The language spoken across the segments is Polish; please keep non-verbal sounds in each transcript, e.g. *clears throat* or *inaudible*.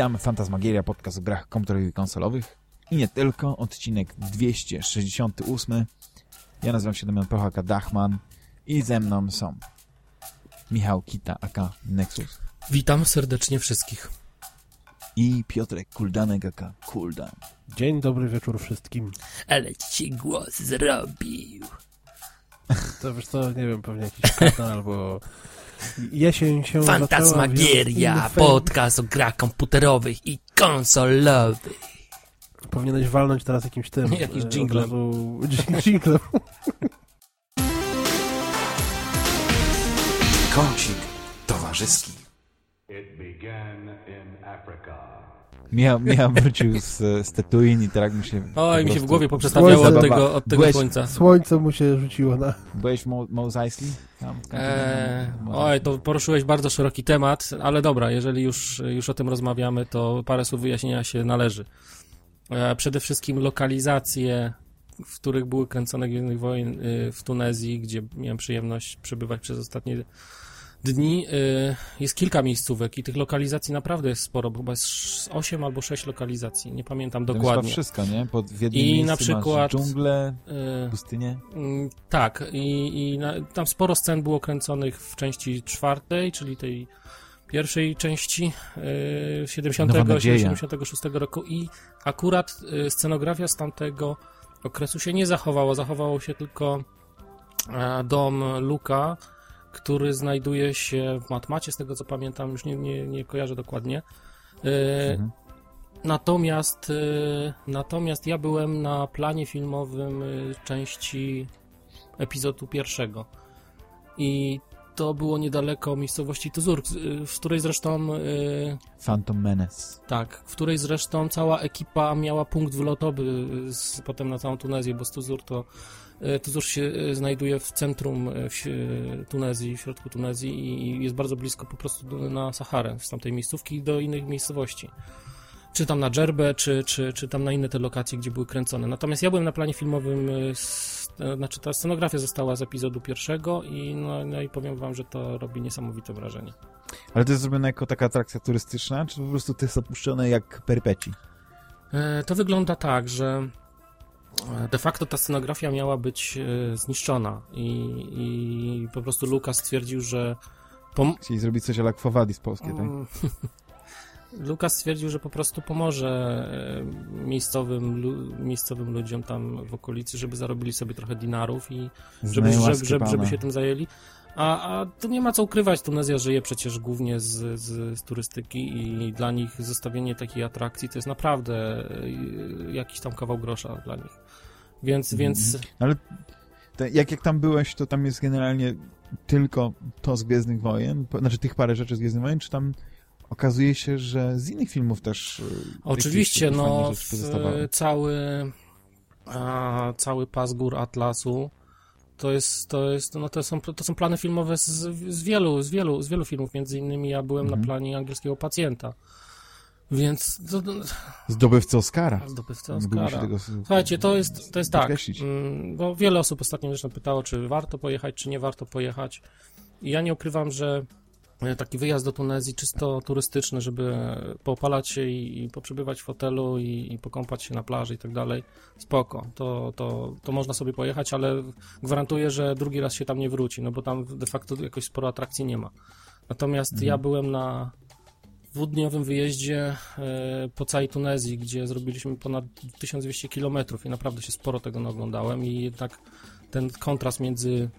Witam, Fantasmagieria, podcast o grach komputerowych i konsolowych. I nie tylko, odcinek 268. Ja nazywam się Damian Prochaka Dachman i ze mną są Michał Kita, aka Nexus. Witam serdecznie wszystkich. I Piotrek Kuldanek, aka Kuldan. Dzień dobry wieczór wszystkim. Ale ci się głos zrobił. To wiesz co, nie wiem, pewnie jakiś kanał albo jesień się Fantasmagieria, zaczęła, podcast o grach komputerowych i konsolowych. Powinieneś walnąć teraz jakimś tym. *laughs* Jakimś e, dżinglem. *laughs* dżinglem. Kącik towarzyski. It began in Africa. Michał, Michał wrócił z, z Tatooine i teraz mi się... Oj, mi się w głowie poprzestawiało od tego, od tego Byłeś- słońca. Słońce mu się rzuciło na... Byłeś w Mo- Mos Eisley? Tam, Eee, oj, to poruszyłeś bardzo szeroki temat, ale dobra, jeżeli już, już o tym rozmawiamy, to parę słów wyjaśnienia się należy. E, przede wszystkim lokalizacje, w których były kręcone Gwiezdnych Wojen y, w Tunezji, gdzie miałem przyjemność przebywać przez ostatnie dni. y, Jest kilka miejscówek i tych lokalizacji naprawdę jest sporo, bo chyba jest 8 albo 6 lokalizacji, nie pamiętam dokładnie. wszystko, nie? Pod, w jednym I na przykład- dżunglę, Y, pustynię. Mm, Tak, i, i na, tam sporo scen było kręconych w części czwartej, czyli tej pierwszej części yy, 70, Nowa nadzieja. 76 roku i akurat y, scenografia z tamtego okresu się nie zachowała, zachowało się tylko e, dom Luka, który znajduje się w Matmacie, z tego co pamiętam, już nie, nie, nie kojarzę dokładnie. Yy, Mhm. Natomiast, y, natomiast ja byłem na planie filmowym y, części epizodu pierwszego i to było niedaleko miejscowości Tuzur, y, w której zresztą Phantom Menace. tak, w której zresztą cała ekipa miała punkt wylotowy y, z, potem na całą Tunezję, bo z Tuzur to Tuzur się y, znajduje w centrum y, w, Tunezji, w środku Tunezji i jest bardzo blisko po prostu na Saharę, z tamtej miejscówki do innych miejscowości czy tam na Dżerbę, czy, czy, czy tam na inne te lokacje, gdzie były kręcone. Natomiast ja byłem na planie filmowym, e, znaczy ta scenografia została z epizodu pierwszego i no, no i powiem wam, że to robi niesamowite wrażenie. Ale to jest zrobione jako taka atrakcja turystyczna, czy po prostu to jest opuszczone jak perypeci? E, To wygląda tak, że e, de facto ta scenografia miała być e, zniszczona i, i po prostu Lukas stwierdził, że pom- Chcieli zrobić coś jak Quo Vadis polskie, tak? Mm. *laughs* Lukas stwierdził, że po prostu pomoże e, miejscowym, miejscowym ludziom tam w okolicy, żeby zarobili sobie trochę dinarów i żeby, żeby, żeby, żeby się tym zajęli. A, a to nie ma co ukrywać, Tunezja żyje przecież głównie z, z, z turystyki i dla nich zostawienie takiej atrakcji to jest naprawdę e, jakiś tam kawał grosza dla nich. Więc, Mhm. więc Ale to, jak, jak tam byłeś, to tam jest generalnie tylko to z Gwiezdnych Wojen, znaczy tych parę rzeczy z Gwiezdnych Wojen, czy tam okazuje się, że z innych filmów też y, Oczywiście, no, cały, a, cały pas gór Atlasu to jest, to jest, no to są, to są plany filmowe z, z wielu, z wielu, z wielu filmów, między innymi ja byłem Mhm. na planie angielskiego pacjenta, więc to, to, Zdobywcy Oscara. się Oscara. tego Słuchajcie, to jest, to jest tak, mm, bo wiele osób ostatnio zresztą pytało, czy warto pojechać, czy nie warto pojechać. I ja nie ukrywam, że e, taki wyjazd do Tunezji czysto turystyczny, żeby poopalać się i, i poprzebywać w hotelu i, i pokąpać się na plaży i tak dalej, spoko, to, to, to można sobie pojechać, ale gwarantuję, że drugi raz się tam nie wróci, no bo tam de facto jakoś sporo atrakcji nie ma. Natomiast Mhm. ja byłem na dwudniowym wyjeździe e, po całej Tunezji, gdzie zrobiliśmy ponad 1200 km i naprawdę się sporo tego naoglądałem i jednak ten kontrast między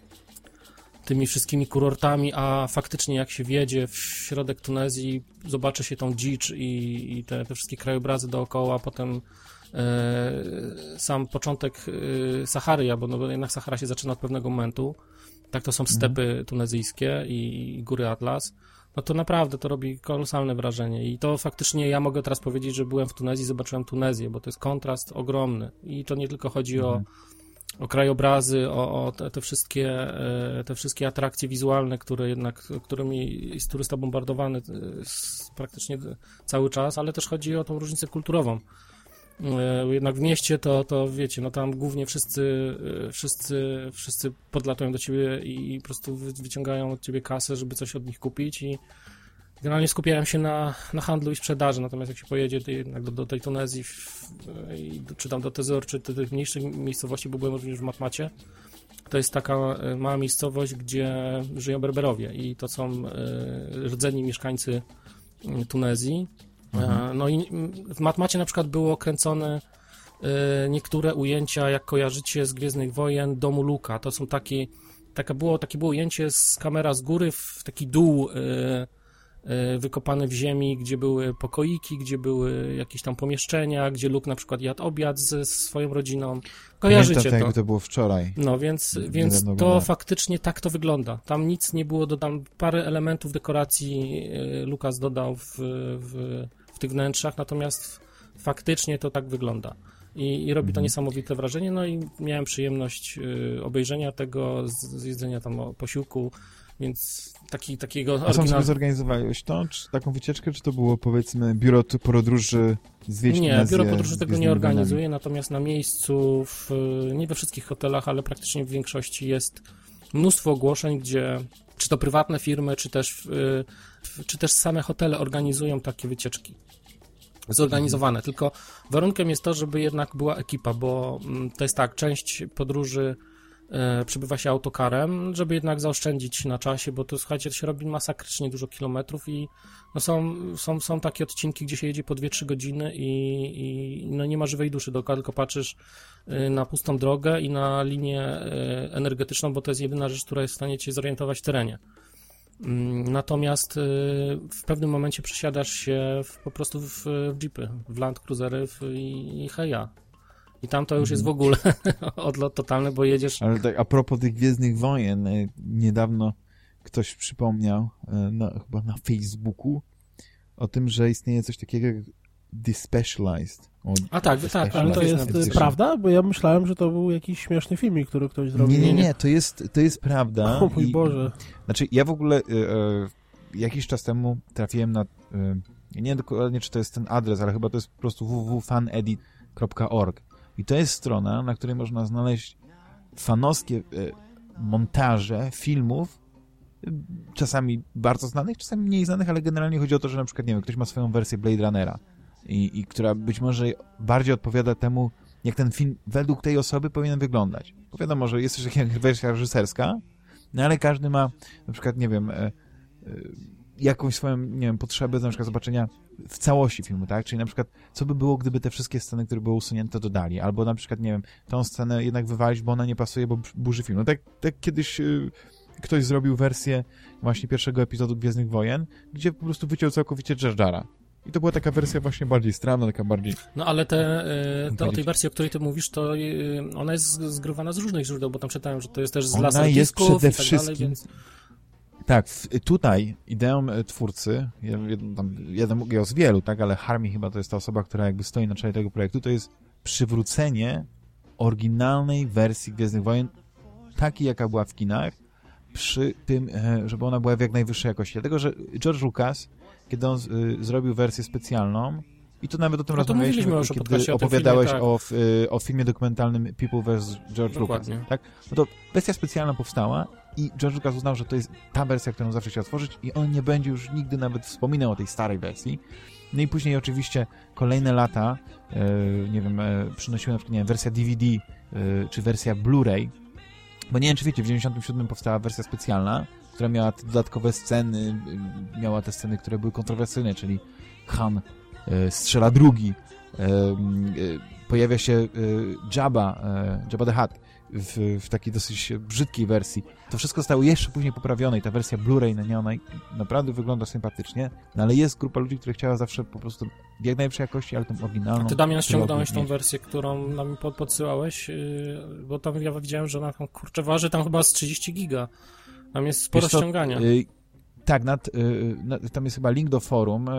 tymi wszystkimi kurortami, a faktycznie jak się wjedzie w środek Tunezji, zobaczy się tą dzicz i, i te, te wszystkie krajobrazy dookoła, potem e, sam początek e, Sahary, bo, no, bo jednak Sahara się zaczyna od pewnego momentu, tak to są stepy tunezyjskie i, i góry Atlas, no to naprawdę to robi kolosalne wrażenie i to faktycznie ja mogę teraz powiedzieć, że byłem w Tunezji, zobaczyłem Tunezję, bo to jest kontrast ogromny i to nie tylko chodzi o, o krajobrazy, o, o te, te, wszystkie, e, te wszystkie atrakcje wizualne, które jednak, którymi jest turysta bombardowany e, praktycznie cały czas, ale też chodzi o tą różnicę kulturową. E, Jednak w mieście to, to wiecie, no tam głównie wszyscy, e, wszyscy, wszyscy podlatują do ciebie i po prostu wy- wyciągają od ciebie kasę, żeby coś od nich kupić i Generalnie skupiałem się na, na handlu i sprzedaży, natomiast jak się pojedzie jednak do, do tej Tunezji, w, i czy tam do Tezor, czy do tych mniejszych miejscowości, bo byłem również w Matmacie, to jest taka e, mała miejscowość, gdzie żyją Berberowie i to są e, rdzenni mieszkańcy mm, Tunezji. E, No i w Matmacie na przykład było kręcone e, niektóre ujęcia, jak kojarzycie z Gwiezdnych Wojen, Domu Luka. To są takie, taka było, takie było ujęcie z kamera z góry w taki dół e, wykopany w ziemi, gdzie były pokoiki, gdzie były jakieś tam pomieszczenia, gdzie Luke na przykład jadł obiad ze swoją rodziną. Kojarzycie Pamiętam, tak to. jakby to było wczoraj. No więc, więc to faktycznie tak to wygląda. Tam nic nie było, dodam parę elementów dekoracji Lukas dodał w, w tych wnętrzach, natomiast faktycznie to tak wygląda. I, i robi to Mhm. niesamowite wrażenie, no i miałem przyjemność e, obejrzenia tego, z- zjedzenia tam posiłku, więc taki, takiego A sam sobie zorganizowałeś to, czy taką wycieczkę, czy to było powiedzmy biuro podróży zwiedzić Nie, Tunezję biuro podróży z tego nie organizuje, natomiast na miejscu, w, nie we wszystkich hotelach, ale praktycznie w większości jest mnóstwo ogłoszeń, gdzie czy to prywatne firmy, czy też, y, czy też same hotele organizują takie wycieczki. Zorganizowane, tylko warunkiem jest to, żeby jednak była ekipa, bo mm, to jest tak, część podróży e, przebywa się autokarem, żeby jednak zaoszczędzić na czasie, bo to słuchajcie, to się robi masakrycznie dużo kilometrów i no są, są, są takie odcinki, gdzie się jedzie po 2-3 godziny i, i no nie ma żywej duszy dookoła, tylko patrzysz y, na pustą drogę i na linię y, energetyczną, bo to jest jedyna rzecz, która jest w stanie cię zorientować w terenie. Mm, Natomiast y, w pewnym momencie przesiadasz się w, po prostu w, w jeepy, w Land Cruisery w, i, i heja. I tam to już jest w ogóle *laughs* odlot totalny, bo jedziesz Ale tak a propos tych Gwiezdnych Wojen, e, niedawno ktoś przypomniał, e, na, chyba na Facebooku, o tym, że istnieje coś takiego jak Despecialized. A tak, tak, Ale to jest prawda? Bo ja myślałem, że to był jakiś śmieszny filmik, który ktoś zrobił. nie, nie, nie, to jest, to jest prawda. O mój I- Boże. Znaczy, ja w ogóle e, jakiś czas temu trafiłem na. E, nie wiem dokładnie, czy to jest ten adres, ale chyba to jest po prostu www.fanedit.org. I to jest strona, na której można znaleźć fanowskie e, montaże filmów, czasami bardzo znanych, czasami mniej znanych, ale generalnie chodzi o to, że na przykład, nie wiem, ktoś ma swoją wersję Blade Runnera i, i która być może bardziej odpowiada temu, jak ten film według tej osoby powinien wyglądać. Bo wiadomo, że jest też taka *laughs* wersja reżyserska, no ale każdy ma na przykład, nie wiem, e, e, jakąś swoją, nie wiem, potrzebę na przykład zobaczenia w całości filmu, tak? Czyli na przykład, co by było, gdyby te wszystkie sceny, które były usunięte, dodali? Albo na przykład, nie wiem, tą scenę jednak wywalić, bo ona nie pasuje, bo burzy film. No tak, tak kiedyś y, ktoś zrobił wersję właśnie pierwszego epizodu Gwiezdnych Wojen, gdzie po prostu wyciął całkowicie Jar. I to była taka wersja właśnie bardziej strawna, taka bardziej... No ale te, to, o tej wersji, o której ty mówisz, to y, ona jest zgrywana z różnych źródeł, bo tam czytałem, że to jest też z Ona jest przede i tak dalej, wszystkim- więc... Tak, tutaj ideą e, twórcy, jeden, tam, jeden z wielu, tak, ale Harmi chyba to jest ta osoba, która jakby stoi na czele tego projektu, to jest przywrócenie oryginalnej wersji Gwiezdnych Wojen, takiej jaka była w kinach, przy tym, e, żeby ona była w jak najwyższej jakości. Dlatego, że George Lucas, kiedy on y, zrobił wersję specjalną, i to nawet o tym No rozmawialiśmy, już kiedy o opowiadałeś filmie, tak. o, y, o filmie dokumentalnym People vs. George Lucas. Tak? No to wersja specjalna powstała i George Lucas uznał, że to jest ta wersja, którą zawsze chciał otworzyć i on nie będzie już nigdy nawet wspominał o tej starej wersji. No i później oczywiście kolejne lata, e, nie wiem, e, przynosiła na przykład, nie wiem, wersja DVD czy wersja Blu-ray, bo nie wiem, czy wiecie, w 97 powstała wersja specjalna, która miała te dodatkowe sceny, y, miała te sceny, które były kontrowersyjne, czyli Han e, strzela drugi, e, e, pojawia się Jabba, Jabba the Hutt w, w takiej dosyć brzydkiej wersji. To wszystko zostało jeszcze później poprawione i ta wersja Blu-ray, no nie, ona naprawdę wygląda sympatycznie, no ale jest grupa ludzi, która chciała zawsze po prostu jak najlepszej jakości, ale tą oryginalną. Ty, Damian, ściągnąłeś tą wersję, którą nam pod, podsyłałeś, yy, bo tam ja widziałem, że ona tam, kurczę, waży tam chyba z 30 giga. Tam jest sporo Wiesz ściągania. Y, tak, nad, y, nad, tam jest chyba link do forum y,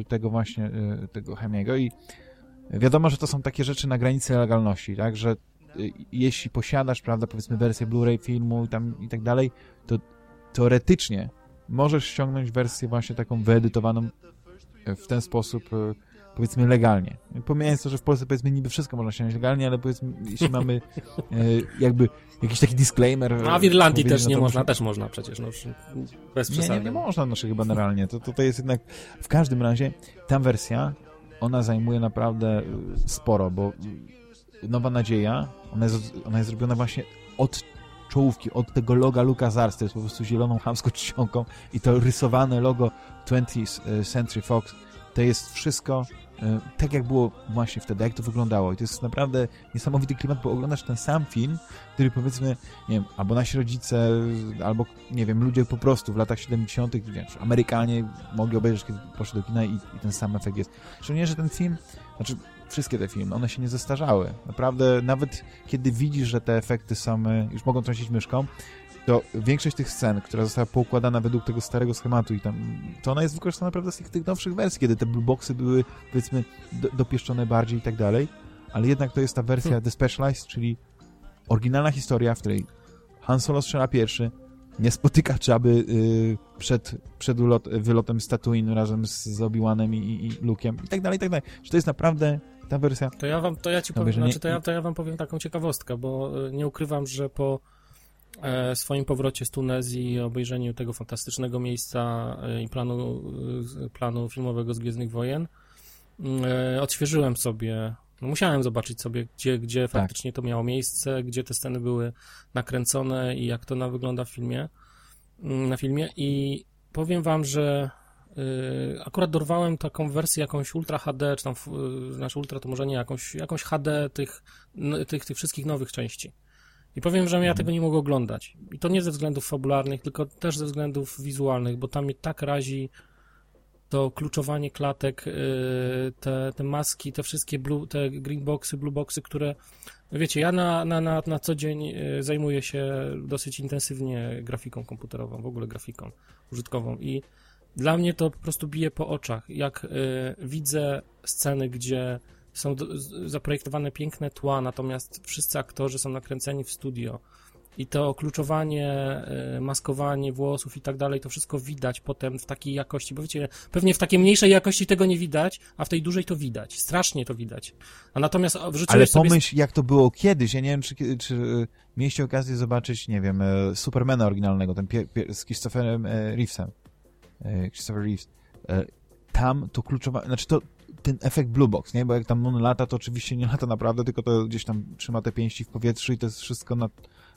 y, tego właśnie, y, tego Hemiego i wiadomo, że to są takie rzeczy na granicy legalności, tak, że y, jeśli posiadasz, prawda, powiedzmy wersję Blu-ray filmu i tam i tak dalej, to teoretycznie możesz ściągnąć wersję właśnie taką wyedytowaną y, w ten sposób y, powiedzmy legalnie. Pomijając to, że w Polsce powiedzmy niby wszystko można ściągnąć legalnie, ale powiedzmy, jeśli mamy e, jakby jakiś taki disclaimer... No, a w Irlandii też no nie to można, też można przecież, no, bez Nie, przesady. nie, nie można, znaczy chyba generalnie. To, to, to jest jednak... W każdym razie ta wersja, ona zajmuje naprawdę y, sporo, bo Nowa Nadzieja, ona jest, ona jest zrobiona właśnie od czołówki, od tego loga LucasArts, to jest po prostu zieloną chamską czcionką i to rysowane logo 20th Century Fox, to jest wszystko tak jak było właśnie wtedy, jak to wyglądało i to jest naprawdę niesamowity klimat, bo oglądasz ten sam film, który powiedzmy, nie wiem, albo nasi rodzice, albo nie wiem, ludzie po prostu w latach 70., gdzie wiesz, Amerykanie mogli obejrzeć, kiedy poszli do kina i, i ten sam efekt jest. Szczególnie, że ten film, znaczy wszystkie te filmy, one się nie zestarzały. Naprawdę, nawet kiedy widzisz, że te efekty są, e, już mogą trącić myszką, to większość tych scen, która została poukładana według tego starego schematu i tam, to ona jest wykorzystana naprawdę z tych, tych nowszych wersji, kiedy te blue boxy były, powiedzmy, do, dopieszczone bardziej i tak dalej, ale jednak to jest ta wersja Hmm. The Specialized, czyli oryginalna historia, w której Han Solo strzela pierwszy, nie spotyka Czaby y, przed, przed ulot, wylotem z Tatooine razem z, z Obi-Wanem i, i, i Luke'em i tak dalej, i tak dalej. Że to jest naprawdę ta wersja... To ja wam, to ja ci powiem, że nie- znaczy to ja, to ja wam powiem taką ciekawostkę, bo e, nie ukrywam, że po e, swoim powrocie z Tunezji i obejrzeniu tego fantastycznego miejsca e, i planu, planu filmowego z Gwiezdnych Wojen, mm, odświeżyłem sobie, no musiałem zobaczyć sobie, gdzie, gdzie faktycznie to miało miejsce, gdzie te sceny były nakręcone i jak to na, wygląda w filmie, mm, na filmie. I powiem wam, że akurat dorwałem taką wersję jakąś Ultra HD, czy tam, y, znaczy Ultra to może nie, jakąś, jakąś HD tych, tych, tych wszystkich nowych części. I powiem, że ja Mhm. tego nie mogę oglądać. I to nie ze względów fabularnych, tylko też ze względów wizualnych, bo tam mnie tak razi to kluczowanie klatek, y, te, te maski, te wszystkie blue, te green boxy, blue boxy, które wiecie, ja na, na, na, na co dzień y, zajmuję się dosyć intensywnie grafiką komputerową, w ogóle grafiką użytkową i dla mnie to po prostu bije po oczach, jak y, widzę sceny, gdzie są do, z- zaprojektowane piękne tła, natomiast wszyscy aktorzy są nakręceni w studio i to okluczowanie, y, maskowanie włosów i tak dalej, to wszystko widać potem w takiej jakości, bo wiecie, pewnie w takiej mniejszej jakości tego nie widać, a w tej dużej to widać, strasznie to widać. A natomiast wrzuciłeś Ale sobie... pomyśl, jak to było kiedyś. Ja nie wiem, czy, czy mieliście okazję zobaczyć, nie wiem, e, Supermana oryginalnego, ten pie, pie, z Christopherem e, Reevesem. E, Christopher Reeves. E, Tam to kluczowa... Znaczy to ten efekt blue box, nie? Bo jak tam on lata, to oczywiście nie lata naprawdę, tylko to gdzieś tam trzyma te pięści w powietrzu i to jest wszystko na,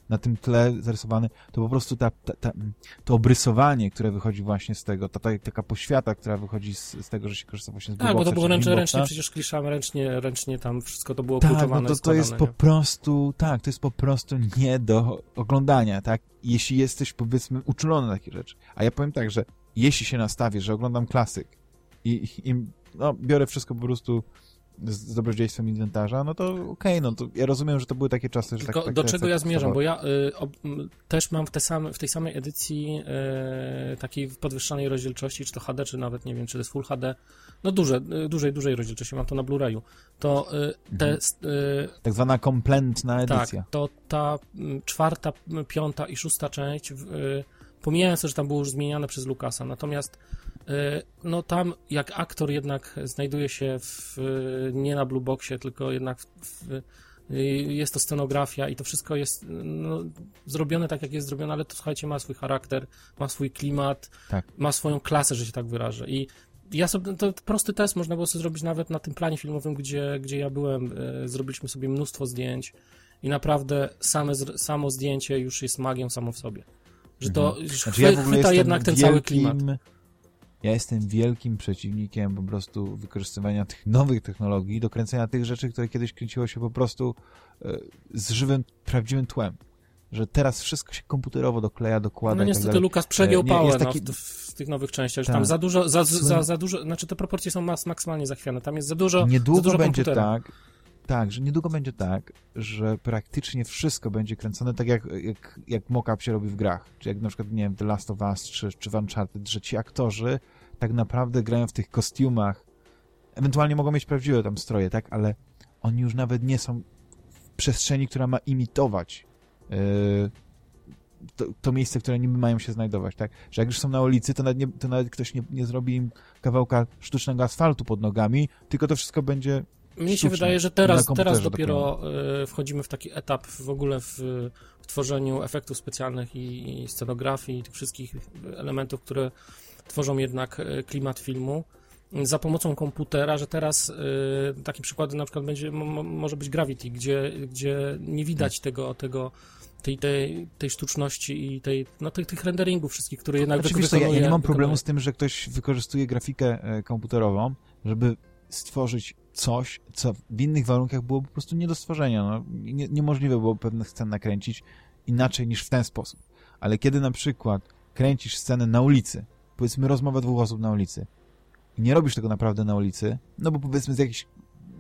na tym tle zarysowane. To po prostu ta, ta, ta, to obrysowanie, które wychodzi właśnie z tego, ta, ta taka poświata, która wychodzi z, z tego, że się korzysta właśnie z blue Tak, bo to było ręcznie, ręcznie, przecież kliszam ręcznie, ręcznie tam wszystko to było Tak, kluczowane, no to, to jest po nie? prostu, tak, to jest po prostu nie do oglądania, tak? Jeśli jesteś, powiedzmy, uczulony na takie rzeczy. A ja powiem tak, że jeśli się nastawię, że oglądam klasyk i, i no, biorę wszystko po prostu z, z dobrodziejstwem inwentarza, no to okej, no to ja rozumiem, że to były takie czasy, że Tylko tak, tak do czego ja zmierzam, bo ja y, ob, też mam w, te same, w tej samej edycji y, takiej podwyższonej rozdzielczości, czy to HD, czy nawet nie wiem, czy to jest Full HD, no duże, y, dużej, dużej rozdzielczości, mam to na Blu-rayu, to y, te, Mhm. y, Tak zwana komplentna tak, edycja. to ta czwarta, piąta i szósta część, w- y, pomijając to, że tam było już zmieniane przez Lukasa, natomiast y, no tam jak aktor jednak znajduje się w, y, nie na Blue Boxie, tylko jednak w, w, y, jest to scenografia i to wszystko jest no, zrobione tak, jak jest zrobione, ale to słuchajcie, ma swój charakter, ma swój klimat, Tak. ma swoją klasę, że się tak wyrażę i ja sobie, to prosty test można było sobie zrobić nawet na tym planie filmowym, gdzie, gdzie ja byłem, zrobiliśmy sobie mnóstwo zdjęć i naprawdę same, samo zdjęcie już jest magią samo w sobie. Że to Mhm. Znaczy, ja chwy- ogóle chwyta jednak ten cały klimat. wielkim- Ja jestem wielkim przeciwnikiem po prostu wykorzystywania tych nowych technologii do kręcenia tych rzeczy, które kiedyś kręciło się po prostu e, z żywym, prawdziwym tłem. Że teraz wszystko się komputerowo dokleja, dokłada No tak niestety dalej. Lukas przegiął E, nie, pałę no, taki- w, w tych nowych częściach, że Tak. tam za dużo, za, za, za dużo, znaczy te proporcje są mas, maksymalnie zachwiane, tam jest za dużo, za Niedługo dużo będzie tak, tak, że niedługo będzie tak, że praktycznie wszystko będzie kręcone tak jak, jak, jak mock-up się robi w grach. Czy jak na przykład, nie wiem, The Last of Us czy, czy Uncharted, że ci aktorzy tak naprawdę grają w tych kostiumach. Ewentualnie mogą mieć prawdziwe tam stroje, tak, ale oni już nawet nie są w przestrzeni, która ma imitować yy, to, to miejsce, które niby mają się znajdować, tak? Że jak już są na ulicy, to nawet, nie, to nawet ktoś nie, nie zrobi im kawałka sztucznego asfaltu pod nogami, tylko to wszystko będzie Mnie się wydaje, że teraz, teraz dopiero. e, wchodzimy w taki etap w ogóle w, w tworzeniu efektów specjalnych i, i scenografii i tych wszystkich elementów, które tworzą jednak e, klimat filmu. Za pomocą komputera, że teraz e, takie przykłady na przykład będzie, mo, mo- może być Gravity, gdzie, gdzie nie widać tego, tego tej, tej, tej sztuczności i tej, no, tych, tych renderingów wszystkich, które jednak Znaczy, ja, ja nie mam problemu z tym, że ktoś wykorzystuje grafikę e, komputerową, żeby stworzyć coś, co w innych warunkach było po prostu nie do stworzenia. No, nie, niemożliwe było pewnych scen nakręcić inaczej niż w ten sposób. Ale kiedy na przykład kręcisz scenę na ulicy, powiedzmy rozmowę dwóch osób na ulicy i nie robisz tego naprawdę na ulicy, no bo powiedzmy z jakichś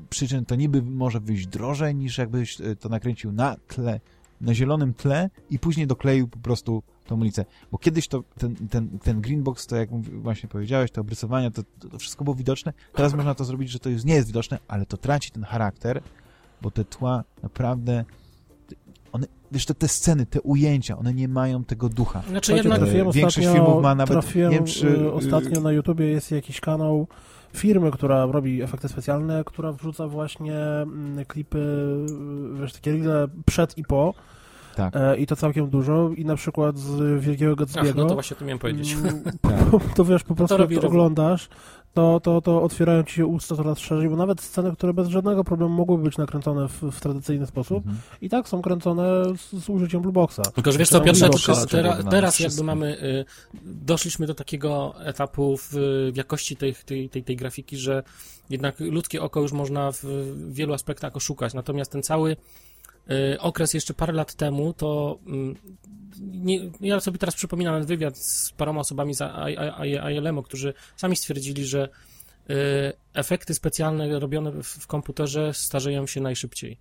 przyczyn to niby może wyjść drożej niż jakbyś e, to nakręcił na tle, na zielonym tle i później dokleił po prostu tą ulicę. Bo kiedyś to ten, ten, ten greenbox, to jak właśnie powiedziałeś, te obrysowania, to, to, to wszystko było widoczne. Teraz można to zrobić, że to już nie jest widoczne, ale to traci ten charakter, bo te tła naprawdę one, wiesz, te, te sceny, te ujęcia, one nie mają tego ducha. Znaczy jednak, trafiłem większość ostatnio, filmów ma nawet- trafiłem, wiem, czy- y, ostatnio na YouTubie jest jakiś kanał firmy, która robi efekty specjalne, która wrzuca właśnie mm, klipy, y, wiesz, takie reele przed i po. Tak. E, I to całkiem dużo. I na przykład z Wielkiego ach, Gatsby'ego. no to właśnie to miałem powiedzieć. Mm, *laughs* Tak. to wiesz, po prostu robi jak to oglądasz, to, to, to otwierają ci się usta coraz szerzej, bo nawet sceny, które bez żadnego problemu mogłyby być nakręcone w, w tradycyjny sposób, Mhm. i tak są kręcone z, z użyciem Blueboxa. Tylko, że wiesz co, Piotrze, teraz, Google, teraz wszystko. jakby mamy, y, doszliśmy do takiego etapu w, w jakości tej, tej, tej, tej grafiki, że jednak ludzkie oko już można w wielu aspektach oszukać, natomiast ten cały okres jeszcze parę lat temu, to mm, nie, ja sobie teraz przypominam wywiad z paroma osobami z ILM-u, którzy sami stwierdzili, że y, efekty specjalne robione w, komputerze starzeją się najszybciej.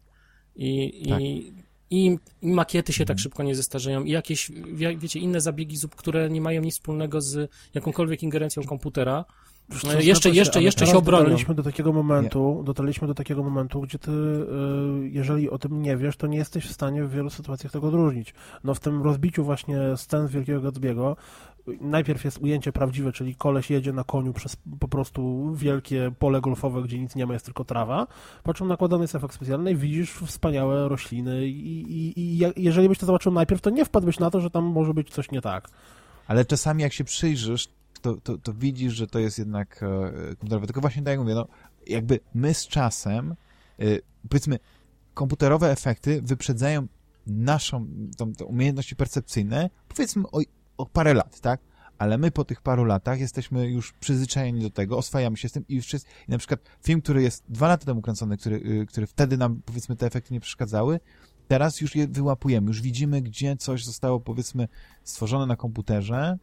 I, Tak. i, i, i makiety się tak Mhm. szybko nie zestarzeją i jakieś, wie, wiecie, inne zabiegi, zup- które nie mają nic wspólnego z jakąkolwiek ingerencją komputera. No, jeszcze- się, jeszcze- ale jeszcze się obronią. Dotarliśmy do takiego momentu, dotarliśmy do takiego momentu, gdzie ty, y, jeżeli o tym nie wiesz, to nie jesteś w stanie w wielu sytuacjach tego odróżnić. No w tym rozbiciu właśnie scen z Wielkiego Gatsby'ego y, najpierw jest ujęcie prawdziwe, czyli koleś jedzie na koniu przez po prostu wielkie pole golfowe, gdzie nic nie ma, jest tylko trawa, po czym nakładany jest efekt specjalny i widzisz wspaniałe rośliny i, i, i jeżeli byś to zobaczył najpierw, to nie wpadłbyś na to, że tam może być coś nie tak. Ale czasami jak się przyjrzysz, to, to, to widzisz, że to jest jednak e, komputerowe. Tylko właśnie tak jak mówię, no, jakby my z czasem, e, powiedzmy, komputerowe efekty wyprzedzają naszą tą, tą umiejętności percepcyjne, powiedzmy o, o parę lat, tak? Ale my po tych paru latach jesteśmy już przyzwyczajeni do tego, oswajamy się z tym i już jest, i na przykład film, który jest dwa lata temu kręcony, który, y, który wtedy nam, powiedzmy, te efekty nie przeszkadzały, teraz już je wyłapujemy, już widzimy, gdzie coś zostało, powiedzmy, stworzone na komputerze.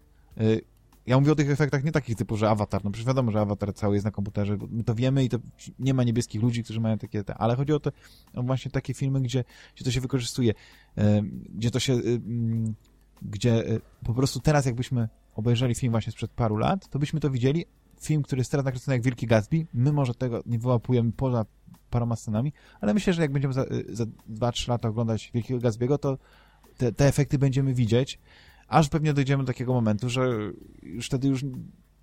Ja mówię o tych efektach nie takich typu, że awatar, no przecież wiadomo, że awatar cały jest na komputerze, my to wiemy i to nie ma niebieskich ludzi, którzy mają takie, te, ale chodzi o to, o właśnie takie filmy, gdzie, gdzie to się wykorzystuje, gdzie to się, y, mm, gdzie y, po prostu teraz jakbyśmy obejrzeli film właśnie sprzed paru lat, to byśmy to widzieli, film, który jest teraz nakręcony jak Wielki Gatsby, my może tego nie wyłapujemy poza paroma scenami, ale myślę, że jak będziemy za, y, za 2-3 lata oglądać Wielkiego Gatsby'ego, to te, te efekty będziemy widzieć, aż pewnie dojdziemy do takiego momentu, że już wtedy już,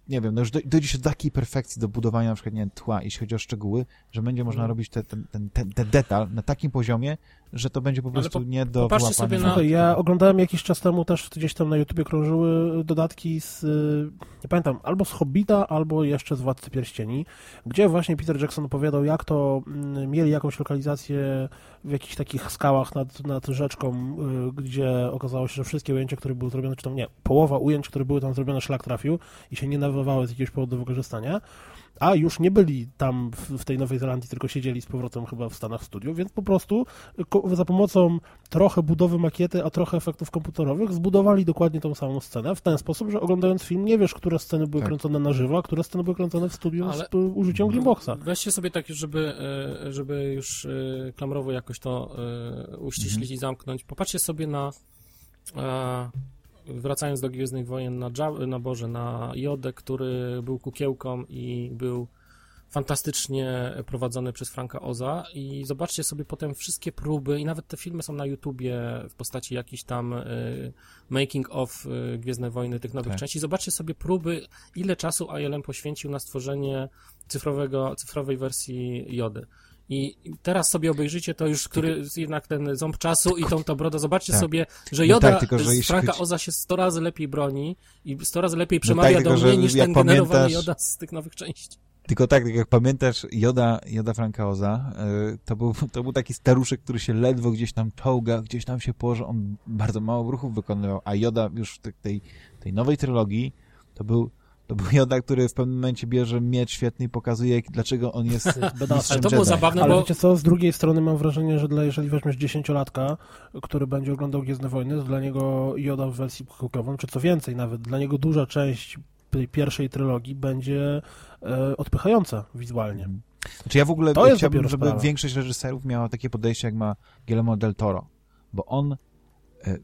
nie wiem, no już doj- dojdzie się do takiej perfekcji do budowania na przykład, nie tła, jeśli chodzi o szczegóły, że będzie można Mhm. robić te, ten, ten, ten, ten detal na takim poziomie, że to będzie po prostu po- nie do popatrzcie sobie na- Słuchaj, ja oglądałem jakiś czas temu też gdzieś tam na YouTubie krążyły dodatki z, y, nie pamiętam, albo z Hobbita, albo jeszcze z Władcy Pierścieni, gdzie właśnie Peter Jackson opowiadał, jak to mm, mieli jakąś lokalizację w jakichś takich skałach nad, nad rzeczką, y, gdzie okazało się, że wszystkie ujęcia, które były zrobione, czy tam nie, połowa ujęć, które były tam zrobione, szlak trafił i się nie nawoływały z jakiegoś powodu do wykorzystania. A już nie byli tam w, w tej Nowej Zelandii, tylko siedzieli z powrotem chyba w Stanach w studiu, więc po prostu ko- za pomocą trochę budowy makiety, a trochę efektów komputerowych zbudowali dokładnie tą samą scenę w ten sposób, że oglądając film nie wiesz, które sceny były Tak. kręcone na żywo, a które sceny były kręcone w studiu Ale- z y, użyciem Greenboxa. Weźcie sobie tak, żeby, e, żeby już e, klamrowo jakoś to uściślić Mhm. i zamknąć. Popatrzcie sobie na e, wracając do Gwiezdnych Wojen na, na Boże, na Jodę, który był kukiełką i był fantastycznie prowadzony przez Franka Oza i zobaczcie sobie potem wszystkie próby i nawet te filmy są na YouTubie w postaci jakichś tam y, making of y, Gwiezdne Wojny tych nowych Tak. części. Zobaczcie sobie próby, ile czasu ILM poświęcił na stworzenie cyfrowego, cyfrowej wersji Jody. I teraz sobie obejrzycie to już, który jednak ten ząb czasu i tą to brodę. Zobaczcie Tak. sobie, że No Joda tak, tylko że z Franka chodzi- Oza się 100 razy lepiej broni i 100 razy lepiej przemawia tak, tylko do mnie niż ten generowany pamiętasz- Joda z tych nowych części. Tylko tak, jak pamiętasz, Joda, Joda Franka Oza, y, to był, to był taki staruszek, który się ledwo gdzieś tam czołga, gdzieś tam się położył, on bardzo mało ruchów wykonywał, a Joda już w te- tej, tej nowej trylogii to był, to był Joda, który w pewnym momencie bierze miecz świetny i pokazuje, dlaczego on jest mistrzem *laughs* Ale to było Jedi. zabawne, Ale bo wiecie co, z drugiej strony mam wrażenie, że dla, jeżeli weźmiesz dziesięciolatka, który będzie oglądał Gwiezdne Wojny, to dla niego Joda w wersji kukową, czy co więcej nawet, dla niego duża część tej pierwszej trylogii będzie e, odpychająca wizualnie. Znaczy ja w ogóle To chciałbym, żeby sprawa. większość reżyserów miała takie podejście, jak ma Guillermo del Toro, bo on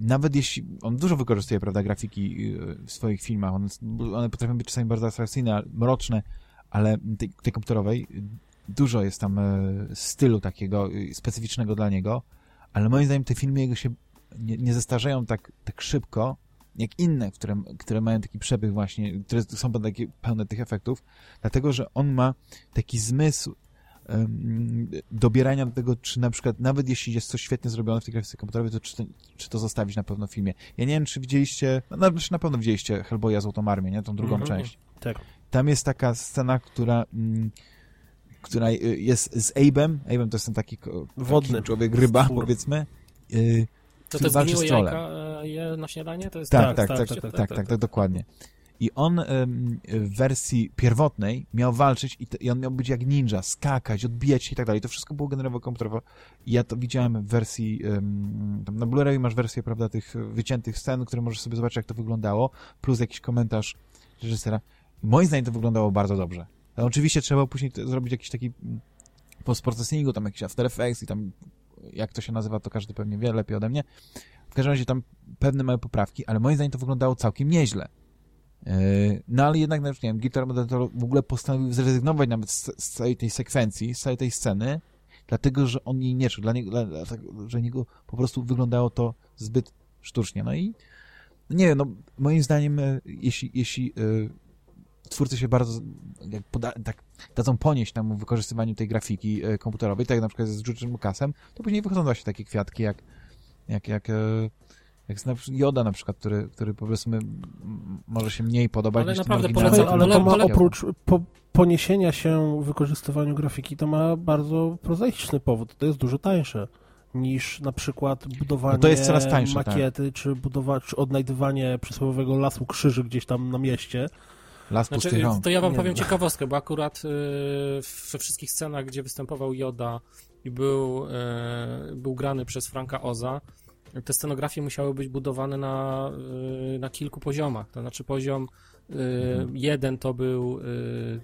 nawet jeśli, on dużo wykorzystuje, prawda, grafiki e, w swoich filmach, one, one potrafią być czasami bardzo atrakcyjne, mroczne, ale tej, tej komputerowej e, dużo jest tam e, stylu takiego e, specyficznego dla niego, ale moim zdaniem te filmy jego się nie, nie tak, tak szybko, jak inne, które, które mają taki przebieg właśnie, które są takie pełne tych efektów, dlatego, że on ma taki zmysł dobierania do tego, czy na przykład, nawet jeśli jest coś świetnie zrobione w tej grafice komputerowej, to czy, to czy to zostawić na pewno w filmie. Ja nie wiem, czy widzieliście, no, na, na pewno widzieliście Hellboya z Automarmię, nie? Tą drugą Mhm. część. Tak. Tam jest taka scena, która mm, która y, jest z Abe'em. Abe'em to jest ten taki, Wodny taki człowiek ryba, stwór. powiedzmy. Y, to walczy zgniłe jajka e, je na śniadanie? To jest Tak, tak, tak, tak, tak, tak, tak, tak, dokładnie. I on w wersji pierwotnej miał walczyć i, i on miał być jak ninja, skakać, odbijać się i tak dalej. To wszystko było generowo komputerowo. Ja to widziałem w wersji, na Blu-rayu masz wersję, prawda, tych wyciętych scen, które możesz sobie zobaczyć, jak to wyglądało, plus jakiś komentarz reżysera. Moim zdaniem to wyglądało bardzo dobrze. Ale oczywiście trzeba później zrobić jakiś taki mm, post-processingu, tam jakiś After Effects i tam jak to się nazywa, to każdy pewnie wie lepiej ode mnie. W każdym razie tam pewne małe poprawki, ale moim zdaniem to wyglądało całkiem nieźle. Yy, No ale jednak, no, nie wiem, Guillermo del Toro w ogóle postanowił zrezygnować nawet z, z całej tej sekwencji, z całej tej sceny, dlatego, że on jej nie czuł, dla niego, dla, dlatego, że niego po prostu wyglądało to zbyt sztucznie. No i nie no moim zdaniem, e, jeśli, jeśli e, twórcy się bardzo jak poda, tak dadzą ponieść temu wykorzystywaniu tej grafiki e, komputerowej, tak jak na przykład z George'em Lucasem, to później wychodzą właśnie takie kwiatki jak jak, jak, e, jak na Joda na przykład, który, który powiedzmy może się mniej podobać Ale niż naprawdę polecam- ale to ma oprócz po, poniesienia się wykorzystywaniu grafiki, to ma bardzo prozaiczny powód. To jest dużo tańsze niż na przykład budowanie No to jest coraz tańsze, tak. makiety, czy, budowa, czy odnajdywanie przysłowiowego lasu krzyży gdzieś tam na mieście. Las Znaczy, pustych rąk. to ja wam Nie powiem wiem. ciekawostkę, bo akurat y, we wszystkich scenach, gdzie występował Joda i był, y, był grany przez Franka Oza, te scenografie musiały być budowane na, y, na kilku poziomach. To znaczy poziom y, Mhm. jeden to był y,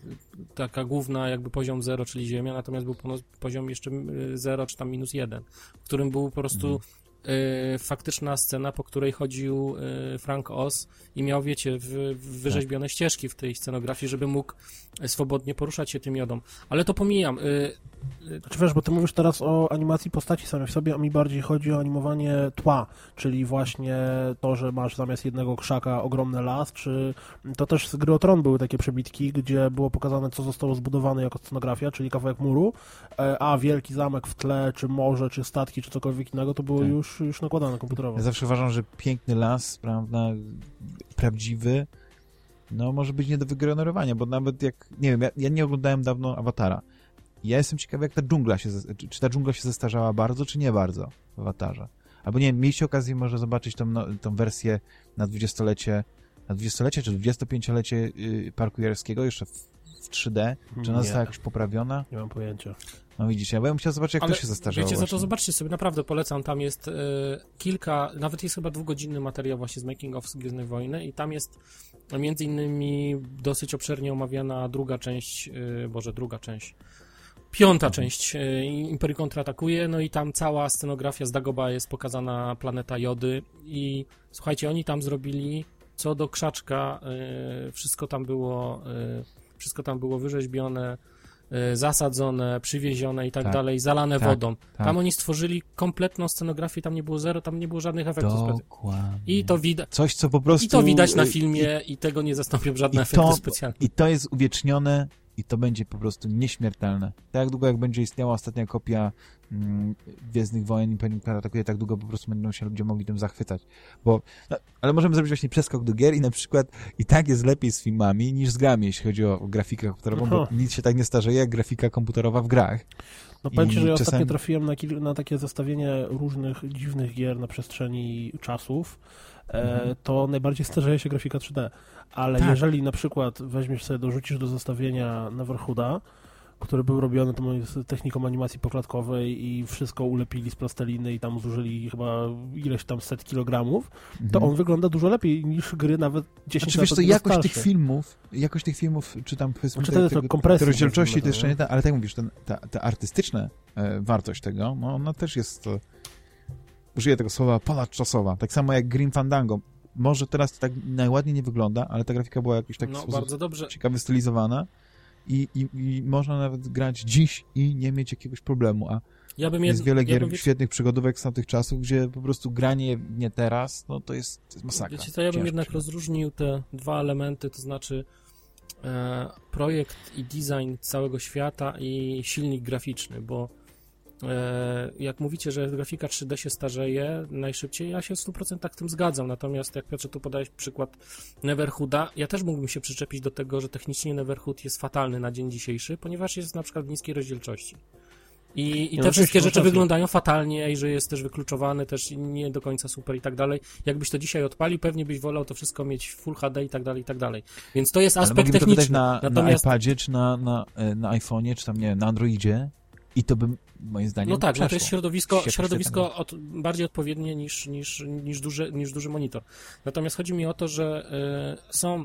taka główna jakby poziom 0, czyli ziemia, natomiast był poziom jeszcze 0 czy tam minus 1, w którym był po prostu Mhm. Y, faktyczna scena, po której chodził y, Frank Oz i miał, wiecie, w, wyrzeźbione ścieżki w tej scenografii, żeby mógł y, swobodnie poruszać się tym jodą. Ale to pomijam. Y, Znaczy wiesz, bo ty mówisz teraz o animacji postaci samej w sobie, a mi bardziej chodzi o animowanie tła, czyli właśnie to, że masz zamiast jednego krzaka ogromny las, czy to też z gry o Tron były takie przebitki, gdzie było pokazane, co zostało zbudowane jako scenografia, czyli kawałek muru, e, a wielki zamek w tle, czy morze, czy statki, czy cokolwiek innego, to było Tak. już, już nakładane komputerowo. Ja zawsze uważam, że piękny las, prawda, prawdziwy, no może być nie do wygenerowania, bo nawet jak, nie wiem, ja, ja nie oglądałem dawno Awatara. Ja jestem ciekawy, jak ta dżungla się, czy, czy ta dżungla się zestarzała bardzo, czy nie bardzo w Awatarze. Albo nie wiem, mieliście okazję może zobaczyć tą, no, tą wersję na dwudziestolecie, na dwudziestolecie czy 25-lecie y, Parku Jarskiego, jeszcze w, w 3D. Czy ona Nie. została jakoś poprawiona? Nie mam pojęcia. No widzicie, ja bym chciał zobaczyć, jak Ale to się zestarzało Wiecie co, to właśnie. zobaczcie sobie, naprawdę polecam, tam jest e, kilka, nawet jest chyba dwugodzinny materiał właśnie z Making of z Gwiezdnej Wojny i tam jest między innymi dosyć obszernie omawiana druga część, e, boże, druga część, piąta część e, Imperium kontratakuje, no i tam cała scenografia z Dagoba jest pokazana planeta Jody i słuchajcie, oni tam zrobili co do krzaczka, wszystko tam było, wszystko tam było wyrzeźbione, y, zasadzone, przywiezione i tak, Tak. dalej, zalane Tak, wodą. tak. Tam oni stworzyli kompletną scenografię, tam nie było zero, tam nie było żadnych efektów specjalnych. Dokładnie. I to widać. Coś, co po prostu... I to widać na filmie i tego nie zastąpią żadne i efekty to- specjalne. I to jest uwiecznione i to będzie po prostu nieśmiertelne. Tak długo jak będzie istniała ostatnia kopia mm, Gwiezdnych Wojen Imperium atakuje, tak długo po prostu będą się ludzie mogli tym zachwycać. Bo, no, ale możemy zrobić właśnie przeskok do gier i na przykład i tak jest lepiej z filmami niż z grami, jeśli chodzi o, grafikę komputerową, bo nic się tak nie starzeje jak grafika komputerowa w grach. No powiem ci, I że ja czasami- ostatnio trafiłem na, na takie zestawienie różnych dziwnych gier na przestrzeni czasów. E, Mhm. to najbardziej starzeje się grafika 3D. Ale Tak. jeżeli na przykład weźmiesz sobie, dorzucisz do zestawienia Neverhooda, który był robiony tą techniką animacji poklatkowej i wszystko ulepili z plasteliny i tam zużyli chyba ileś tam set kilogramów, to Mhm. on wygląda dużo lepiej niż gry nawet 10 Znaczy, lat wiesz tego jakość starsze. tych filmów, jakość tych filmów, czy tam powiedzmy Znaczy, to- to tego- kompresji tej rozdzielczości, to jeszcze to, nie ta, ale tak mówisz, ten, ta, ta artystyczna e, wartość tego, no ona też jest, e, użyję tego słowa, ponadczasowa. Tak samo jak Green Fandango. Może teraz to tak najładniej nie wygląda, ale ta grafika była jakoś tak No, bardzo dobrze. ciekawie stylizowana i, i, i można nawet grać dziś i nie mieć jakiegoś problemu, a Ja bym jest jed- wiele ja gier, bym, wiecie, świetnych przygodówek z tamtych czasów, gdzie po prostu granie nie teraz, no to jest, to jest masakra. Wiecie co, ja bym Ciężko jednak rozróżnił te dwa elementy, to znaczy e, projekt i design całego świata i silnik graficzny, bo jak mówicie, że grafika 3D się starzeje najszybciej, ja się w 100% z tym zgadzam, natomiast jak Piotrze tu podałeś przykład Neverhooda, ja też mógłbym się przyczepić do tego, że technicznie Neverhood jest fatalny na dzień dzisiejszy, ponieważ jest na przykład w niskiej rozdzielczości. I, i no te wszystkie rzeczy rację. wyglądają fatalnie i że jest też wykluczowany, też nie do końca super i tak dalej. Jakbyś to dzisiaj odpalił, pewnie byś wolał to wszystko mieć w Full HD i tak dalej, i tak dalej. Więc to jest aspekt mogliby to techniczny. na, na Natomiast iPadzie, czy na, na, e, na iPhone'ie, czy tam, nie wiem, na Androidzie i to by, moim zdaniem, No tak, no to jest środowisko, środowisko od, bardziej odpowiednie niż, niż, niż, duży, niż duży monitor. Natomiast chodzi mi o to, że e, są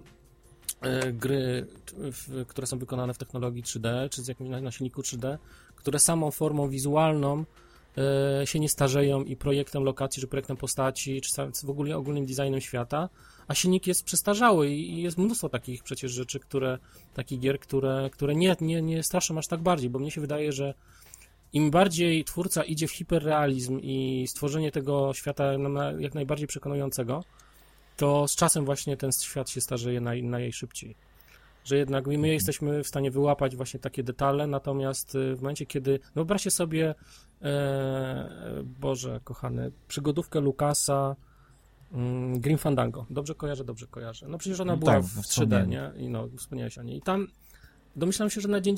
e, gry, w, które są wykonane w technologii 3D, czy z jakimś na, na silniku 3D, które samą formą wizualną e, się nie starzeją i projektem lokacji, czy projektem postaci, czy w ogóle ogólnym designem świata, a silnik jest przestarzały i i jest mnóstwo takich przecież rzeczy, które, takich gier, które, które nie, nie, nie straszą aż tak bardziej, bo mnie się wydaje, że im bardziej twórca idzie w hiperrealizm i stworzenie tego świata jak najbardziej przekonującego, to z czasem właśnie ten świat się starzeje naj, najszybciej. Że jednak my jesteśmy w stanie wyłapać właśnie takie detale, natomiast y, w momencie, kiedy. No wyobraźcie sobie, e, Boże, kochany, przygodówkę Lukasa mm, Grim Fandango. Dobrze kojarzę, dobrze kojarzę. No przecież ona No była tak, w no 3D, wspomniałem. nie? I no, wspomniałeś o niej. I tam domyślam się, że na dzień,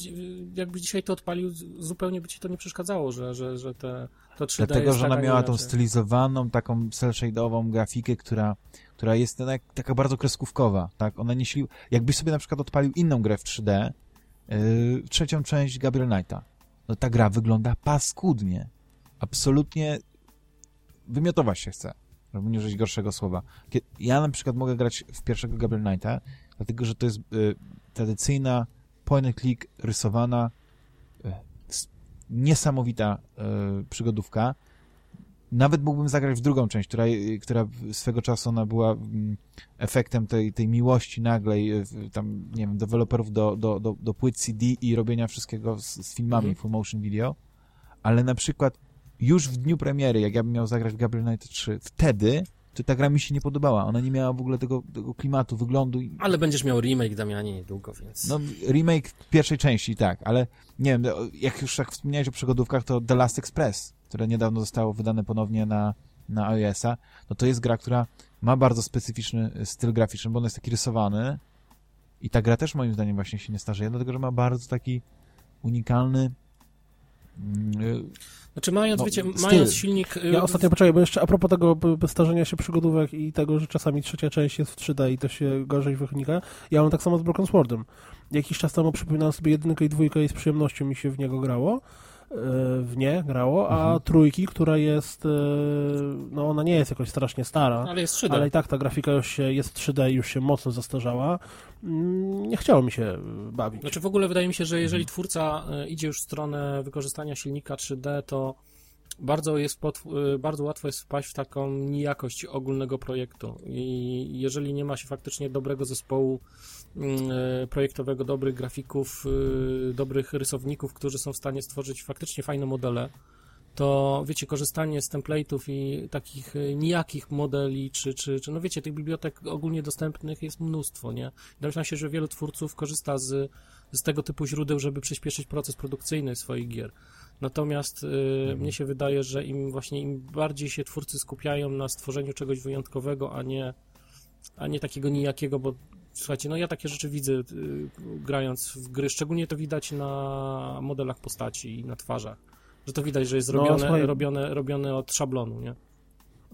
jakbyś dzisiaj to odpalił, zupełnie by ci to nie przeszkadzało, że, że, że te, to 3D Dlatego, że ona miała tą stylizowaną, taką cel-shade'ową grafikę, która, która jest tak, taka bardzo kreskówkowa, tak? Ona nie sili... Jakbyś sobie na przykład odpalił inną grę w 3D, yy, trzecią część Gabriel Knighta, no ta gra wygląda paskudnie. Absolutnie wymiotować się chce, żeby nie użyć gorszego słowa. Ja na przykład mogę grać w pierwszego Gabriel Knighta, dlatego, że to jest yy, tradycyjna point and click rysowana s- niesamowita yy, przygodówka. Nawet mógłbym zagrać w drugą część, która, która swego czasu ona była mm, efektem tej, tej miłości naglej tam, nie wiem, deweloperów do, do, do, do płyt CD i robienia wszystkiego z, z filmami Mhm. full motion video, ale na przykład już w dniu premiery, jak ja bym miał zagrać w Gabriel Knight 3, wtedy to ta gra mi się nie podobała. Ona nie miała w ogóle tego, tego klimatu, wyglądu. i- Ale będziesz miał remake, Damianie, niedługo, więc... no, remake pierwszej części, tak, ale nie wiem, jak już tak wspomniałeś o przygodówkach, to The Last Express, które niedawno zostało wydane ponownie na, na iOS-a, no to jest gra, która ma bardzo specyficzny styl graficzny, bo on jest taki rysowany i ta gra też moim zdaniem właśnie się nie starzeje, dlatego, że ma bardzo taki unikalny mm, y, Znaczy mając, no, wiecie, styl. mając silnik... y, Ja ostatnio, poczekaj, bo jeszcze a propos tego starzenia się przygodówek i tego, że czasami trzecia część jest w 3D i to się gorzej wynika, ja mam tak samo z Broken Swordem. Jakiś czas temu przypominałem sobie jedynkę i dwójkę i z przyjemnością mi się w niego grało, w nie grało, a Mhm. trójki, która jest, e, no ona nie jest jakoś strasznie stara, Ale jest 3D. ale i tak ta grafika już się, jest 3D i już się mocno zastarzała. Mm, Nie chciało mi się e, bawić. Znaczy w ogóle wydaje mi się, że jeżeli twórca idzie już w stronę wykorzystania silnika 3D, to bardzo, jest y, bardzo łatwo jest wpaść w taką nijakość ogólnego projektu i jeżeli nie ma się faktycznie dobrego zespołu mm, y, projektowego, dobrych grafików, y, dobrych rysowników, którzy są w stanie stworzyć faktycznie fajne modele, to wiecie, korzystanie z template'ów i takich nijakich modeli, czy, czy, czy no wiecie, tych bibliotek ogólnie dostępnych jest mnóstwo, nie? Domyślam się, że wielu twórców korzysta z, z tego typu źródeł, żeby przyspieszyć proces produkcyjny swoich gier. Natomiast y, mnie się wydaje, że im właśnie im bardziej się twórcy skupiają na stworzeniu czegoś wyjątkowego, a nie, a nie takiego nijakiego, bo słuchajcie, no ja takie rzeczy widzę y, grając w gry, szczególnie to widać na modelach postaci i na twarzach, że to widać, że jest No, robione, słuchaj- robione, robione od szablonu, nie?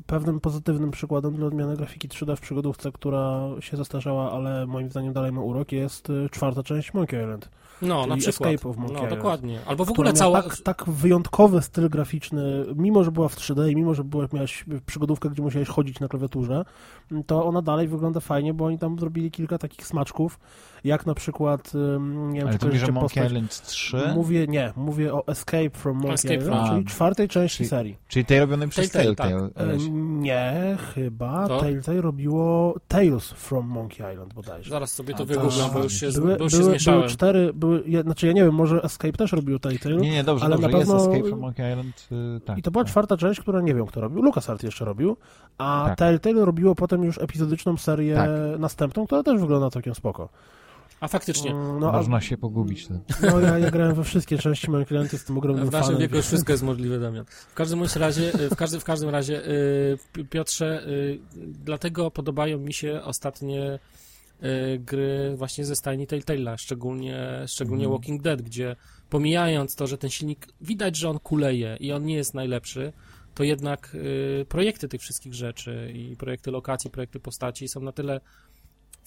Pewnym pozytywnym przykładem dla odmiany grafiki 3D w przygodówce, która się zestarzała, ale moim zdaniem dalej ma urok, jest y, czwarta część Monkey Island. No, na przykład. Escape of Monkey no, Island. dokładnie. Albo w ogóle cała... tak, tak wyjątkowy styl graficzny, mimo że była w 3D i mimo że była, miałeś przygodówkę, gdzie musiałeś chodzić na klawiaturze, to ona dalej wygląda fajnie, bo oni tam zrobili kilka takich smaczków, jak na przykład, ym, nie wiem, Ale czy kojarzycie Monkey postać, Island 3? Mówię, nie, mówię o Escape from Monkey Escape Island, from- czyli czwartej części Czyli- serii. Czyli tej robionej przez Telltale, Telltale. E, e, Nie, chyba. To? Telltale robiło Tales from Monkey Island bodajże. Zaraz sobie to wygooglam, bo już się, Były, bo już się były, były cztery, były, ja, znaczy ja nie wiem, może Escape też robił Telltale. Nie, nie, dobrze, ale dobrze, na jest pewno- Escape from Monkey Island, y, tak. I to była tak. czwarta część, która nie wiem, kto robił. LucasArts jeszcze robił, a Tak. Telltale robiło potem już epizodyczną serię Tak. następną, która też wygląda całkiem spoko. A faktycznie. Mm, No, a, Można się pogubić. To. no ja, ja grałem we wszystkie części Monkey Island, jestem ogromnym W naszym fanem. wieku już wszystko jest możliwe, Damian. W każdym razie, y, w każdym, w każdym razie, y, Pi- Piotrze, y, dlatego podobają mi się ostatnie y, gry właśnie ze stajni Telltale'a, szczególnie, szczególnie Mhm. Walking Dead, gdzie pomijając to, że ten silnik, widać, że on kuleje i on nie jest najlepszy, to jednak y, projekty tych wszystkich rzeczy i projekty lokacji, projekty postaci są na tyle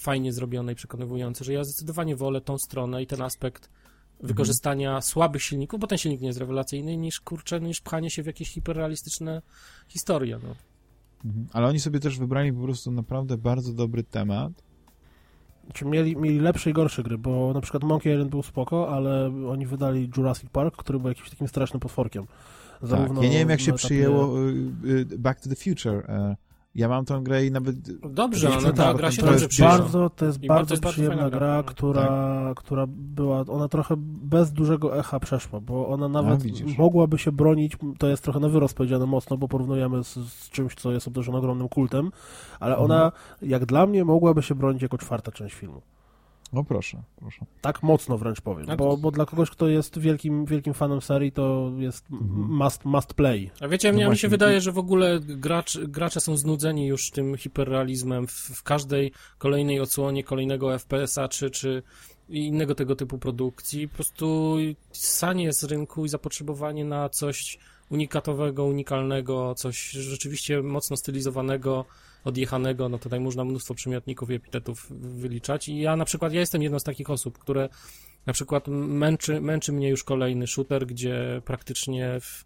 fajnie zrobione i przekonywujące, że ja zdecydowanie wolę tą stronę i ten aspekt wykorzystania słabych silników, bo ten silnik nie jest rewelacyjny, niż kurczę, niż pchanie się w jakieś hiperrealistyczne historie. No. Mhm. Ale oni sobie też wybrali po prostu naprawdę bardzo dobry temat. Czy mieli, mieli lepsze i gorsze gry, bo na przykład Monkey Island był spoko, ale oni wydali Jurassic Park, który był jakimś takim strasznym potworkiem. Tak. Ja nie wiem, jak się etapie- przyjęło y, y, Back to the Future. Ja mam tą grę i nawet... Dobrze, ale chcę ta tak, gra to się dobrze przyjęła. bardzo, to jest I bardzo- bardzo jest bardzo przyjemna gra, gra. która, która była, ona trochę bez dużego echa przeszła, bo ona nawet widzisz. mogłaby się bronić, to jest trochę na wyrost powiedziane mocno, bo porównujemy z, z czymś, co jest obdarzone ogromnym kultem, ale ona, jak dla mnie, mogłaby się bronić jako czwarta część filmu. No proszę, proszę. Tak mocno wręcz powiem, bo, bo dla kogoś, kto jest wielkim, wielkim fanem serii, to jest Mhm. must, must play. A wiecie, No mnie mi właśnie. się wydaje, że w ogóle gracz, gracze są znudzeni już tym hiperrealizmem w, w każdej kolejnej odsłonie kolejnego FPS-a czy, czy innego tego typu produkcji. Po prostu sanie z rynku i zapotrzebowanie na coś unikatowego, unikalnego, coś rzeczywiście mocno stylizowanego, odjechanego, no tutaj można mnóstwo przymiotników i epitetów wyliczać i ja na przykład, ja jestem jedną z takich osób, które na przykład męczy, męczy mnie już kolejny shooter, gdzie praktycznie w,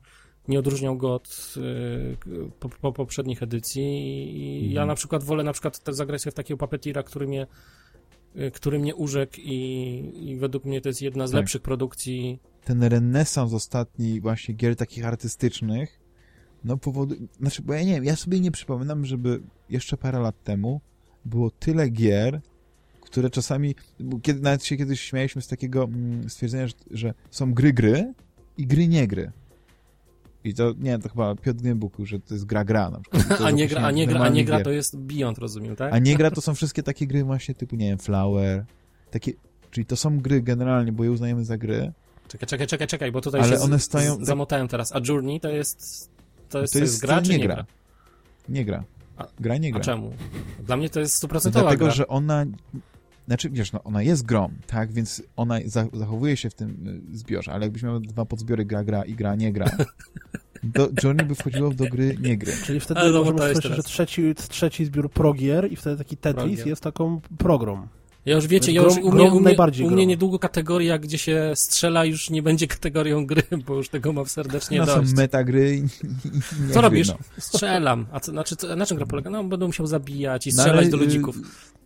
nie odróżniał go od y, po, po poprzednich edycji i Mhm. ja na przykład wolę na przykład te zagrać sobie w takiego Puppeteera, który mnie y, który mnie urzekł i, i według mnie to jest jedna z Tak. lepszych produkcji Ten renesans ostatni właśnie gier takich artystycznych, no powoduje... Znaczy, bo ja nie wiem, ja sobie nie przypominam, żeby jeszcze parę lat temu było tyle gier, które czasami... Kiedy, nawet się kiedyś śmialiśmy z takiego mm, stwierdzenia, że, że są gry gry i gry nie gry. I to, nie, to chyba Piotr Gniembuk, że to jest gra gra na przykład. To a nie jest gra, a nie gra, a nie gra gier. to jest Beyond, rozumiem, tak? A nie gra to są wszystkie takie gry właśnie typu, nie wiem, Flower, takie... Czyli to są gry generalnie, bo je uznajemy za gry, Czekaj, czekaj, czekaj, czekaj, bo tutaj Ale one stają- z, zamotałem teraz. A Journey to jest to jest, to jest, gra, czy nie nie gra. gra? Nie gra. A- Gra nie A gra. czemu? Dla mnie to jest stuprocentowa Dlatego, gra. że ona... Znaczy, wiesz, no, ona jest grą, tak, więc ona za, zachowuje się w tym y, zbiorze, ale jakbyś miał dwa podzbiory gra, gra i gra, nie gra, to Journey by wchodziło do gry, nie gry. Czyli wtedy no, możemy stwierdzić, że trzeci, trzeci zbiór progier i wtedy taki Tetris Progier. jest taką progrą. Ja już wiecie, ja już, grom- u, mnie, u, mnie, u niedługo kategoria, gdzie się strzela, już nie będzie kategorią gry, bo już tego mam serdecznie No są dość. metagry i, i, i nie Co gry, robisz? No. Strzelam. A co, znaczy, co, na czym gra polega? No, będę musiał zabijać i No, strzelać ale, do y, ludzików.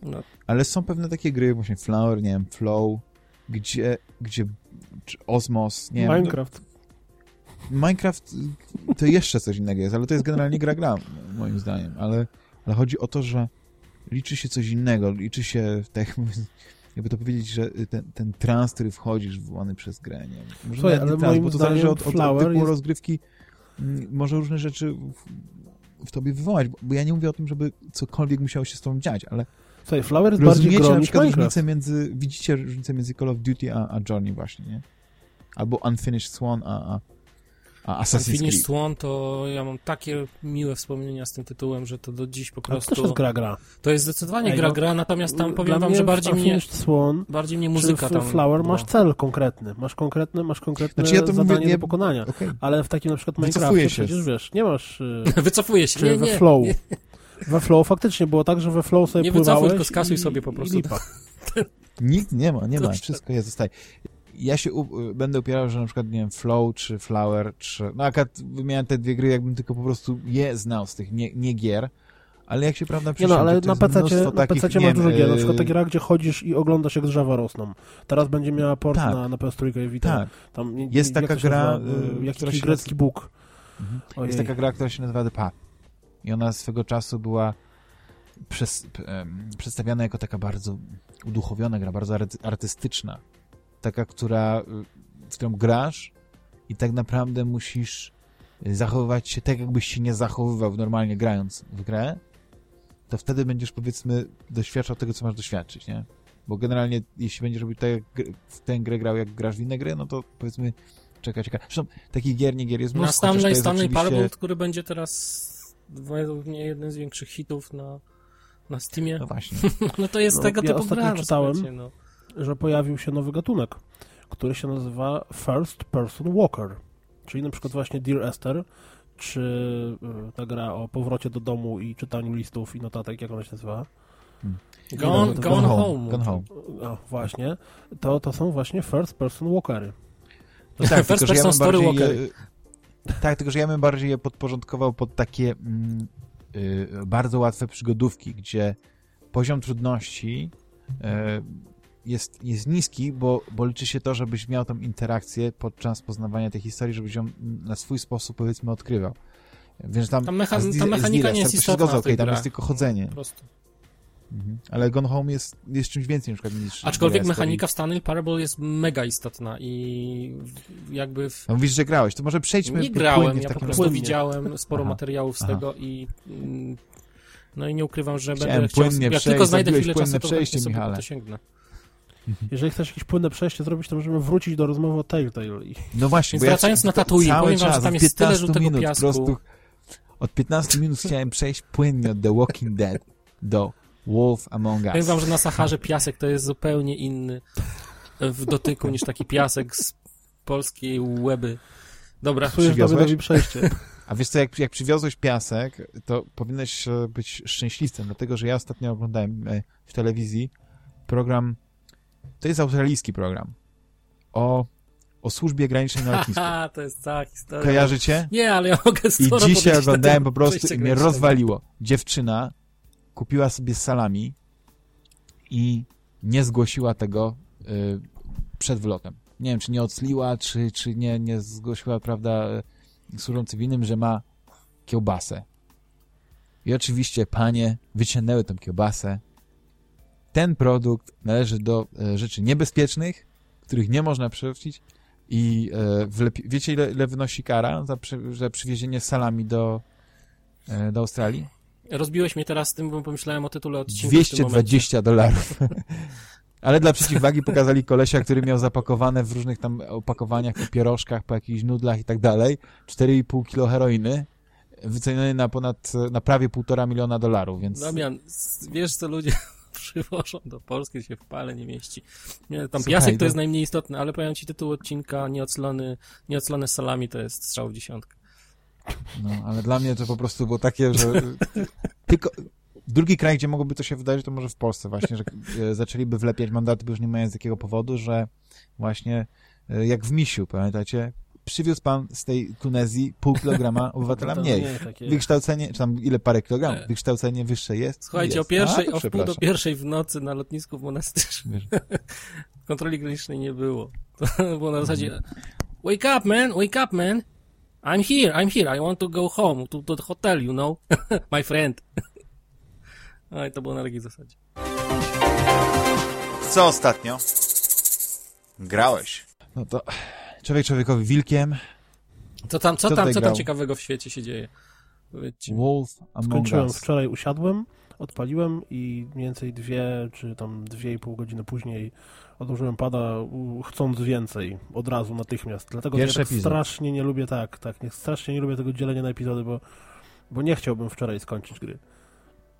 No, Ale są pewne takie gry, właśnie Flower, nie wiem, Flow, gdzie, gdzie Osmos, nie wiem, no, Minecraft. Minecraft y, to jeszcze coś innego jest, ale to jest generalnie gra gra, moim zdaniem, ale, ale chodzi o to, że liczy się coś innego, liczy się, *laughs* tak jakby to powiedzieć, że ten, ten trans, który wchodzisz wywołany przez grę, nie? Może Słuchaj, ale trans, bo to zależy od, od, typu jest- rozgrywki, mm, może różne rzeczy w, w tobie wywołać, bo, bo ja nie mówię o tym, żeby cokolwiek musiało się z tobą dziać, ale Słuchaj, Flower jest bardziej grą na przykład różnicę między, widzicie różnicę między Call of Duty a, a Journey właśnie, nie? Albo Unfinished Swan a, a, a Assassin's Finish Creed. Swan to ja mam takie miłe wspomnienia z tym tytułem, że to do dziś po Ale to też prostu... jest gra gra. To jest zdecydowanie Ej, gra no, gra, natomiast tam powiem wam, że bardziej mnie, Swan bardziej mnie czy muzyka w tam... Flower była. masz cel konkretny. Masz konkretne, masz konkretne Znaczy, ja to zadanie mówię, nie- do pokonania. Okej. Ale w takim na przykład Wycofuję Minecrafcie się. przecież wiesz, nie masz... y, *laughs* Wycofuję się, Czy nie, we nie. flow. nie. We flow faktycznie było tak, że we flow sobie Nie wycofuj, pływałeś tylko skasuj i- sobie po prostu. Nikt nie ma, nie ma, wszystko jest, zostaje. Ja się u, będę upierał, że na przykład, nie wiem, Flow czy Flower, czy... No akurat wymieniałem te dwie gry, jakbym tylko po prostu je znał z tych nie, nie gier, ale jak się prawda Nie no, ale to na PC, na PC masz dużo gier, na przykład ta gra, gdzie chodzisz i oglądasz jak drzewa rosną. Teraz będzie miała port Tak. na, na PS3 i Vita. Tak, Tam, nie- Jest taka gra, nazywa? y, jakiś grecki Bóg. Mhm. Jest taka gra, która się nazywa The Path. I ona swego czasu była przez, em, przedstawiana jako taka bardzo uduchowiona gra, bardzo arty- artystyczna. Taka, która, y, w którą grasz i tak naprawdę musisz y, zachowywać się tak, jakbyś się nie zachowywał normalnie grając w grę, to wtedy będziesz, powiedzmy, doświadczał tego, co masz doświadczyć, nie? Bo generalnie, jeśli będziesz robił tak, jak w tę grę grał, jak grasz w inne gry, no to powiedzmy, czekaj, czekaj. Zresztą takich gier, nie gier jest Na mnóstwo. to Stanley, Stanley oczywiście- Parable, który będzie teraz według mnie jednym z większych hitów na, na Steamie. No właśnie. *laughs* No to jest No, tego ja typu gra. no, czytałem, słuchajcie, no. Że pojawił się nowy gatunek, który się nazywa First Person Walker. Czyli na przykład właśnie Dear Esther, czy y, ta gra o powrocie do domu i czytaniu listów i notatek, jak ona się nazywa. Gone, no, to gone, Gone home. Home. Gone Home. O, właśnie. To, to są właśnie First Person Walkery. No tak, First tylko, że ja person bym story bardziej walker. je, Tak, tylko że ja bym bardziej je podporządkował pod takie mm, y, bardzo łatwe przygodówki, gdzie poziom trudności y, jest, jest niski, bo, bo liczy się to, żebyś miał tą interakcję podczas poznawania tej historii, żebyś ją na swój sposób, powiedzmy, odkrywał. Więc tam, Ta mecha- ta mechanika nie jest to istotna zgodzę, okej, tam grach. jest tylko chodzenie. Po prostu. Mhm. Ale Gone Home jest, jest czymś więcej niż, niż Aczkolwiek mechanika w Stanley Parable jest mega istotna i jakby w... No mówisz, że grałeś, to może przejdźmy nie grałem, w ja po prostu widziałem sporo Aha. materiałów z Aha. tego i mm, no i nie ukrywam, że Chciałem będę chciał, jak tylko znajdę chwilę czasu, to przejście, chętnie sobie Michale. to sięgnę. Jeżeli chcesz jakieś płynne przejście zrobić, to możemy wrócić do rozmowy o Telltale. I... No właśnie, Więc bo ja wracając ci- na Tatooine, cały powiem wam, że czas, tam od jest tyle 15 żółtego minut, piasku. Prostu od 15 minut chciałem przejść płynnie od The Walking Dead do Wolf Among Us. Powiem wam, że na Saharze piasek to jest zupełnie inny w dotyku niż taki piasek z polskiej łeby. Dobra, Przywiozłeś? Przejście. A wiesz co, jak, jak przywiozłeś piasek, to powinieneś e, być szczęśliwcem, dlatego że ja ostatnio oglądałem e, w telewizji program, to jest australijski program, o, o służbie granicznej na lotnisku. Haha, *laughs* to jest cała historia. Kojarzycie? Nie, ale ja mogę I dzisiaj oglądałem po prostu i mnie rozwaliło. Dziewczyna kupiła sobie salami i nie zgłosiła tego y, przed wlotem. Nie wiem, czy nie ocliła, czy, czy nie, nie zgłosiła, prawda, y, służbom cywilnym, że ma kiełbasę. I oczywiście panie wyciągnęły tą kiełbasę. Ten produkt należy do e, rzeczy niebezpiecznych, których nie można przewrócić i e, wiecie ile, ile wynosi kara za, przy, za przywiezienie salami do, e, do Australii? Rozbiłeś mnie teraz z tym, bo pomyślałem o tytule momencie. 220 dolarów. *laughs* Ale dla przeciwwagi pokazali kolesia, który miał zapakowane w różnych tam opakowaniach, po pierożkach, po jakichś nudlach i tak dalej, 4,5 kilo heroiny, wyceniony na ponad, na prawie półtora miliona dolarów, więc... Damian, wiesz co ludzie przywożą do Polski, się w pale nie mieści. Tam Słuchaj, piasek to no- jest najmniej istotne, ale powiem ci tytuł odcinka nieoclony, nieoclone salami to jest strzał w dziesiątkę. No, ale dla mnie to po prostu było takie, że tylko drugi kraj, gdzie mogłoby to się wydarzyć, to może w Polsce właśnie, że e, zaczęliby wlepiać mandaty, bo już nie mają z jakiego powodu, że właśnie e, jak w misiu, pamiętacie? Przywiózł pan z tej Tunezji pół kilograma *laughs* obywatela mniej. nie takie- Wykształcenie, czy tam ile parę kilogramów, Nie. wykształcenie wyższe jest? Słuchajcie, jest. o pierwszej, A, o wpół do pierwszej w nocy na lotnisku w Monasterze Wiesz, *laughs* kontroli granicznej nie było. *laughs* To było na zasadzie wake up man, wake up man. I'm here, I'm here, I want to go home, to, to the hotel, you know, my friend. No i to było na takiej zasadzie. Co ostatnio? Grałeś. No to człowiek człowiekowi wilkiem, Co tam, co Kto tam, co tam ciekawego w świecie się dzieje? Powiedzcie. Wolf Among Skończyłem Us. wczoraj, usiadłem, odpaliłem i mniej więcej dwie, czy tam dwie i pół godziny później odłożyłem pada, chcąc więcej, od razu, natychmiast. Dlatego że ja Pierwszy tak epizod. strasznie nie lubię, tak, tak, nie, strasznie nie lubię tego dzielenia na epizody, bo, bo nie chciałbym wczoraj skończyć gry.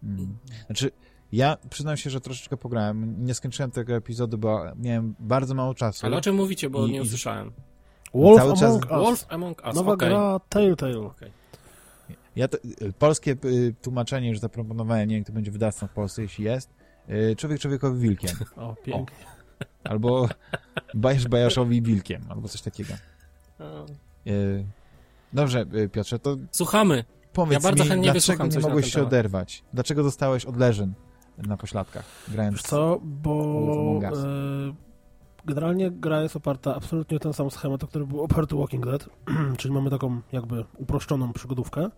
Mm. Znaczy, ja przyznam się, że troszeczkę pograłem. Nie skończyłem tego epizodu, bo miałem bardzo mało czasu. Ale o czym mówicie, bo I- nie usłyszałem. Wolf Cały czas- Among Us, Wolf Among Us, nowa okej. gra Telltale. Okej. Ja to, y, polskie y, tłumaczenie już zaproponowałem, nie wiem, kto będzie wydawcą w Polsce, jeśli jest. Y, Człowiek człowiekowi wilkiem. *laughs* O, pięknie. Albo Bajasz Bajaszowi wilkiem, albo coś takiego. Y, Dobrze, y, Piotrze, to Słuchamy. powiedz Ja bardzo mi, chętnie dlaczego nie mogłeś się temat. oderwać? Dlaczego dostałeś od leżyn na pośladkach, grając Wiesz co, bo e, generalnie gra jest oparta absolutnie o ten sam schemat, o który był oparty Walking Dead, *clears throat* czyli mamy taką jakby uproszczoną przygodówkę e,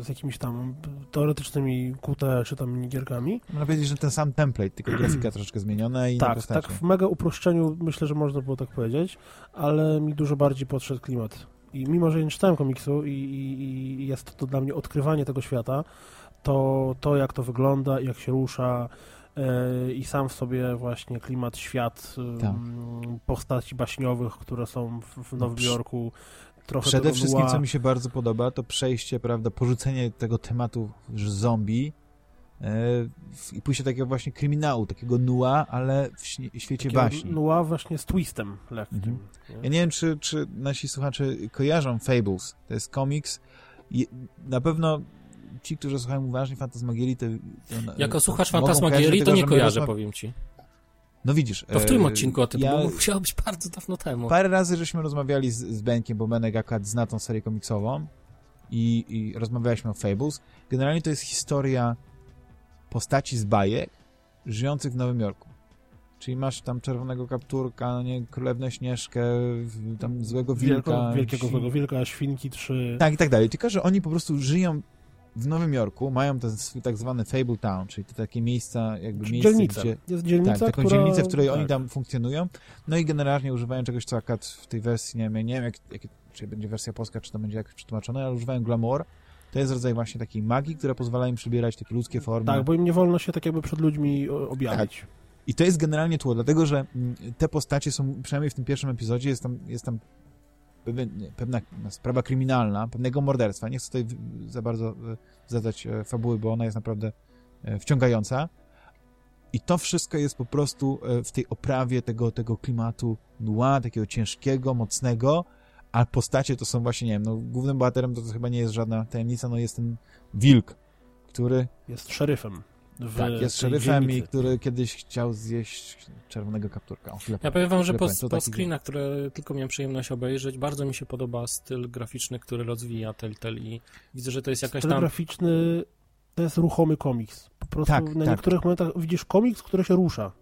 z jakimiś tam teoretycznymi QT czy tam minigierkami. Można powiedzieć, że ten sam template, tylko grafika *clears throat* troszeczkę zmieniona i Tak, tak w mega uproszczeniu myślę, że można było tak powiedzieć, ale mi dużo bardziej podszedł klimat. I mimo, że nie czytałem komiksu i, i, i jest to dla mnie odkrywanie tego świata, to to jak to wygląda, jak się rusza e, i sam w sobie właśnie klimat, świat, Tak. postaci baśniowych, które są w, w Nowym Przy- Jorku, trochę Przede wszystkim, noir. co mi się bardzo podoba, to przejście, prawda, porzucenie tego tematu zombie e, i pójście takiego właśnie kryminału, takiego nua, ale w świecie Takiego baśni. Noir właśnie z twistem lekkim. Mhm. Ja nie wiem, czy, czy nasi słuchacze kojarzą Fables. To jest komiks. I na pewno ci, którzy słuchają uważnie Fantasmagierii, to... to Jako mogą Fantasmagierii, to nie kojarzę, rozma- powiem ci. No widzisz. To w którym e, odcinku o tym? Ja Bo musiało być bardzo dawno temu. parę razy żeśmy rozmawiali z, z Benkiem, bo Benek akurat zna tą serię komiksową i, i rozmawialiśmy o Fables. Generalnie to jest historia postaci z bajek żyjących w Nowym Jorku. Czyli masz tam czerwonego kapturka, no nie, królewnę Śnieżkę, tam złego wilka. Wielko, wielkiego złego wilka, świnki trzy. Tak, i tak dalej. Tylko, że oni po prostu żyją w Nowym Jorku, mają ten swój tak zwany Fable Town, czyli te takie miejsca, jakby miejsce, dzielnica. gdzie... Jest dzielnica, Tak, taką która... dzielnicę, w której tak. oni tam funkcjonują. No i generalnie używają czegoś, co akurat w tej wersji, nie wiem, nie wiem jak, jak, czy będzie wersja polska, czy to będzie jakoś przetłumaczone, ale używają glamour. To jest rodzaj właśnie takiej magii, która pozwala im przybierać takie ludzkie formy. Tak, bo im nie wolno się tak jakby przed ludźmi objawić. I to jest generalnie tło, dlatego że mm, te postacie są, przynajmniej w tym pierwszym epizodzie, jest tam, jest tam pewna sprawa kryminalna, pewnego morderstwa. Nie chcę tutaj za bardzo e, zadać e, fabuły, bo ona jest naprawdę e, wciągająca. I to wszystko jest po prostu w tej oprawie tego, tego klimatu noir, takiego ciężkiego, mocnego, a postacie to są właśnie, nie wiem, no głównym bohaterem to, to chyba nie jest żadna tajemnica, no jest ten wilk, który Jest szeryfem. W tak, jest szeryfem i który kiedyś chciał zjeść czerwonego kapturka. Ja powiem wam, że po, po taki- screenach, które tylko miałem przyjemność obejrzeć, bardzo mi się podoba styl graficzny, który rozwija Telltale i widzę, że to jest jakaś Styl tam... graficzny to jest ruchomy komiks. Po prostu Tak, na tak. niektórych momentach widzisz komiks, który się rusza.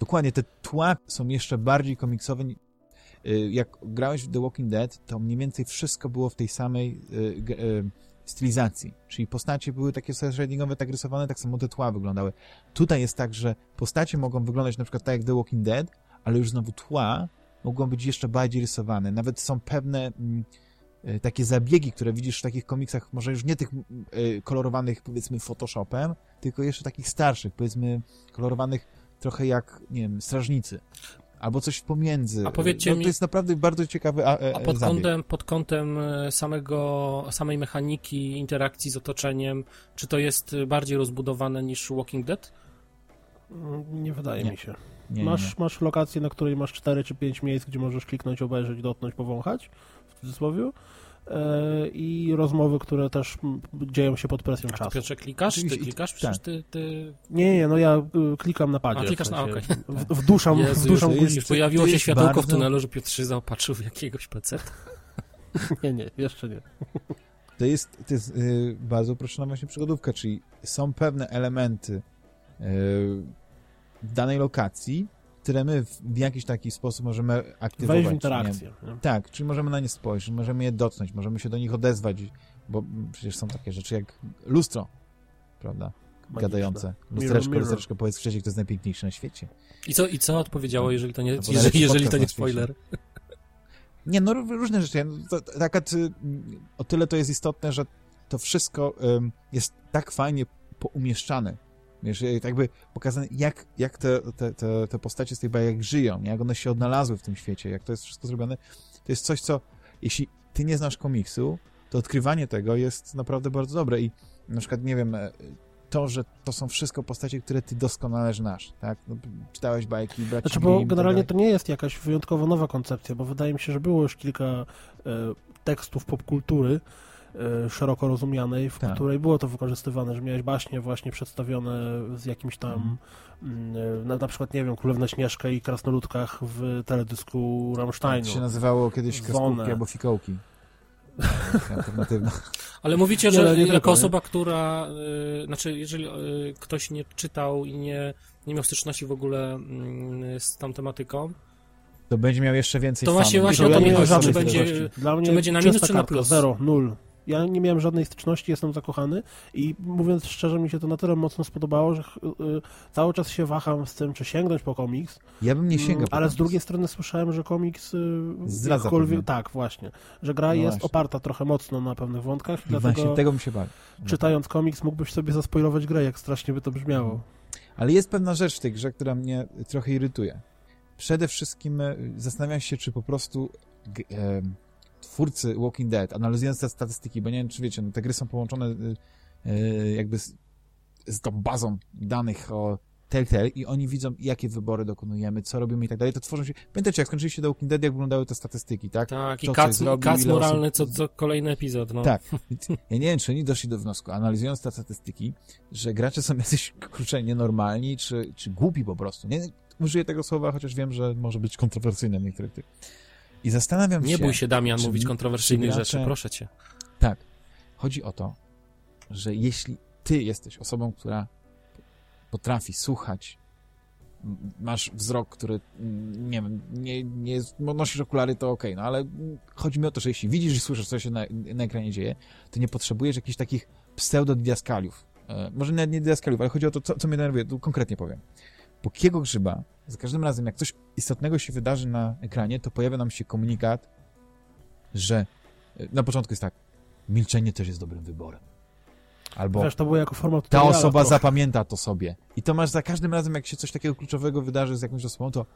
Dokładnie, te tła są jeszcze bardziej komiksowe. Y, Jak grałeś w The Walking Dead, to mniej więcej wszystko było w tej samej y, y, stylizacji. Czyli postacie były takie shadingowe, tak rysowane, tak samo te tła wyglądały. Tutaj jest tak, że postacie mogą wyglądać na przykład tak jak The Walking Dead, ale już znowu tła mogą być jeszcze bardziej rysowane. Nawet są pewne mm, y, takie zabiegi, które widzisz w takich komiksach, może już nie tych y, kolorowanych powiedzmy Photoshopem, tylko jeszcze takich starszych, powiedzmy kolorowanych trochę jak, nie wiem, strażnicy. Albo coś pomiędzy. A powiedzcie no, mi- To jest naprawdę bardzo ciekawy a, A pod zabieg. kątem, pod kątem e, samego, samej mechaniki, interakcji z otoczeniem, czy to jest e, bardziej rozbudowane niż Walking Dead? Mm, Nie wydaje Nie. mi się. Nie, nie, masz, masz lokację, na której masz 4 czy 5 miejsc, gdzie możesz kliknąć, obejrzeć, dotknąć, powąchać, w cudzysłowie. E, I rozmowy, które też dzieją się pod presją A ty czasu. Piotrze klikasz? Ty klikasz? tak. Przecież ty... ty... Nie, nie, no ja y, klikam na padzie. A, klikasz w na- sensie, okej. w, wduszam, Jezu, wduszam. Już pojawiło się światełko w bardzo- tunelu, że Piotr zaopatrzył w jakiegoś PC. *laughs* Nie, nie, jeszcze nie. To jest, to jest y, bardzo uproszczona właśnie przygodówka, czyli są pewne elementy y, w danej lokacji, które my w, jakiś taki sposób możemy aktywować. Wejść w interakcję. nie? Tak, czyli możemy na nie spojrzeć, możemy je dotknąć, możemy się do nich odezwać, bo przecież są takie rzeczy jak lustro, prawda? Magiczne. Gadające. Mirror, Lustreczko, mirror. lustreczko, powiedz Krzysiek, to jest najpiękniejsze na świecie. I co, I co odpowiedziało, jeżeli to nie, No jeżeli, jeżeli to nie spoiler? Nie, no ró- różne rzeczy. No, To, taka, ty, o tyle to jest istotne, że to wszystko ym, jest tak fajnie poumieszczane. Wiesz, jakby pokazane, jak, jak te, te, te, te postacie z tych bajek żyją, jak one się odnalazły w tym świecie, jak to jest wszystko zrobione. To jest coś, co jeśli ty nie znasz komiksu, to odkrywanie tego jest naprawdę bardzo dobre i na przykład, nie wiem, e, to, że to są wszystko postacie, które ty doskonale znasz, tak? No, czytałeś bajki, braci Znaczy, Grimm bo tak generalnie to nie jest jakaś wyjątkowo nowa koncepcja, bo wydaje mi się, że było już kilka e, tekstów popkultury e, szeroko rozumianej, w Tak. której było to wykorzystywane, że miałeś baśnie właśnie przedstawione z jakimś tam, mm, e, na, na przykład, nie wiem, Królewna Śnieżkę i Krasnoludkach w teledysku Rammsteinu. To się nazywało kiedyś kreskówki albo fikołki. *laughs* Alternatywna. Ale mówicie, Nie, że ale nie jako tylko, nie? osoba, która, y, znaczy jeżeli y, ktoś nie czytał i nie, nie miał styczności w ogóle mm, z tą tematyką, To będzie miał jeszcze więcej To fanów. właśnie- właśnie Wiesz, o to mi nie chodzi, czy będzie-. Dla mnie będzie na minus, czy na plus? Zero, nul. Ja nie miałem żadnej styczności, jestem zakochany i mówiąc szczerze, mi się to na tyle mocno spodobało, że y, y, cały czas się waham z tym, czy sięgnąć po komiks, Ja bym nie sięgał Mm, ale z drugiej strony słyszałem, że komiks y, Zdradza tak, właśnie, że gra No jest właśnie. oparta trochę mocno na pewnych wątkach i I dlatego Właśnie tego bym się bał. czytając komiks mógłbyś sobie zaspoilować grę, jak strasznie by to brzmiało. Ale jest pewna rzecz w tej grze, która mnie trochę irytuje. Przede wszystkim zastanawiam się, czy po prostu twórcy Walking Dead, analizując te statystyki, bo nie wiem, czy wiecie, no, te gry są połączone e, e, jakby z, z tą bazą danych o Telltale i oni widzą, jakie wybory dokonujemy, co robimy i tak dalej, to tworzą się... Pamiętacie, jak skończyliście do Walking Dead, jak wyglądały te statystyki, tak? tak, i Kto coś kac, zrobił, kac ile moralny osób- co, co kolejny epizod, no. Tak. *laughs* Ja nie wiem, czy oni doszli do wniosku, analizując te statystyki, że gracze są jacyś, kurczę, nienormalni, czy, czy głupi po prostu. Nie użyję tego słowa, chociaż wiem, że może być kontrowersyjne w niektórych tych. I zastanawiam Nie się... bój się, Damian, mówić kontrowersyjnych gracze- rzeczy, proszę cię. Tak. Chodzi o to, że jeśli ty jesteś osobą, która potrafi słuchać, masz wzrok, który, nie wiem, nie, nie no, nosisz okulary, to okej, no ale chodzi mi o to, że jeśli widzisz i słyszysz, co się na, na ekranie dzieje, to nie potrzebujesz jakichś takich pseudo-didaskaliów. E, może nawet nie didaskaliów, ale chodzi o to, co, co mnie denerwuje, tu konkretnie powiem. Pukiego grzyba, za każdym razem, jak coś istotnego się wydarzy na ekranie, to pojawia nam się komunikat, że e, na początku jest tak, milczenie też jest dobrym wyborem. Albo Wiesz, to było jako forma ta osoba trochę. zapamięta to sobie. I to masz za każdym razem, jak się coś takiego kluczowego wydarzy z jakąś osobą, to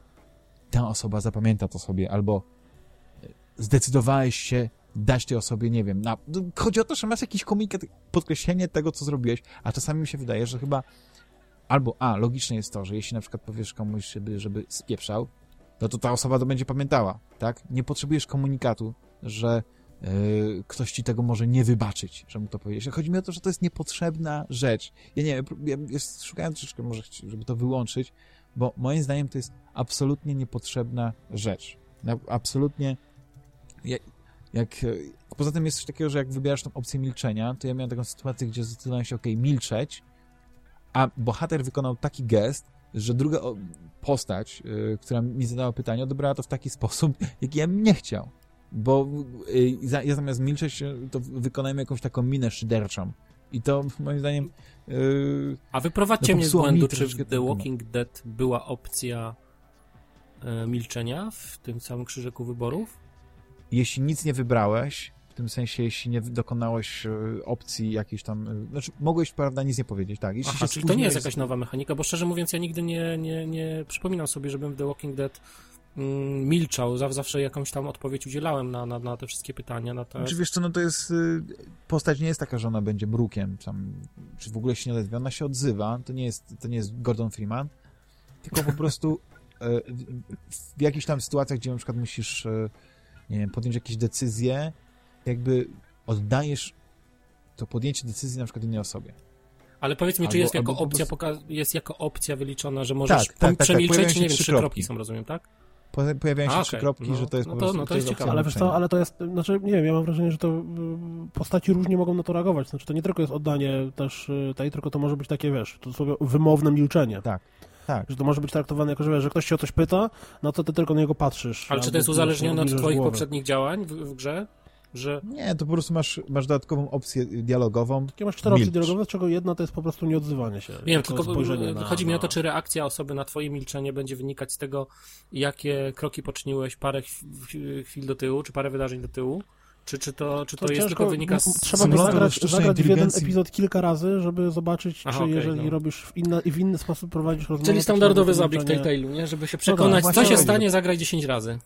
ta osoba zapamięta to sobie, albo e, zdecydowałeś się dać tej osobie, nie wiem, na... chodzi o to, że masz jakiś komunikat, podkreślenie tego, co zrobiłeś, a czasami mi się wydaje, że chyba albo, a, logiczne jest to, że jeśli na przykład powiesz komuś, żeby, żeby spieprzał, no to ta osoba to będzie pamiętała, tak? Nie potrzebujesz komunikatu, że yy, ktoś ci tego może nie wybaczyć, że mu to powiedzieć. Chodzi mi o to, że to jest niepotrzebna rzecz. Ja nie wiem, ja szukałem troszeczkę może, żeby to wyłączyć, bo moim zdaniem to jest absolutnie niepotrzebna rzecz. Absolutnie jak, jak poza tym jest coś takiego, że jak wybierasz tą opcję milczenia, to ja miałem taką sytuację, gdzie zdecydowałem się, ok, milczeć, a bohater wykonał taki gest, że druga postać, y, która mi zadała pytanie, odebrała to w taki *laughs* sposób, jaki ja bym nie chciał. Bo y, za- ja zamiast milczeć, y, to wykonajmy jakąś taką minę szyderczą. I to moim zdaniem y, A wyprowadźcie No, mnie z błędu, czy w The. Walking Dead była opcja milczenia w tym samym krzyżyku wyborów? jeśli nic nie wybrałeś, w tym sensie, jeśli nie dokonałeś y, opcji jakiejś tam, y, znaczy mogłeś, prawda, nic nie powiedzieć, tak. Jeśli Aha, czyli to nie jest jakaś nowa mechanika, bo szczerze mówiąc ja nigdy nie, nie, nie przypominam sobie, żebym w The Walking Dead mm, milczał, Zaw- zawsze jakąś tam odpowiedź udzielałem na, na, na te wszystkie pytania, na te... Znaczy, wiesz co, no to jest, y, postać nie jest taka, że ona będzie mrukiem, tam, czy w ogóle się nie odezwie, ona się odzywa, to nie jest, to nie jest Gordon Freeman, tylko po prostu y, w, w jakichś tam sytuacjach, gdzie na przykład musisz, nie wiem, podjąć jakieś decyzje, jakby oddajesz to podjęcie decyzji na przykład innej osobie. Ale powiedz mi, czy Albo- jest jako albo po opcja, prostu- jest jako opcja wyliczona, że możesz Tak, tak, tak, tak. przemilczeć, czy się nie wiem, trzy kropki kropki. są, rozumiem, tak? Po- Pojawiają się A, trzy okej. kropki, No, że to jest no po to- prostu... no to jest ciekawe. Ale wiesz co, ale to jest, znaczy, nie wiem, ja mam wrażenie, że to y, postaci różnie mogą na to reagować. Znaczy, to nie tylko jest oddanie też y, tej, tylko to może być takie, wiesz, to słowo wymowne milczenie. Tak. Tak. Że to może być traktowane jako, że, wiesz, że ktoś cię o coś pyta, no to ty tylko na niego patrzysz. Ale czy to jest uzależnione od twoich głowę. poprzednich działań w, w grze? Że Nie, to po prostu masz, masz dodatkową opcję dialogową. Takie masz cztery opcje dialogowe, z czego jedna to jest po prostu nieodzywanie się. Nie wiem, tylko spojrzenie na- chodzi mi o to, czy reakcja osoby na twoje milczenie będzie wynikać z tego, jakie kroki poczyniłeś parę chw- chwil do tyłu, czy parę wydarzeń do tyłu, czy, czy to, czy to, jest tylko wynika z... Trzeba by zagrać, zagrać w jeden epizod kilka razy, żeby zobaczyć, Aha, czy okej, jeżeli no. robisz w, inna, w inny sposób prowadzisz rozmowę... Czyli to standardowy to zabieg Telltale'u, nie? Żeby się tak, przekonać, właśnie co się stanie, zagraj 10 razy.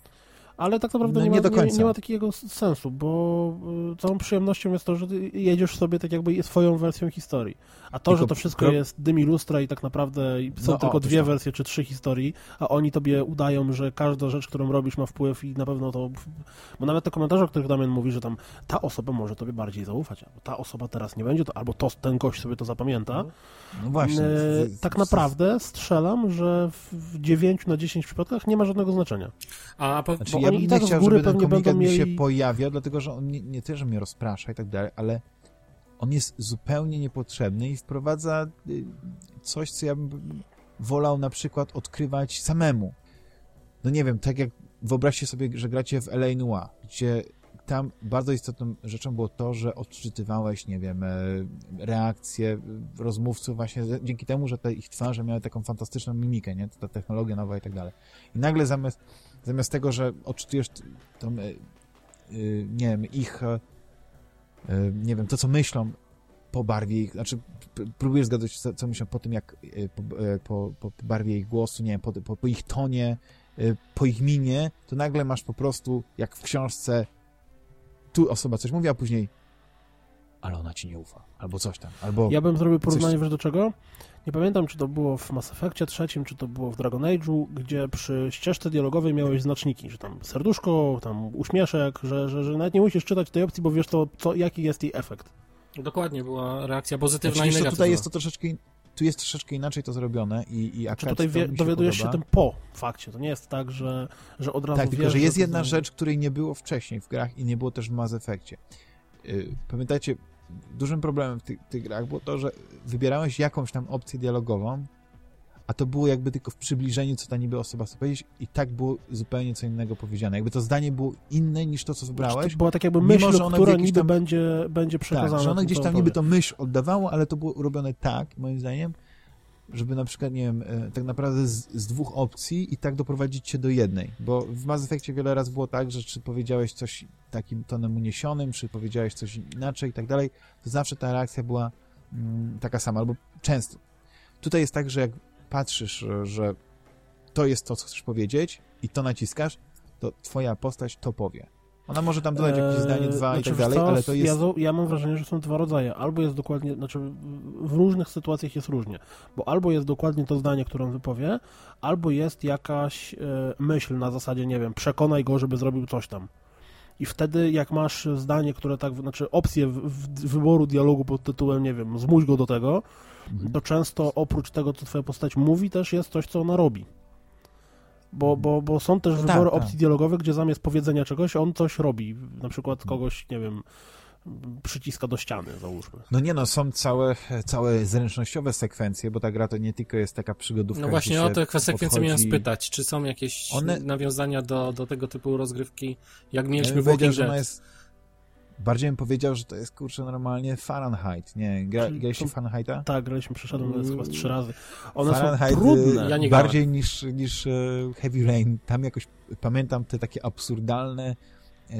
Ale tak naprawdę No nie, ma, nie, nie ma takiego sensu, bo y, całą przyjemnością jest to, że ty jedziesz sobie tak jakby swoją wersją historii. A to, Tylko że to wszystko pro- jest dym i lustra i tak naprawdę są No, o, tylko to dwie wersje czy trzy historii, a oni tobie udają, że każda rzecz, którą robisz ma wpływ i na pewno to... Bo nawet te komentarze, o których Damian mówi, że tam ta osoba może tobie bardziej zaufać, albo ta osoba teraz nie będzie, to, albo to, ten gość sobie to zapamięta. No właśnie. E, tak naprawdę strzelam, że w- w 9 na 10 przypadkach nie ma żadnego znaczenia. A po, Znaczy, Bo ja bym nie tak chciał, żeby ten pewnie komunikat będą mi się mieli- pojawia, dlatego że on nie, nie tyle, że mnie rozprasza i tak dalej, ale on jest zupełnie niepotrzebny i wprowadza y, coś, co ja bym wolał na przykład odkrywać samemu. No nie wiem, tak jak wyobraźcie sobie, że gracie w L.A. Noir, gdzie tam bardzo istotną rzeczą było to, że odczytywałeś, nie wiem, e, reakcje rozmówców właśnie dzięki temu, że te ich twarze miały taką fantastyczną mimikę, nie? Ta technologia nowa i tak dalej. I nagle zamiast, zamiast tego, że odczytujesz tą, e, e, nie wiem, ich, e, nie wiem, to co myślą po barwie ich, znaczy próbujesz zgadać, co, co myślą po tym, jak po, po, po barwie ich głosu, nie wiem, po, po, ich tonie, po ich minie, to nagle masz po prostu, jak w książce, tu osoba coś mówi, a później ale ona ci nie ufa, albo coś tam, albo... Ja bym zrobił porównanie, Coś- wiesz do czego? Nie pamiętam, czy to było w Mass Effectie trzecim, czy to było w Dragon Age'u, gdzie przy ścieżce dialogowej miałeś znaczniki, że tam serduszko, tam uśmieszek, że, że, że nawet nie musisz czytać tej opcji, bo wiesz to, co, jaki jest jej efekt. Dokładnie, była reakcja pozytywna Znaczy, i negatywna. tutaj jest to troszeczkę, in- tu jest troszeczkę inaczej to zrobione i, i akurat tutaj to wie, dowiadujesz się podoba. tym po fakcie, to nie jest tak, że, że od razu Tak, wiesz, tylko że jest jedna rzecz, której nie było wcześniej w grach i nie było też w Mass Effectie. Yy, Pamiętajcie, dużym problemem w tych, tych grach było to, że wybierałeś jakąś tam opcję dialogową, a to było jakby tylko w przybliżeniu, co ta niby osoba chce powiedzieć i tak było zupełnie co innego powiedziane. Jakby to zdanie było inne niż to, co wybrałeś. To była tak jakby Mimo, myśl, że ona w która niby tam- będzie, będzie przekazana. Tak, że ono tym, gdzieś tam niby powie. to myśl oddawało, ale to było robione tak, moim zdaniem, żeby na przykład, nie wiem, e, tak naprawdę z, z dwóch opcji i tak doprowadzić cię do jednej. Bo w Mass Effectie wiele razy było tak, że czy powiedziałeś coś takim tonem uniesionym, czy powiedziałeś coś inaczej i tak dalej, to zawsze ta reakcja była mm, taka sama, albo często. Tutaj jest tak, że jak patrzysz, e, że to jest to, co chcesz powiedzieć i to naciskasz, to twoja postać to powie. Ona może tam dodać jakieś zdanie, dwa Eee, i tak wiesz dalej, co, ale to jest... Ja, ja mam wrażenie, że są dwa rodzaje. Albo jest dokładnie, znaczy w różnych sytuacjach jest różnie, bo albo jest dokładnie to zdanie, które on wypowie, albo jest jakaś e, myśl na zasadzie, nie wiem, przekonaj go, żeby zrobił coś tam. I wtedy, jak masz zdanie, które tak, znaczy opcję w, w, wyboru dialogu pod tytułem, nie wiem, zmuś go do tego. To często oprócz tego, co twoja postać mówi, też jest coś, co ona robi. Bo, bo, bo są też No tak, wybory tak. opcji dialogowych, gdzie zamiast powiedzenia czegoś, on coś robi. Na przykład kogoś, nie wiem, przyciska do ściany, załóżmy. No nie no, są całe, całe zręcznościowe sekwencje, bo ta gra to nie tylko jest taka przygodówka, No właśnie o te konsekwencje miałem spytać. Czy są jakieś One- nawiązania do, do tego typu rozgrywki, jak Ja mieliśmy w Walking że ona Dead? jest... Bardziej bym powiedział, że to jest kurczę normalnie Fahrenheit. Nie, gra, graliście Fahrenheita? Tak, graliśmy, przeszedłem Mm. chyba trzy razy. One Fahrenheit są trudne. y, Ja nie bardziej niż, niż e, Heavy Rain. Tam jakoś pamiętam te takie absurdalne e, e,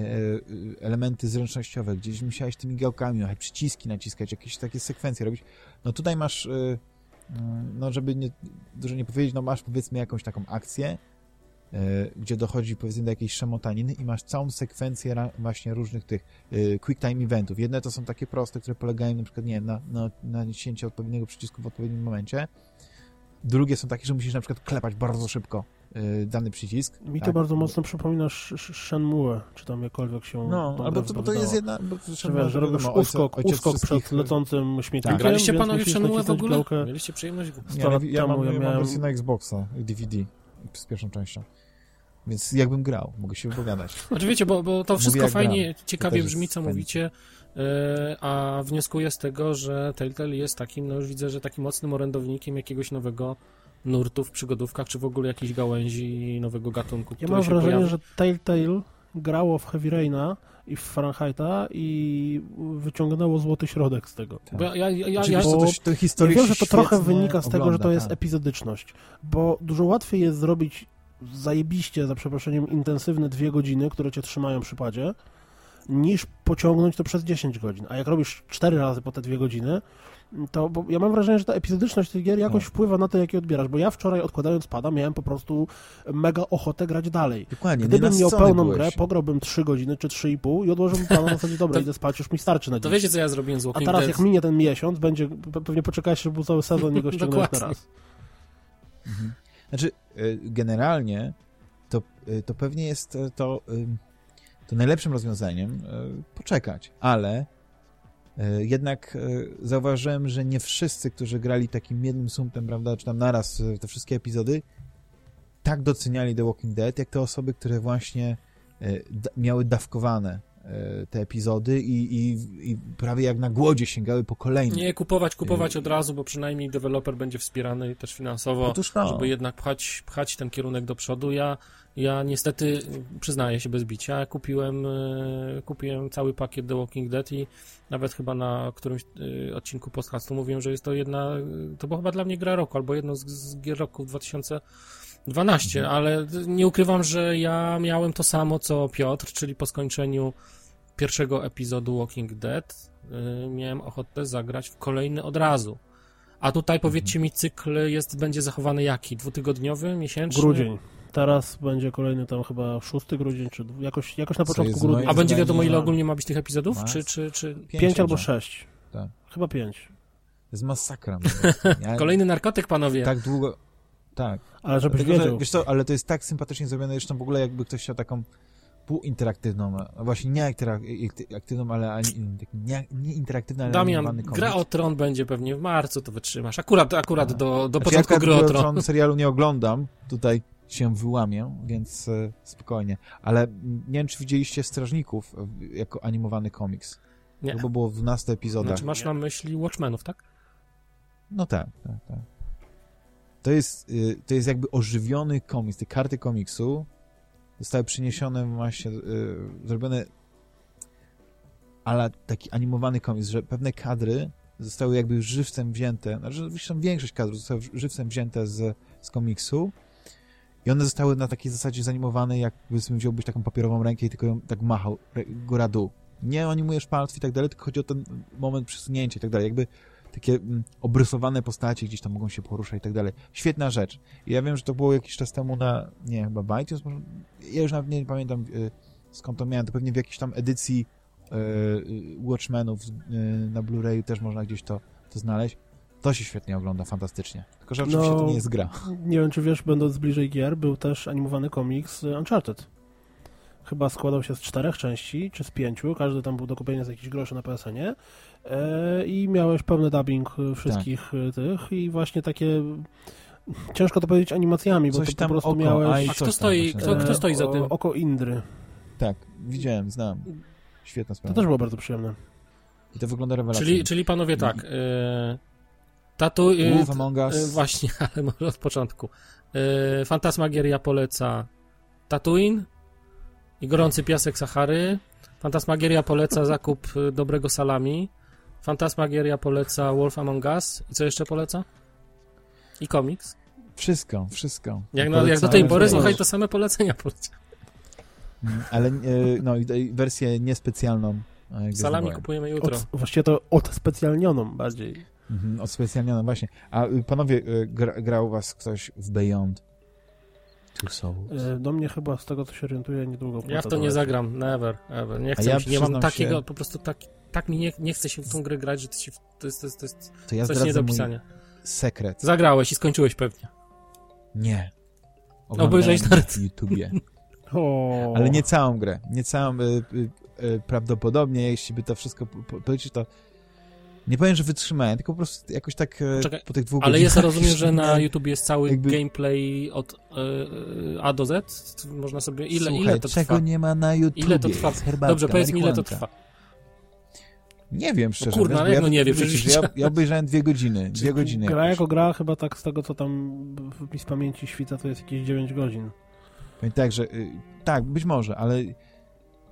elementy zręcznościowe, gdzieś musiałeś tymi gałkami, jechać, przyciski naciskać, jakieś takie sekwencje robić. No tutaj masz, mm, no żeby nie, dużo nie powiedzieć, no masz powiedzmy jakąś taką akcję, gdzie dochodzi powiedzmy do jakiejś szamotaniny i masz całą sekwencję właśnie różnych tych e, quick time eventów. Jedne to są takie proste, które polegają na przykład, nie na, na, na naciśnięcie odpowiedniego przycisku w odpowiednim momencie. Drugie są takie, że musisz na przykład klepać bardzo szybko e, dany przycisk. Mi to tak? bardzo mocno przypomina Sh- Sh- Shenmue, czy tam jakkolwiek się No, albo to, bo to jest jedna... Bo, Że, wiesz, że robisz uskok, ojciec uskok przed lecącym śmietnikiem. Tak. Graliście panowie w Shenmue w ogóle? Mieliście przyjemność? Nie, lat ja, mam, ja ja mam miałem- wersję na Xboxa DVD z pierwszą częścią. Więc jakbym grał, mogę się wypowiadać. *laughs* Wiecie, bo, bo to Mówię, wszystko jak fajnie, gram. Ciekawie brzmi, co fajne. mówicie, e, a wnioskuję z tego, że Telltale jest takim, no już widzę, że takim mocnym orędownikiem jakiegoś nowego nurtów w przygodówkach, czy w ogóle jakiejś gałęzi nowego gatunku, Ja mam wrażenie, pojawi. że Telltale grało w Heavy Raina i w Fahrenheita i wyciągnęło złoty środek z tego. Bo ja, ja, ja, ja, Oczywiście bo- to, to Ja historycznie wiem, że to trochę wynika z tego, że ogląda, to jest tak. epizodyczność, bo dużo łatwiej jest zrobić zajebiście, za przeproszeniem, intensywne dwie godziny, które cię trzymają przy padzie, niż pociągnąć to przez 10 godzin. A jak robisz cztery razy po te dwie godziny, to bo ja mam wrażenie, że ta epizodyczność tych gier jakoś No. wpływa na to, jak je odbierasz, bo ja wczoraj odkładając pada miałem po prostu mega ochotę grać dalej. Dokładnie, Gdybym miał pełną byłeś. grę, pograłbym 3 godziny czy 3,5 i odłożyłbym pada na zasadzie, dobra, *laughs* To- idę spać, już mi starczy na to dziś. wiecie, co ja zrobiłem z A Walking teraz Dead? jak minie ten miesiąc, będzie, pe- pewnie poczekałeś, żeby był cały sezon i go ściągnąć Dokładnie. teraz. Mhm. Znaczy, y, generalnie to, y, to pewnie jest y, to, to najlepszym rozwiązaniem poczekać, ale jednak y, zauważyłem, że nie wszyscy, którzy grali takim jednym sumpem, prawda, czy tam naraz y, te wszystkie epizody, tak doceniali The Walking Dead, jak te osoby, które właśnie miały dawkowane te epizody i, i, i prawie jak na głodzie sięgały po kolejne. Nie kupować, kupować od razu, bo przynajmniej deweloper będzie wspierany też finansowo, Otóż to. żeby jednak pchać, pchać ten kierunek do przodu. Ja, ja niestety, przyznaję się bez bicia, kupiłem, e, kupiłem cały pakiet The Walking Dead i nawet chyba na którymś e, odcinku podcastu mówiłem, że jest to jedna, to była chyba dla mnie gra roku, albo jedno z, z gier roku 2012, Mhm. ale nie ukrywam, że ja miałem to samo co Piotr, czyli po skończeniu pierwszego epizodu Walking Dead y, miałem ochotę zagrać w kolejny od razu. A tutaj powiedzcie mi, cykl jest, będzie zachowany jaki? Dwutygodniowy, miesięczny? Grudzień. Teraz będzie kolejny tam chyba 6 grudzień, czy jakoś, jakoś na początku grudnia. A będzie wiadomo, ile ogólnie ma być tych epizodów? Mas- Czy, czy, czy... Pięć 5 albo będzie. 6. Tak. Chyba 5. To jest masakra. prostu. *laughs* Ja Kolejny narkotyk, panowie. tak długo... Tak. Ale żebyś Dlatego, że, wiedział. wiesz co, ale to jest tak sympatycznie zrobione, zresztą w ogóle jakby ktoś chciał taką półinteraktywną, właśnie nie aktywną, ale ani, taki nie, nie ale Damian, gra o tron będzie pewnie w marcu, to wytrzymasz. Akurat, akurat Tak. do, do Znaczy, początku ja gry o tron. Tron serialu nie oglądam, tutaj się wyłamię, więc e, spokojnie. Ale nie wiem, czy widzieliście Strażników jako animowany komiks. Nie. Bo było w 12 epizodach. Znaczy masz na myśli Watchmenów, tak? No tak, tak, tak. To jest, y, to jest jakby ożywiony komiks. Te karty komiksu zostały przeniesione właśnie, y, zrobione ale taki animowany komiks, że pewne kadry zostały jakby żywcem wzięte, znaczy większość kadrów została żywcem wzięte z, z komiksu i one zostały na takiej zasadzie zanimowane, jak powiedzmy wziąłbyś taką papierową rękę i tylko ją tak machał góra-dół. Nie animujesz palców i tak dalej, tylko chodzi o ten moment przesunięcia i tak dalej. Jakby takie mm, obrysowane postacie gdzieś tam mogą się poruszać i tak dalej. Świetna rzecz. Ja wiem, że to było jakiś czas temu na, nie chyba w iTunes, może, ja już nawet nie pamiętam y, skąd to miałem, to pewnie w jakiejś tam edycji y, y, Watchmenów na Blu-rayu też można gdzieś to, to znaleźć. To się świetnie ogląda, fantastycznie. Tylko, że oczywiście No, to nie jest gra. Nie wiem, czy wiesz, będąc bliżej gier, był też animowany komiks Uncharted. Chyba składał się z czterech części, czy z pięciu, każdy tam był do kupienia za jakieś grosze na PSN-ie e, i miałeś pełny dubbing y, wszystkich Tak. y, tych i właśnie takie ciężko to powiedzieć animacjami, bo Coś to po prostu oko, miałeś a kto stoi, kto, kto e, stoi za tym? Oko Indry. Tak, widziałem, znam. Świetna To sprawa. też było bardzo przyjemne. I to wygląda rewelacyjnie. Czyli, czyli panowie tak, e, tatu... e, Among Us. e, właśnie, *laughs* ale może od początku. E, Fantasmagieria poleca Tatooine i Gorący Piasek Sahary. Fantasmagieria poleca zakup e, dobrego salami. Fantasmagieria poleca Wolf Among Us. I co jeszcze poleca? I komiks. Wszystko, wszystko. Jak, no, jak do tej pory, słuchaj, to same polecenia poleca. Mm, Ale, e, no wersję niespecjalną. e, Salami kupujemy jutro. Od, właściwie to odspecjalnioną bardziej. Mhm, odspecjalnioną, właśnie. A y, panowie, y, gra, grał was ktoś w Beyond Do mnie chyba, z tego co się orientuję, niedługo Ja w to nie zagram, never, ever. Nie chcę ja się, nie mam takiego, się- po prostu tak, tak mi nie, nie chce się w tą grę grać, że to, się, to, jest, to, jest, to jest To ja coś nie do zdradzę mój pisania. sekret. Zagrałeś i skończyłeś pewnie. Nie. Obejrzałeś nawet. na YouTubie. *laughs* O, Ale nie całą grę. Nie całą. Y, y, y, prawdopodobnie, jeśli by to wszystko po- po- policzyć, to nie powiem, że wytrzymałem, tylko po prostu jakoś tak e, Czekaj, po tych dwóch Ale jest, godzinach rozumiem, już że na YouTube jest cały jakby- gameplay od y, A do Z? Można sobie, ile, Słuchaj, ile to czego trwa? nie ma na YouTubie? Ile to trwa? Herbatka, Dobrze, powiedz mi, ile to trwa. Nie wiem, szczerze. kurna, wiesz, ale bo jak no nie wiem, przecież ja, ja obejrzałem dwie godziny, dwie godziny Gra jakoś. jako gra, chyba tak z tego, co tam mi z pamięci świta, to jest jakieś 9 godzin. Powiem tak, że y, tak, być może, ale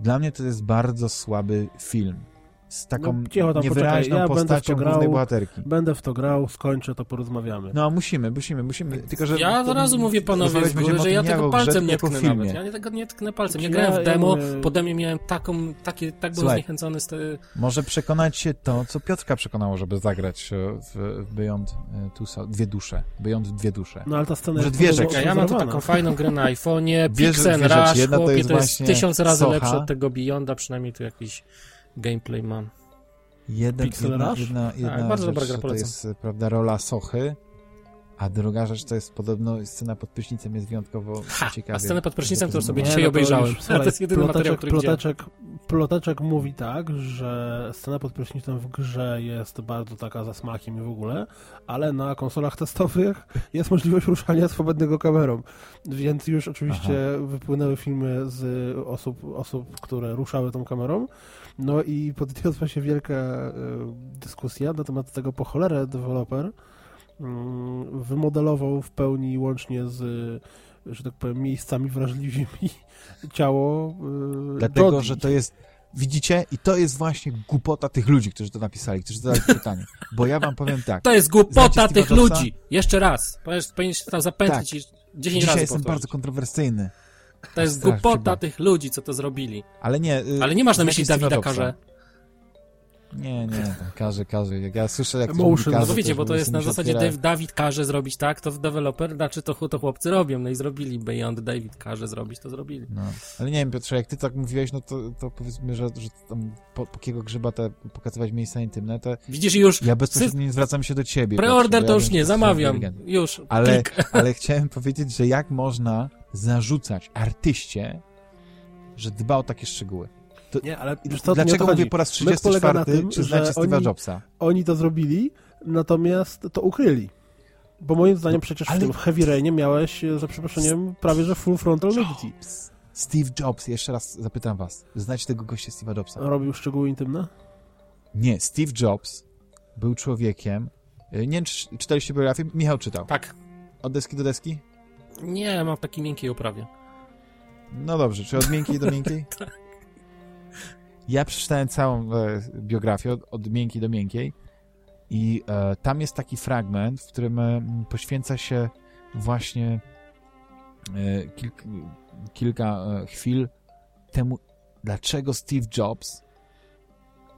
dla mnie to jest bardzo słaby film. Z taką No, cicho tam, niewyraźną poczekaj, ja będę w to postacią grał. głównej bohaterki. Będę w to grał, skończę, to porozmawiamy. No, musimy, musimy, musimy. Tylko, że Ja od razu mówię panowie z góry, że ja tego palcem nie tknę nawet. Ja nie, tego nie tknę palcem. Ja Ja- grałem w ja demo, mówię- pode mnie miałem taką, takie, tak byłem Słuchaj. zniechęcony z te... Może przekonać się to, co Piotrka przekonało, żeby zagrać e, w, w Beyond e, Two Souls. Dwie dusze. Beyond dwie dusze. No ale ta scena Może jest dwie rzeczy. Ja, ja mam tu taką fajną grę na iPhone'ie, Dwie- Pixel. Rush, to chłopie, jest to jest właśnie tysiąc razy lepsze od tego Beyonda, przynajmniej tu jakiś gameplay mam. Jeden, Pixel jedna, Rush? jedna, jedna Tak, bardzo rzecz dobra gra, to jest, e, prawda, rola Sochy, a druga rzecz to jest podobno scena pod prysznicem jest wyjątkowo Ha, ciekawa. a scenę pod prysznicem to już sobie Nie, dzisiaj no to obejrzałem. już, słuchaj, *laughs* to jest jedyny materiał, ploteczek, który widziałem. ploteczek, ploteczek mówi tak, że scena pod prysznicem w grze jest bardzo taka za smakiem i w ogóle, ale na konsolach testowych *laughs* jest możliwość ruszania swobodnego kamerą, więc już oczywiście wypłynęły filmy z osób, osób, które ruszały tą kamerą, no i podniosła się wielka e, dyskusja na temat tego, po cholerę deweloper mm, wymodelował w pełni łącznie z, że tak powiem, miejscami wrażliwymi *laughs* ciało yy, Dlatego, że to jest Widzicie? I to jest właśnie głupota tych ludzi, którzy to napisali, którzy zadali pytanie. Bo ja wam powiem tak. To jest głupota tych Jobsa? ludzi. Jeszcze raz. Powinieneś tam zapętlić i 10 Dzisiaj razy jestem powtórzyć. bardzo kontrowersyjny. To jest głupota bardzo. tych ludzi, co to zrobili. Ale nie... y, Ale nie masz na myśli Dawida? Karze. Nie, nie, każe, każe. Jak ja słyszę, jak Emotion. mówi No No każe, to wiecie, bo to jest na zasadzie otwiera- Dave, Dawid każe zrobić tak, to deweloper, znaczy to, to chłopcy robią, no i zrobili Beyond David każe zrobić, to zrobili. No. Ale nie wiem, Piotrze, jak ty tak mówiłeś, no to, to powiedzmy, że, że tam po, po kiego grzyba te pokazywać miejsca intymne, to Widzisz już, ja bezpośrednio nie zwracam się do ciebie. preorder Piotrze, to ja już nie, zamawiam, już, Ale, ale chciałem powiedzieć, że jak można zarzucać artyście, że dba o takie szczegóły. To, Nie, ale to nie dlaczego chodzi. mówię po raz Myk polega na 34, tym, czy znacie Steve'a Jobsa? Oni to zrobili, natomiast to ukryli. Bo moim zdaniem przecież ale- w tym Heavy Rainie miałeś, e, za przeproszeniem, prawie że full frontal nudity. Steve Jobs, jeszcze raz zapytam was. Znacie tego gościa Steve'a Jobsa? Robił szczegóły intymne? Nie, Steve Jobs był człowiekiem... y, Nie wiem, czy czytaliście biografię? Michał czytał. Tak. Od deski do deski? Nie, mam w takiej miękkiej oprawie. No dobrze, czy od miękkiej do miękkiej? *laughs* Ja przeczytałem całą e, biografię od, od miękkiej do miękkiej i e, tam jest taki fragment, w którym e, poświęca się właśnie e, kilk, kilka e, chwil temu, dlaczego Steve Jobs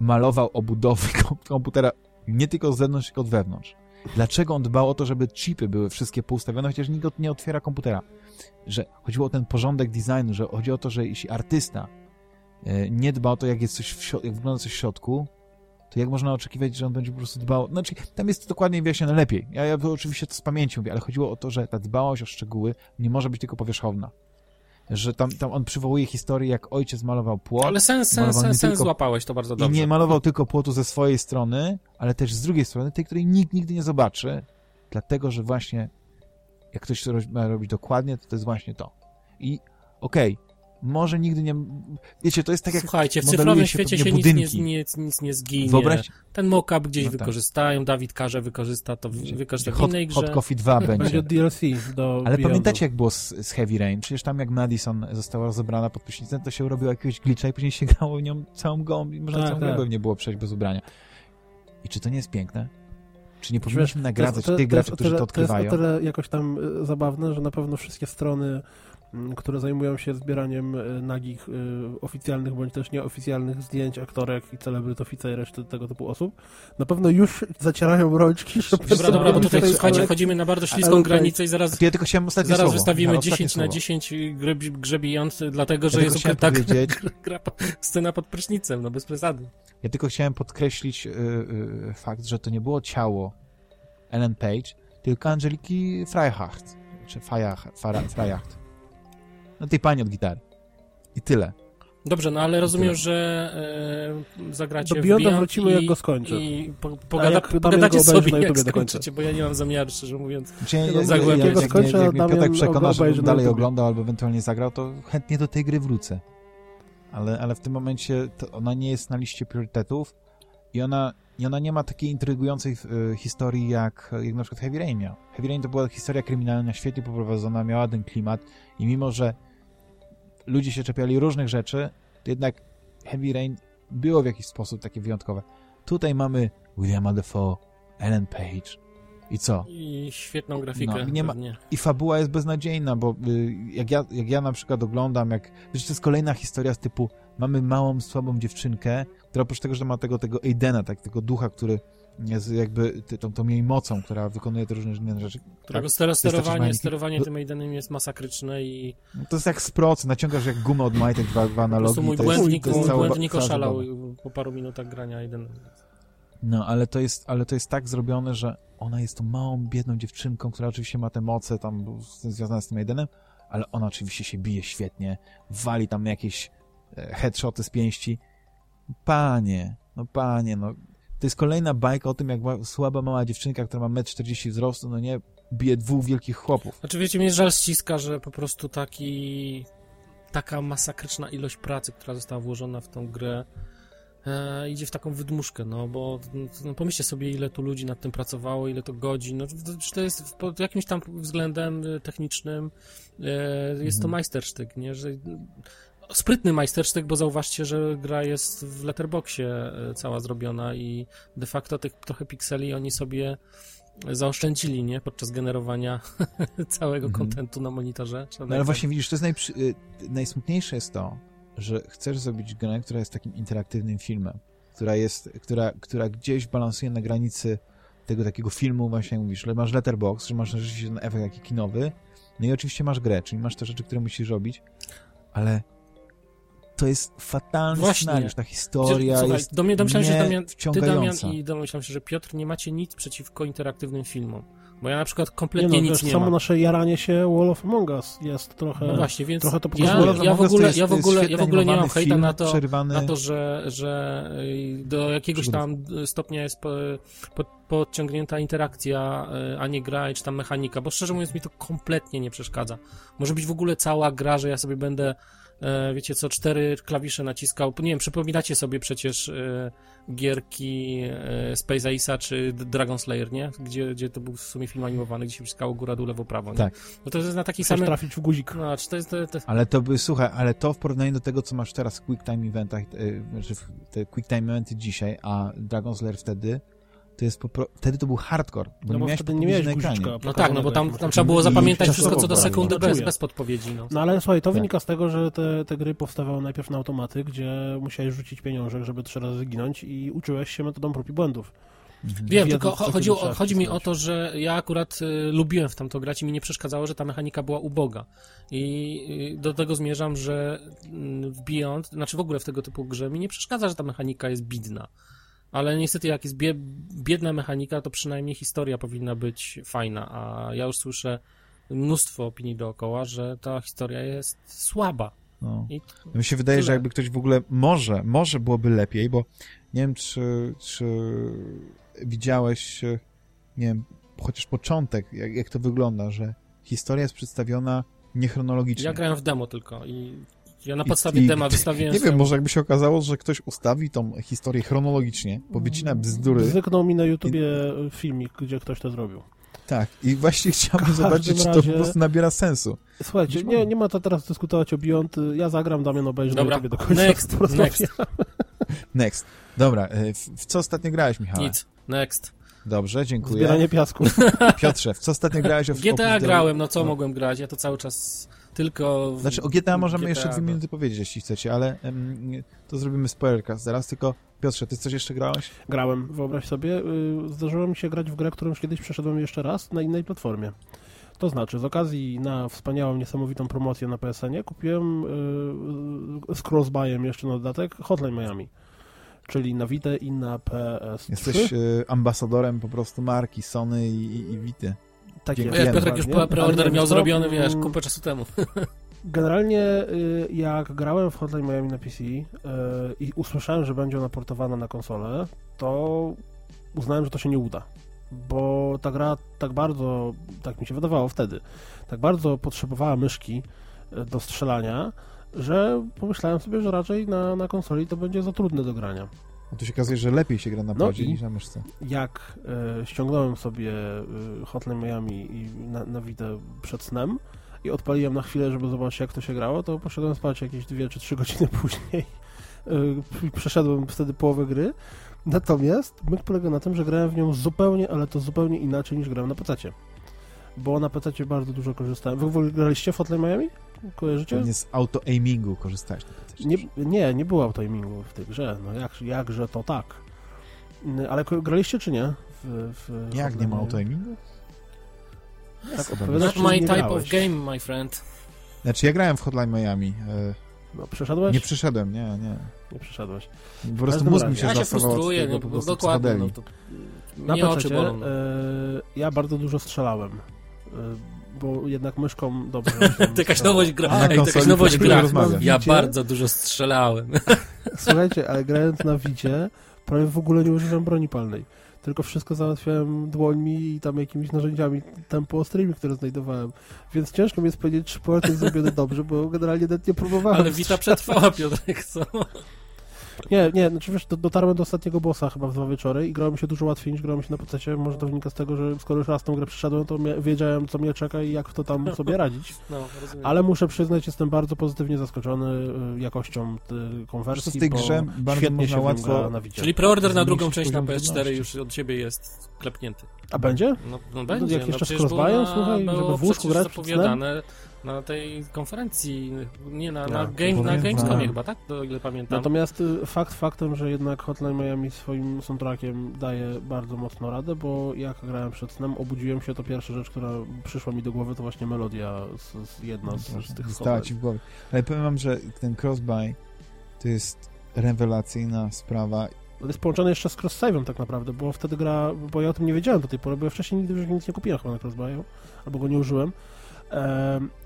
malował obudowy kom- *laughs* komputera nie tylko z zewnątrz, tylko od wewnątrz. Dlaczego on dbał o to, żeby chipy były wszystkie poustawione, chociaż nikt nie otwiera komputera że chodziło o ten porządek designu, że chodzi o to, że jeśli artysta e, nie dba o to, jak jest coś w jak wygląda coś w środku, to jak można oczekiwać, że on będzie po prostu dbał... Znaczy, tam jest to dokładnie wyjaśnione lepiej. Ja, ja oczywiście to z pamięci mówię, ale chodziło o to, że ta dbałość o szczegóły nie może być tylko powierzchowna. Że tam, tam on przywołuje historię, jak ojciec malował płot Ale sens, sens, sens, sens złapałeś to bardzo i dobrze. nie malował tylko płotu ze swojej strony, ale też z drugiej strony, tej, której nikt nigdy nie zobaczy, dlatego, że właśnie jak ktoś ma robić dokładnie, to to jest właśnie to. I okej, może nigdy nie... Wiecie, to jest tak jak... Słuchajcie, w cyfrowym świecie pewnie się nic nie, budynki. nic, nic nie zginie. Wyobraź, Ten mock-up gdzieś No tak. wykorzystają, Dawid Karze wykorzysta to, w- wykorzysta w hot, innej grze. hot Coffee 2 Będzie będzie. DLC do Ale Beyondu. pamiętacie, jak było z, z Heavy Rain? Przecież tam jak Madison została rozebrana pod prysznicem, to się robiło jakiegoś glitcha i później się grało w nią całą gołą i można Tak, całą tak. grę nie było przejść bez ubrania. I czy to nie jest piękne? Czy nie powinniśmy nagradzać tych graczy, którzy to odkrywają? To jest o tyle jakoś tam y, zabawne, że na pewno wszystkie strony, które zajmują się zbieraniem y, nagich, y, oficjalnych bądź też nieoficjalnych zdjęć aktorek i celebrytofica i reszty tego typu osób, na pewno już *laughs* zacierają rączki, żeby Dobra, dobra, bo tutaj słuchajcie, wchodzimy na bardzo śliską ale- granicę i zaraz, Ja tylko chciałem ostatnie zaraz słowo. wystawimy Ja, ostatnie 10 na słowo. 10 grzebi, grzebijąc, dlatego, że Ja jest tylko tak, powiedzieć, *laughs* gra, scena pod prysznicem, no bez przesady. ja tylko chciałem podkreślić y, y, fakt, że to nie było ciało Ellen Page, tylko Angeliki Freihacht, czy Freihacht. No tej pani od gitary. I tyle. Dobrze, no ale rozumiem, że e, zagracie Do w Beyonda Beyond wrócimy, i, jak go skończę. I po, pogada, jak pogadacie sobie, na jak skończycie, bo ja nie mam zamiaru, szczerze mówiąc. Ja, No, zagłębiać. ja, jak, Jak jak, skończę, jak, jak mnie Piotrek przekona, żebym na dalej oglądał albo ewentualnie zagrał, to chętnie do tej gry wrócę. Ale, ale w tym momencie to ona nie jest na liście priorytetów I ona, I ona nie ma takiej intrygującej y, historii jak, jak na przykład Heavy Rain miał. Heavy Rain to była historia kryminalna, świetnie poprowadzona, miała ten klimat i mimo, że ludzie się czepiali różnych rzeczy, to jednak Heavy Rain było w jakiś sposób takie wyjątkowe. Tutaj mamy Williama Defoe, Ellen Page i co? I świetną grafikę. No, nie ma-. I fabuła jest beznadziejna, bo y, jak, ja, jak ja na przykład oglądam, jak... Wiesz, to jest kolejna historia z typu mamy małą, słabą dziewczynkę, która oprócz tego, że ma tego, tego Aidena, tak, tego ducha, który jest jakby tą, tą jej mocą, która wykonuje te różne inne rzeczy. Którego tak, sterowanie, sterowanie No- tym Aidenem jest masakryczne i No To jest jak z procy, naciągasz jak gumę od majtek, dwa, dwa po analogi. prostu mój błędnik, jest mój błędnik oszalał po paru minutach grania Aiden. No, ale to, jest, ale to jest tak zrobione, że ona jest tą małą, biedną dziewczynką, która oczywiście ma te moce tam z- związane z tym Aidenem, ale ona oczywiście się bije świetnie, wali tam jakieś e, headshoty z pięści. Panie, no panie, no. To jest kolejna bajka o tym, jak słaba mała dziewczynka, która ma 1,40 m wzrostu, no nie, bije dwóch wielkich chłopów. Znaczy wiecie, mnie żal ściska, że po prostu taki taka masakryczna ilość pracy, która została włożona w tą grę e, idzie w taką wydmuszkę, no bo no, pomyślcie sobie, ile tu ludzi nad tym pracowało, ile to godzin, no to, to jest pod jakimś tam względem technicznym e, jest to Mhm. majstersztyk, nie, że sprytny majstersztyk, bo zauważcie, że gra jest w letterboxie e, cała zrobiona i de facto tych trochę pikseli oni sobie zaoszczędzili, nie? Podczas generowania *laughs* całego Mhm. kontentu na monitorze. czy na No ale właśnie widzisz, to jest najprzy... y, najsmutniejsze jest to, że chcesz zrobić grę, która jest takim interaktywnym filmem, która jest, która, która gdzieś balansuje na granicy tego takiego filmu, właśnie jak mówisz, że masz letterbox, że masz rzeczywiście ten efekt taki kinowy, no i oczywiście masz grę, czyli masz te rzeczy, które musisz robić, ale to jest fatalny Właśnie. scenariusz, ta historia Słuchaj, jest do mnie domyślałem się, że Damian, ty Damian i domyślam się, że Piotr nie macie nic przeciwko interaktywnym filmom. Bo ja na przykład Nie kompletnie no, nic nie samo mam. nasze jaranie się Wall of Among Us jest trochę... No właśnie, więc trochę to ja, ja, w ogóle, ja, w jest ogóle, ja w ogóle nie mam hejta film, na to, przerywany... na to, że, że y, do jakiegoś tam stopnia jest po, po, podciągnięta interakcja, y, a nie gra, czy tam mechanika, bo szczerze mówiąc mi to kompletnie nie przeszkadza. Może być w ogóle cała gra, że ja sobie będę, e, wiecie co, cztery klawisze naciskał. Nie wiem, przypominacie sobie przecież e, gierki e, Space Ace'a czy Dragon Slayer, nie? Gdzie, gdzie to był w sumie film animowany, gdzie się wciskało góra, dół, lewo, prawo, nie? Tak. No to jest na taki sam... trafić w guzik. No, czy to jest... To, to, Ale to by, słuchaj, ale to w porównaniu do tego, co masz teraz w Quick Time Eventach, te Quick Time Eventy dzisiaj, a Dragon Slayer wtedy, to jest po pro... wtedy to był hardcore, bo No nie bo miałeś wtedy nie miałeś guziczka. No tak, no bo tam, tam trzeba było zapamiętać wszystko co do sekundy bez, bez podpowiedzi. No. No ale słuchaj, to Tak. wynika z tego, że te, te gry powstawały najpierw na automaty, gdzie musiałeś rzucić pieniążek, żeby trzy razy zginąć i uczyłeś się metodą prób i błędów. Mhm. Wiem, tylko chodzi, o, chodzi mi o to, że ja akurat y, lubiłem w tamto grać i mi nie przeszkadzało, że ta mechanika była uboga. I y, do tego zmierzam, że y, w Beyond, znaczy w ogóle w tego typu grze mi nie przeszkadza, że ta mechanika jest bidna. Ale niestety jak jest bie, biedna mechanika, to przynajmniej historia powinna być fajna, a ja już słyszę mnóstwo opinii dookoła, że ta historia jest słaba. No. I Mi się wydaje, Tyle. że jakby ktoś w ogóle może, może byłoby lepiej, bo nie wiem, czy, czy widziałeś, nie wiem, chociaż początek, jak, jak to wygląda, że historia jest przedstawiona niechronologicznie. ja grałem w demo tylko i ja na I- podstawie i- dema wystawiłem Nie wiem, może jakby się okazało, że ktoś ustawi tą historię chronologicznie, powycina bzdury. Zyknął mi na YouTubie filmik, gdzie ktoś to zrobił. Tak, i właśnie chciałbym zobaczyć, czy to razie- po prostu nabiera sensu. Słuchajcie, nie, nie ma to teraz dyskutować o Beyond. Ja zagram, Damian obejrzy Dobra, na YouTubie do końca. next, next. Next. Dobra, e, w, co ostatnio grałeś, Michał? Nic. Next. Dobrze, dziękuję. Zbieranie piasku. Piotrze, w co ostatnio grałeś? O, GTA grałem, no co no. mogłem grać? Ja to cały czas tylko... W... Znaczy o GTA możemy GTA, jeszcze dwie minuty powiedzieć, jeśli chcecie, ale em, to zrobimy spoilerka zaraz, tylko Piotrze, ty coś jeszcze grałeś? Grałem, wyobraź sobie. y, Zdarzyło mi się grać w grę, którą już kiedyś przeszedłem jeszcze raz na innej platformie. To znaczy, z okazji na wspaniałą, niesamowitą promocję na PSN-ie kupiłem y, z crossbuyem jeszcze na dodatek Hotline Miami. Czyli na Vita i na PS3. Jesteś e, ambasadorem po prostu marki Sony i, i, i Vity. Tak dzięki. Wiesz, Wiem, Piotrek już dokładnie. preorder miał co? zrobiony, wiesz, Mm, kupę czasu temu. *laughs* Generalnie y, jak grałem w Hotline Miami na PC y, i usłyszałem, że będzie ona portowana na konsolę, to uznałem, że to się nie uda. Bo ta gra tak bardzo, tak mi się wydawało wtedy, tak bardzo potrzebowała myszki y, do strzelania, że pomyślałem sobie, że raczej na, na konsoli to będzie za trudne do grania. No tu się okazuje, że lepiej się gra na No padzie niż na myszce. Jak e, ściągnąłem sobie e, Hotline Miami i na, na Vita przed snem i odpaliłem na chwilę, żeby zobaczyć jak to się grało, to poszedłem spać jakieś dwie czy trzy *laughs* godziny później. E, przeszedłem wtedy połowę gry. Natomiast myk polega na tym, że grałem w nią zupełnie, ale to zupełnie inaczej niż grałem na PC. Bo na PC bardzo dużo korzystałem. Wy w ogóle graliście w Hotline Miami? Kojarzycie? Pewnie z auto-aimingu korzystałeś. Nie, nie, nie było autoimingu w tej grze. No jak, jakże to tak. Ale graliście czy nie? W, w Jak nie ma auto-aimingu? Tak, Not my type grałeś? of game, my friend. Znaczy ja grałem w Hotline Miami. e, No, przeszedłeś? Nie przyszedłem, nie, nie. Nie przeszedłeś. Po prostu mózg mi się Ja się frustruję, no, po dokładnie. No, to, Na PC bolą. no. e, ja bardzo dużo strzelałem. Bo jednak myszką dobrze. *laughs* To jakaś nowość gra. A Ej, to jakaś nowość gra. Ja bardzo dużo strzelałem. *laughs* Słuchajcie, ale grając na Wicie, prawie w ogóle nie używam broni palnej. Tylko wszystko załatwiałem dłońmi i tam jakimiś narzędziami tempo ostrymi, które znajdowałem. Więc ciężko mi jest powiedzieć, czy port jest zrobiony dobrze, bo generalnie nawet nie próbowałem. Ale Wita przetrwała, Piotrek, co? *laughs* Nie, nie, znaczy wiesz, do, dotarłem do ostatniego bossa chyba w dwa wieczory i grałem mi się dużo łatwiej niż grałem się na PC. Może to wynika z tego, że skoro już raz tą grę przeszedłem, to wiedziałem, co mnie czeka i jak w to tam sobie radzić. *laughs* No, rozumiem. Ale muszę przyznać, jestem bardzo pozytywnie zaskoczony y, jakością y, Po konwersji, w tej bo grze bardzo świetnie się łatwo... gra na Wicie. Czyli preorder na drugą część na poziom PS4 trudności. już od ciebie jest klepnięty. A będzie? No, no będzie. jak no, jeszcze na- słuchaj, żeby w łóżku grać przed zapowiadane na tej konferencji, nie na, na, No, game, na Gamescomie chyba, tak? To ile pamiętam. Natomiast y, fakt faktem, że jednak Hotline Miami swoim soundtrackiem daje bardzo mocno radę, bo jak grałem przed snem, obudziłem się, to pierwsza rzecz, która przyszła mi do głowy, to właśnie melodia z, z jedna z, z tych schowań. ci w głowie. Ale powiem wam, że ten crossbuy to jest rewelacyjna sprawa. To jest połączone jeszcze z cross-save'em tak naprawdę, bo wtedy gra, bo ja o tym nie wiedziałem do tej pory, bo ja wcześniej nigdy już nic nie kupiłem chyba na crossbuyu, albo go nie użyłem.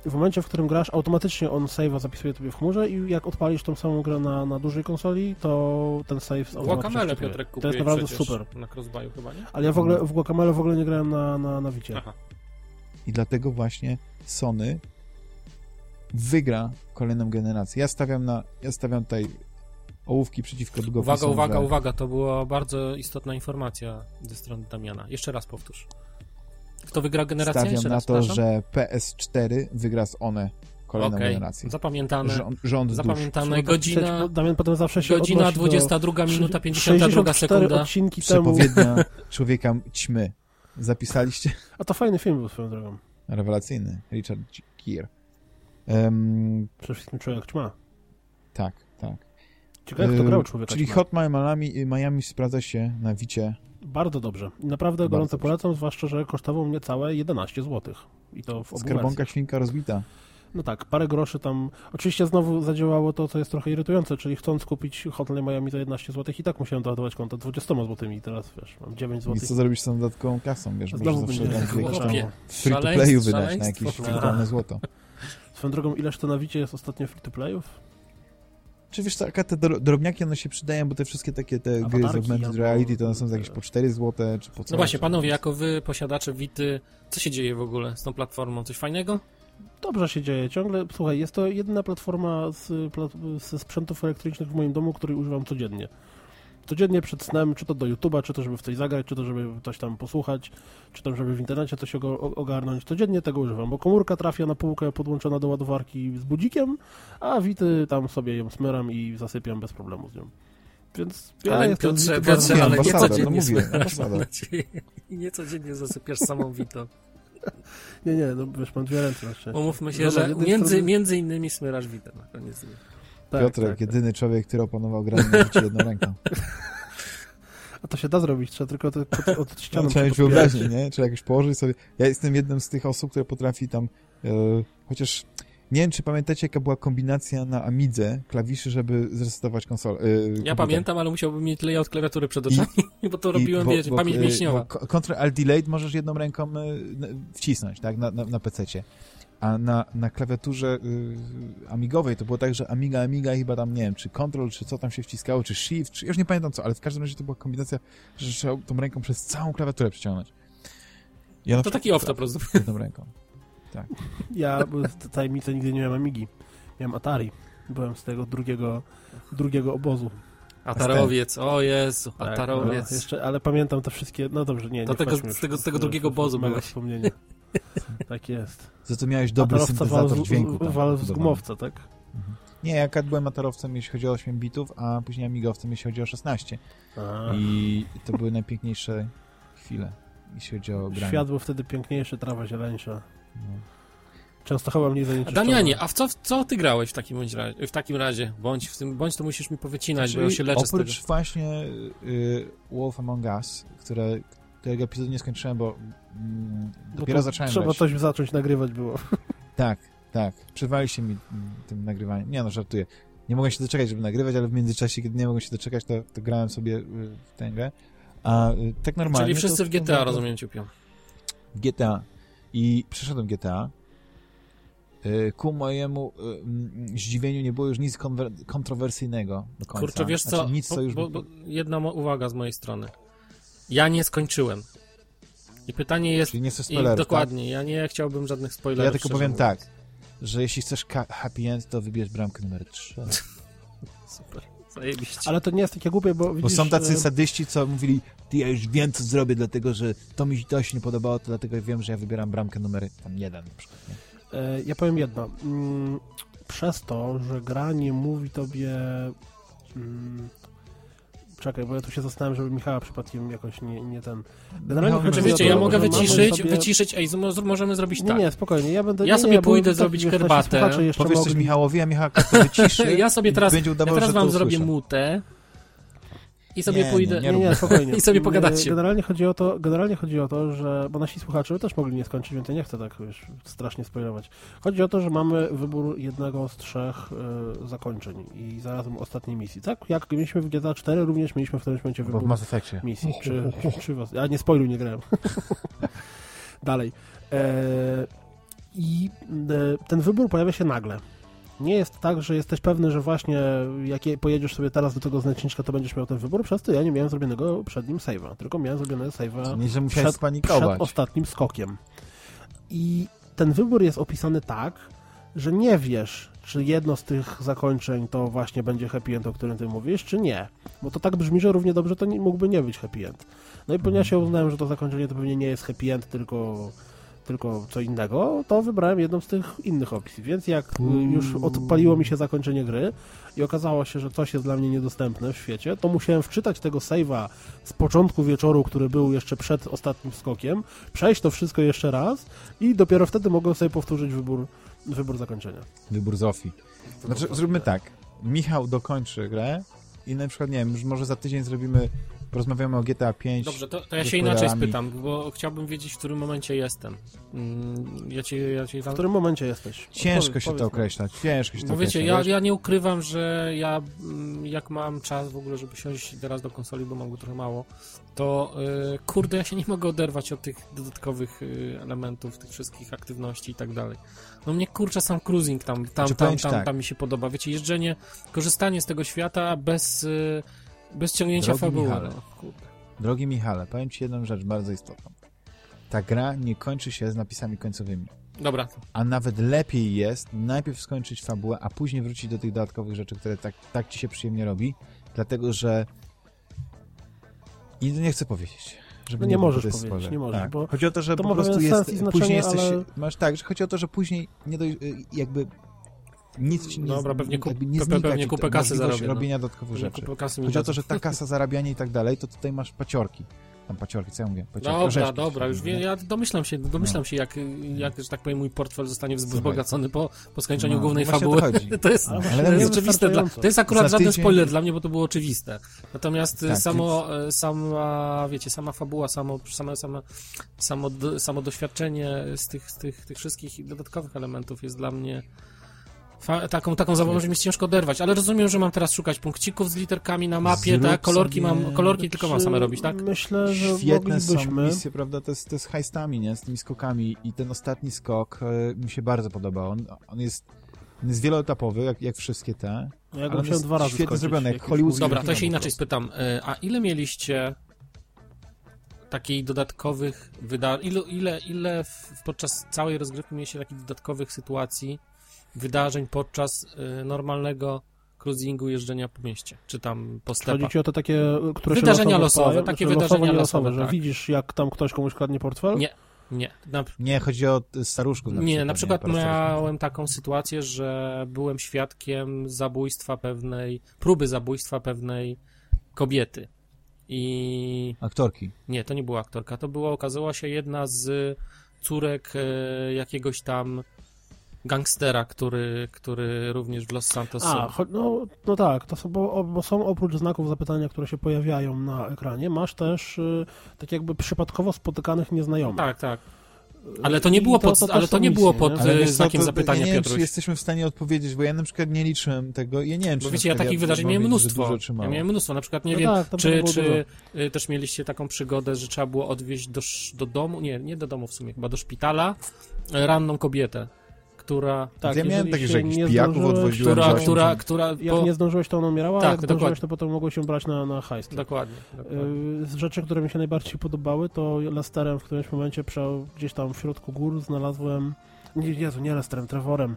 W momencie, w którym grasz, automatycznie on save'a zapisuje tobie w chmurze i jak odpalisz tą samą grę na, na dużej konsoli, to ten save automatycznie. Piotrek To jest naprawdę super. na crossbuyu chyba, nie? Ale ja w ogóle w Guacamele w ogóle nie grałem na, na, na Wicie. Aha. I dlatego właśnie Sony wygra kolejną generację. Ja stawiam na, ja stawiam tutaj ołówki przeciwko długopisom. Uwaga, uwaga, uwaga, to była bardzo istotna informacja ze strony Damiana. Jeszcze raz powtórz. Kto wygra generację? Stawiam Jeszcze na to, że PS4 wygra z one kolejną Okej, generację. zapamiętane. Rząd, rząd. Zapamiętane. Tak Godzina, Damian potem zawsze się godzina odnosi 22 do minuta 52 64 sekunda. odcinki temu. Przepowiednia *laughs* człowieka ćmy. Zapisaliście? A to fajny film był swoją drogą. Rewelacyjny. Richard Gere. Um, Przede wszystkim Człowiek Ćma. tak, tak. Ciekawe, kto grał Człowieka Czyli Ćma. Hot Miami, Miami sprawdza się na Wicie. Bardzo dobrze. I Naprawdę Bardzo gorąco dobrze. polecam, zwłaszcza, że kosztował mnie całe 11 zł. I to w obu Skarbonka wersjach. świnka rozbita. No tak, parę groszy tam. Oczywiście znowu zadziałało to, co jest trochę irytujące, czyli chcąc kupić Hotline Miami za 11 zł i tak musiałem doładować konto 20 zł i teraz wiesz, mam 9 zł. I co zrobić z tą dodatkową kasą, wiesz, Znowu zawsze będzie tam jakieś tam Chłopie, free to playu wydać na jakieś wirtualne złoto. Swoją drogą, ileż to na Wicie jest ostatnio free to playów? Czy wiesz, taka te dro- drobniaki one się przydają, bo te wszystkie takie te gry z augmented reality to one są za jakieś po 4 zł, czy po co? No właśnie, panowie, jako wy, posiadacze Wity, co się dzieje w ogóle z tą platformą? Coś fajnego? Dobrze się dzieje, ciągle, słuchaj, jest to jedyna platforma z, pla- ze sprzętów elektronicznych w moim domu, której używam codziennie. Codziennie przed snem, czy to do YouTube'a, czy to żeby w coś zagrać, czy to żeby coś tam posłuchać, czy tam żeby w internecie coś ogarnąć. Codziennie tego używam, bo komórka trafia na półkę podłączona do ładowarki z budzikiem, a Wity tam sobie ją smyram i zasypiam bez problemu z nią. Więc ja Ale jestem Piotrze, Wity Piotrze, Nie, ale nie codziennie. I nie codziennie zasypiasz samą Witą. Nie, nie, no wiesz, mam dwie ręce na szczęście. Umówmy się, No, że między, strony- między innymi smyrasz Witę na koniec dnia. Tak, Piotrek, tak, tak. jedyny człowiek, który opanował granie na Wicie jedną ręką. *laughs* A to się da zrobić, trzeba tylko to, to, od ścianą Trzeba mieć wyobraźnię, nie? Trzeba jakoś położyć sobie. Ja jestem jednym z tych osób, które potrafi tam, e, chociaż nie wiem, czy pamiętacie, jaka była kombinacja na Amidze klawiszy, żeby zresetować konsolę. e, Ja komputer. pamiętam, ale musiałbym mieć layout klawiatury przed oczami, *laughs* bo to robiłem, bo- wiecie, bo, pamięć e, mięśniowa. bo Ctrl Alt Delete możesz jedną ręką e, wcisnąć, tak, na, na, na PC-cie. A na, na klawiaturze y, amigowej to było tak, że Amiga, Amiga i chyba tam, nie wiem, czy Control, czy co tam się wciskało, czy Shift, czy już nie pamiętam co, ale w każdym razie to była kombinacja, że trzeba tą ręką przez całą klawiaturę przeciągnąć. Ja na To przykład taki off-top rozumiem. jedną ręką. *laughs* Ja w tajemnicy nigdy nie miałem Amigi. Miałem Atari. Byłem z tego drugiego, drugiego obozu. Atarowiec, o Jezu, Tak, Atarowiec. No, jeszcze, ale pamiętam te wszystkie, no dobrze, nie, To nie tego- z tego- z tego drugiego w- bozu w mega byłeś. wspomnienie. Tak jest. Za to miałeś dobry syntezator z- dźwięku. tam Wal z gumowca, tak? Nie, ja kad byłem atarowcem, jeśli chodzi o 8 bitów, a później amigowcem, jeśli chodzi o 16. A, I to były najpiękniejsze chwile, jeśli chodzi o granie. Świat był wtedy piękniejszy, trawa zieleńsza. No. Częstochowa mniej A zanieczyszczona. Damianie, a w co, w co ty grałeś w takim, bądź razie, w takim razie? Bądź, w tym, bądź to musisz mi powycinać, bo ja się leczę z tego. oprócz właśnie y, Wolf Among Us, które, którego epizodu nie skończyłem, bo mm, Bo dopiero to zacząłem Trzeba grać. coś zacząć nagrywać było. *laughs* Tak, tak. Przerwaliście mi mm, tym nagrywaniem. Nie no, żartuję. Nie mogłem się doczekać, żeby nagrywać, ale w międzyczasie, kiedy nie mogłem się doczekać, to, to grałem sobie y, w tę grę. A y, tak normalnie... Czyli wszyscy to, w GTA, rozumiem, ciupią. W GTA. I przeszedłem GTA. Y, Ku mojemu zdziwieniu nie było już nic kontrowersyjnego do końca. Kurczę, wiesz co, Znaczy, nic, co bo, już... bo, bo jedna uwaga z mojej strony. Ja nie skończyłem. I pytanie jest, Czyli nie chcesz spoilerów, dokładnie, ja nie chciałbym żadnych tak? spoilerów. Ja tylko powiem mówiąc. tak, że jeśli chcesz happy end, to wybierz bramkę numer 3. *laughs* Super, zajebiście. Ale to nie jest takie głupie, bo Bo widzisz... są tacy sadyści, co mówili, ty ja już wiem, co zrobię, dlatego że to mi to się nie podobało, to dlatego wiem, że ja wybieram bramkę numer tam jeden na przykład. Nie? E, Ja powiem jedno. Mm, Przez to, że gra nie mówi tobie. Czekaj, bo ja tu się zastanawiam, żeby Michała przypadkiem jakoś nie, nie ten. Generalnie Michał, chodzi o wiecie, to, ja mogę wyciszyć, sobie- wyciszyć, ej, możemy zrobić Nie, tak. nie, spokojnie. Ja, będę, Ja nie, sobie nie, pójdę tak, zrobić nasi herbatę. Powiesz coś mogli- Michałowi, a Michał to *laughs* wyciszy Ja sobie teraz, ja teraz wam zrobię mutę i sobie Nie, pójdę... nie, Nie, nie, spokojnie. *laughs* I sobie pogadacie. Generalnie chodzi o to, generalnie chodzi o to, że, bo nasi słuchacze też mogli nie skończyć, więc ja nie chcę tak wiesz, strasznie spoilować. Chodzi o to, że mamy wybór jednego z trzech e, zakończeń i zarazem ostatniej misji. Tak? Jak mieliśmy w GTA 4, również mieliśmy w którymś momencie Bo w wybór Mass Effectie. misji. *laughs* Czy, czy was... A nie spoiluj, nie grałem. *laughs* Dalej. E, I e, ten wybór pojawia się nagle. Nie jest tak, że jesteś pewny, że właśnie jak je- pojedziesz sobie teraz do tego znaczniczka, to będziesz miał ten wybór, przez to ja nie miałem zrobionego przed nim save'a, tylko miałem zrobionego save'a Nie, że musiałeś przed, przed ostatnim skokiem. I ten wybór jest opisany tak, że nie wiesz, czy jedno z tych zakończeń to właśnie będzie happy end, o którym ty mówisz, czy nie. Bo to tak brzmi, że równie dobrze to nie, mógłby nie być happy end. No i ponieważ ja uznałem, że to zakończenie to pewnie nie jest happy end, tylko, tylko co innego, to wybrałem jedną z tych innych opcji. Więc jak y, już odpaliło mi się zakończenie gry i okazało się, że coś jest dla mnie niedostępne w świecie, to musiałem wczytać tego save'a z początku wieczoru, który był jeszcze przed ostatnim skokiem, przejść to wszystko jeszcze raz i dopiero wtedy mogłem sobie powtórzyć wybór, wybór zakończenia. Wybór Zofii. Znaczy, zróbmy tak. Michał dokończy grę i na przykład, nie wiem, już może za tydzień zrobimy, porozmawiamy o GTA 5. Dobrze, to, to ja się inaczej spytam, bo chciałbym wiedzieć, w którym momencie jestem. Mm, Ja cię, ja cię W którym momencie jesteś? Ciężko Powiedz- się to nam. określa, ciężko się to wiecie, ja, wiesz? ja nie ukrywam, że ja mm, jak mam czas w ogóle, żeby siąść teraz do konsoli, bo mam go trochę mało, to y, kurde, ja się nie mogę oderwać od tych dodatkowych y, elementów, tych wszystkich aktywności i tak dalej. No mnie kurczę sam cruising tam, tam, Znaczy, tam, ci tam, tak. tam mi się podoba. Wiecie, jeżdżenie, korzystanie z tego świata bez, y, bez ciągnięcia Drogi fabuły. Michale. No. Drogi Michale, powiem ci jedną rzecz bardzo istotną. Ta gra nie kończy się z napisami końcowymi. Dobra, A nawet lepiej jest najpierw skończyć fabułę, a później wrócić do tych dodatkowych rzeczy, które tak, tak ci się przyjemnie robi, dlatego że... I nie chcę powiedzieć. Żeby No nie było, możesz powiedzieć, spoiler. nie możesz, tak. bo Chodzi o to, że to po prostu jest... później jesteś... ale- Masz tak, że chodzi o to, że później nie doj, jakby nic ci nie... Dobra, pewnie kup- nie znika pewnie ci kupę kasy no. robienia dodatkowych rzeczy. Chodzi o to, że ta kasa, zarabianie i tak dalej, to tutaj masz paciorki. Tam paciorki, co ja mówię? Paciorki, Dobra, orzeszki, dobra, już wiem, ja domyślam się, domyślam No. się jak, jak, że tak powiem, mój portfel zostanie wzbogacony po, po skończeniu No, głównej fabuły. to chodzi. *laughs* To jest, Ale to jest oczywiste. Dla, to jest akurat Za żaden tydzień- spoiler dla mnie, bo to było oczywiste. Natomiast Tak, samo, e, sama, wiecie, sama fabuła, samo, samo, samo, samo, samo doświadczenie z tych, z tych, tych wszystkich dodatkowych elementów jest dla mnie Fa- taką, taką zabawą, że mi jest ciężko oderwać, ale rozumiem, że mam teraz szukać punkcików z literkami na mapie, Zrób tak? Kolorki sobie- mam, kolorki tylko mam same robić, tak? Myślę, że Świetne są moglibyśmy... misje, prawda, to jest, to jest hajstami, nie, z tymi skokami i ten ostatni skok e, mi się bardzo podobał. On, on, jest, on jest wieloetapowy, jak, jak wszystkie te. Ja go musiałem dwa razy świetnie skończyć, zrobione, jak mówiłem. Dobra, to się inaczej spytam. y, A ile mieliście takich dodatkowych wydarzeń? Ile, ile, ile w- podczas całej rozgrywki mieliście takich dodatkowych sytuacji, wydarzeń podczas y, normalnego cruisingu, jeżdżenia po mieście, czy tam po Chodzi stepach. ci o to takie, które wydarzenia się losowe, odpalają, takie wydarzenia losowo, nie losowe, że tak. widzisz, jak tam ktoś komuś kradnie portfel? Nie, nie. Na, Nie, chodzi o staruszków na nie, przykład. na przykład nie, miałem taką sytuację, że byłem świadkiem zabójstwa pewnej, próby zabójstwa pewnej kobiety. I Aktorki. nie, to nie była aktorka, to była, okazała się jedna z córek e, jakiegoś tam gangstera, który, który również w Los Santos... A, cho- no, no tak, to są, bo, bo są oprócz znaków zapytania, które się pojawiają na ekranie, masz też y, tak jakby przypadkowo spotykanych nieznajomych. tak, tak. Ale to nie było to- pod, to ale to nie było pod nie? Co, znakiem to- zapytania, ja nie wiem, czy jesteśmy w stanie odpowiedzieć, bo ja na przykład nie liczyłem tego, ja nie wiem, czy Bo wiecie, ja takich wydarzeń miałem mnóstwo. Dużo, czy Ja miałem mnóstwo. Na przykład nie No wiem, tak, czy, czy y, też mieliście taką przygodę, że trzeba było odwieźć do, do domu, nie, nie do domu w sumie, chyba do szpitala, y, ranną kobietę, która, Tak, ja miałem takie, się że jakichś nie pijaków zdążyłeś- odwoziłem. która, która, która, Jak bo, nie zdążyłeś, to ona umierała, Tak, a jak zdążyłeś, dokładnie. to potem mogło się brać na, na hajs. dokładnie, dokładnie. Y, Z rzeczy, które mi się najbardziej podobały, to Lesterem w którymś momencie prze, gdzieś tam w środku gór znalazłem. Nie, Jezu, nie Lesterem, Trevorem.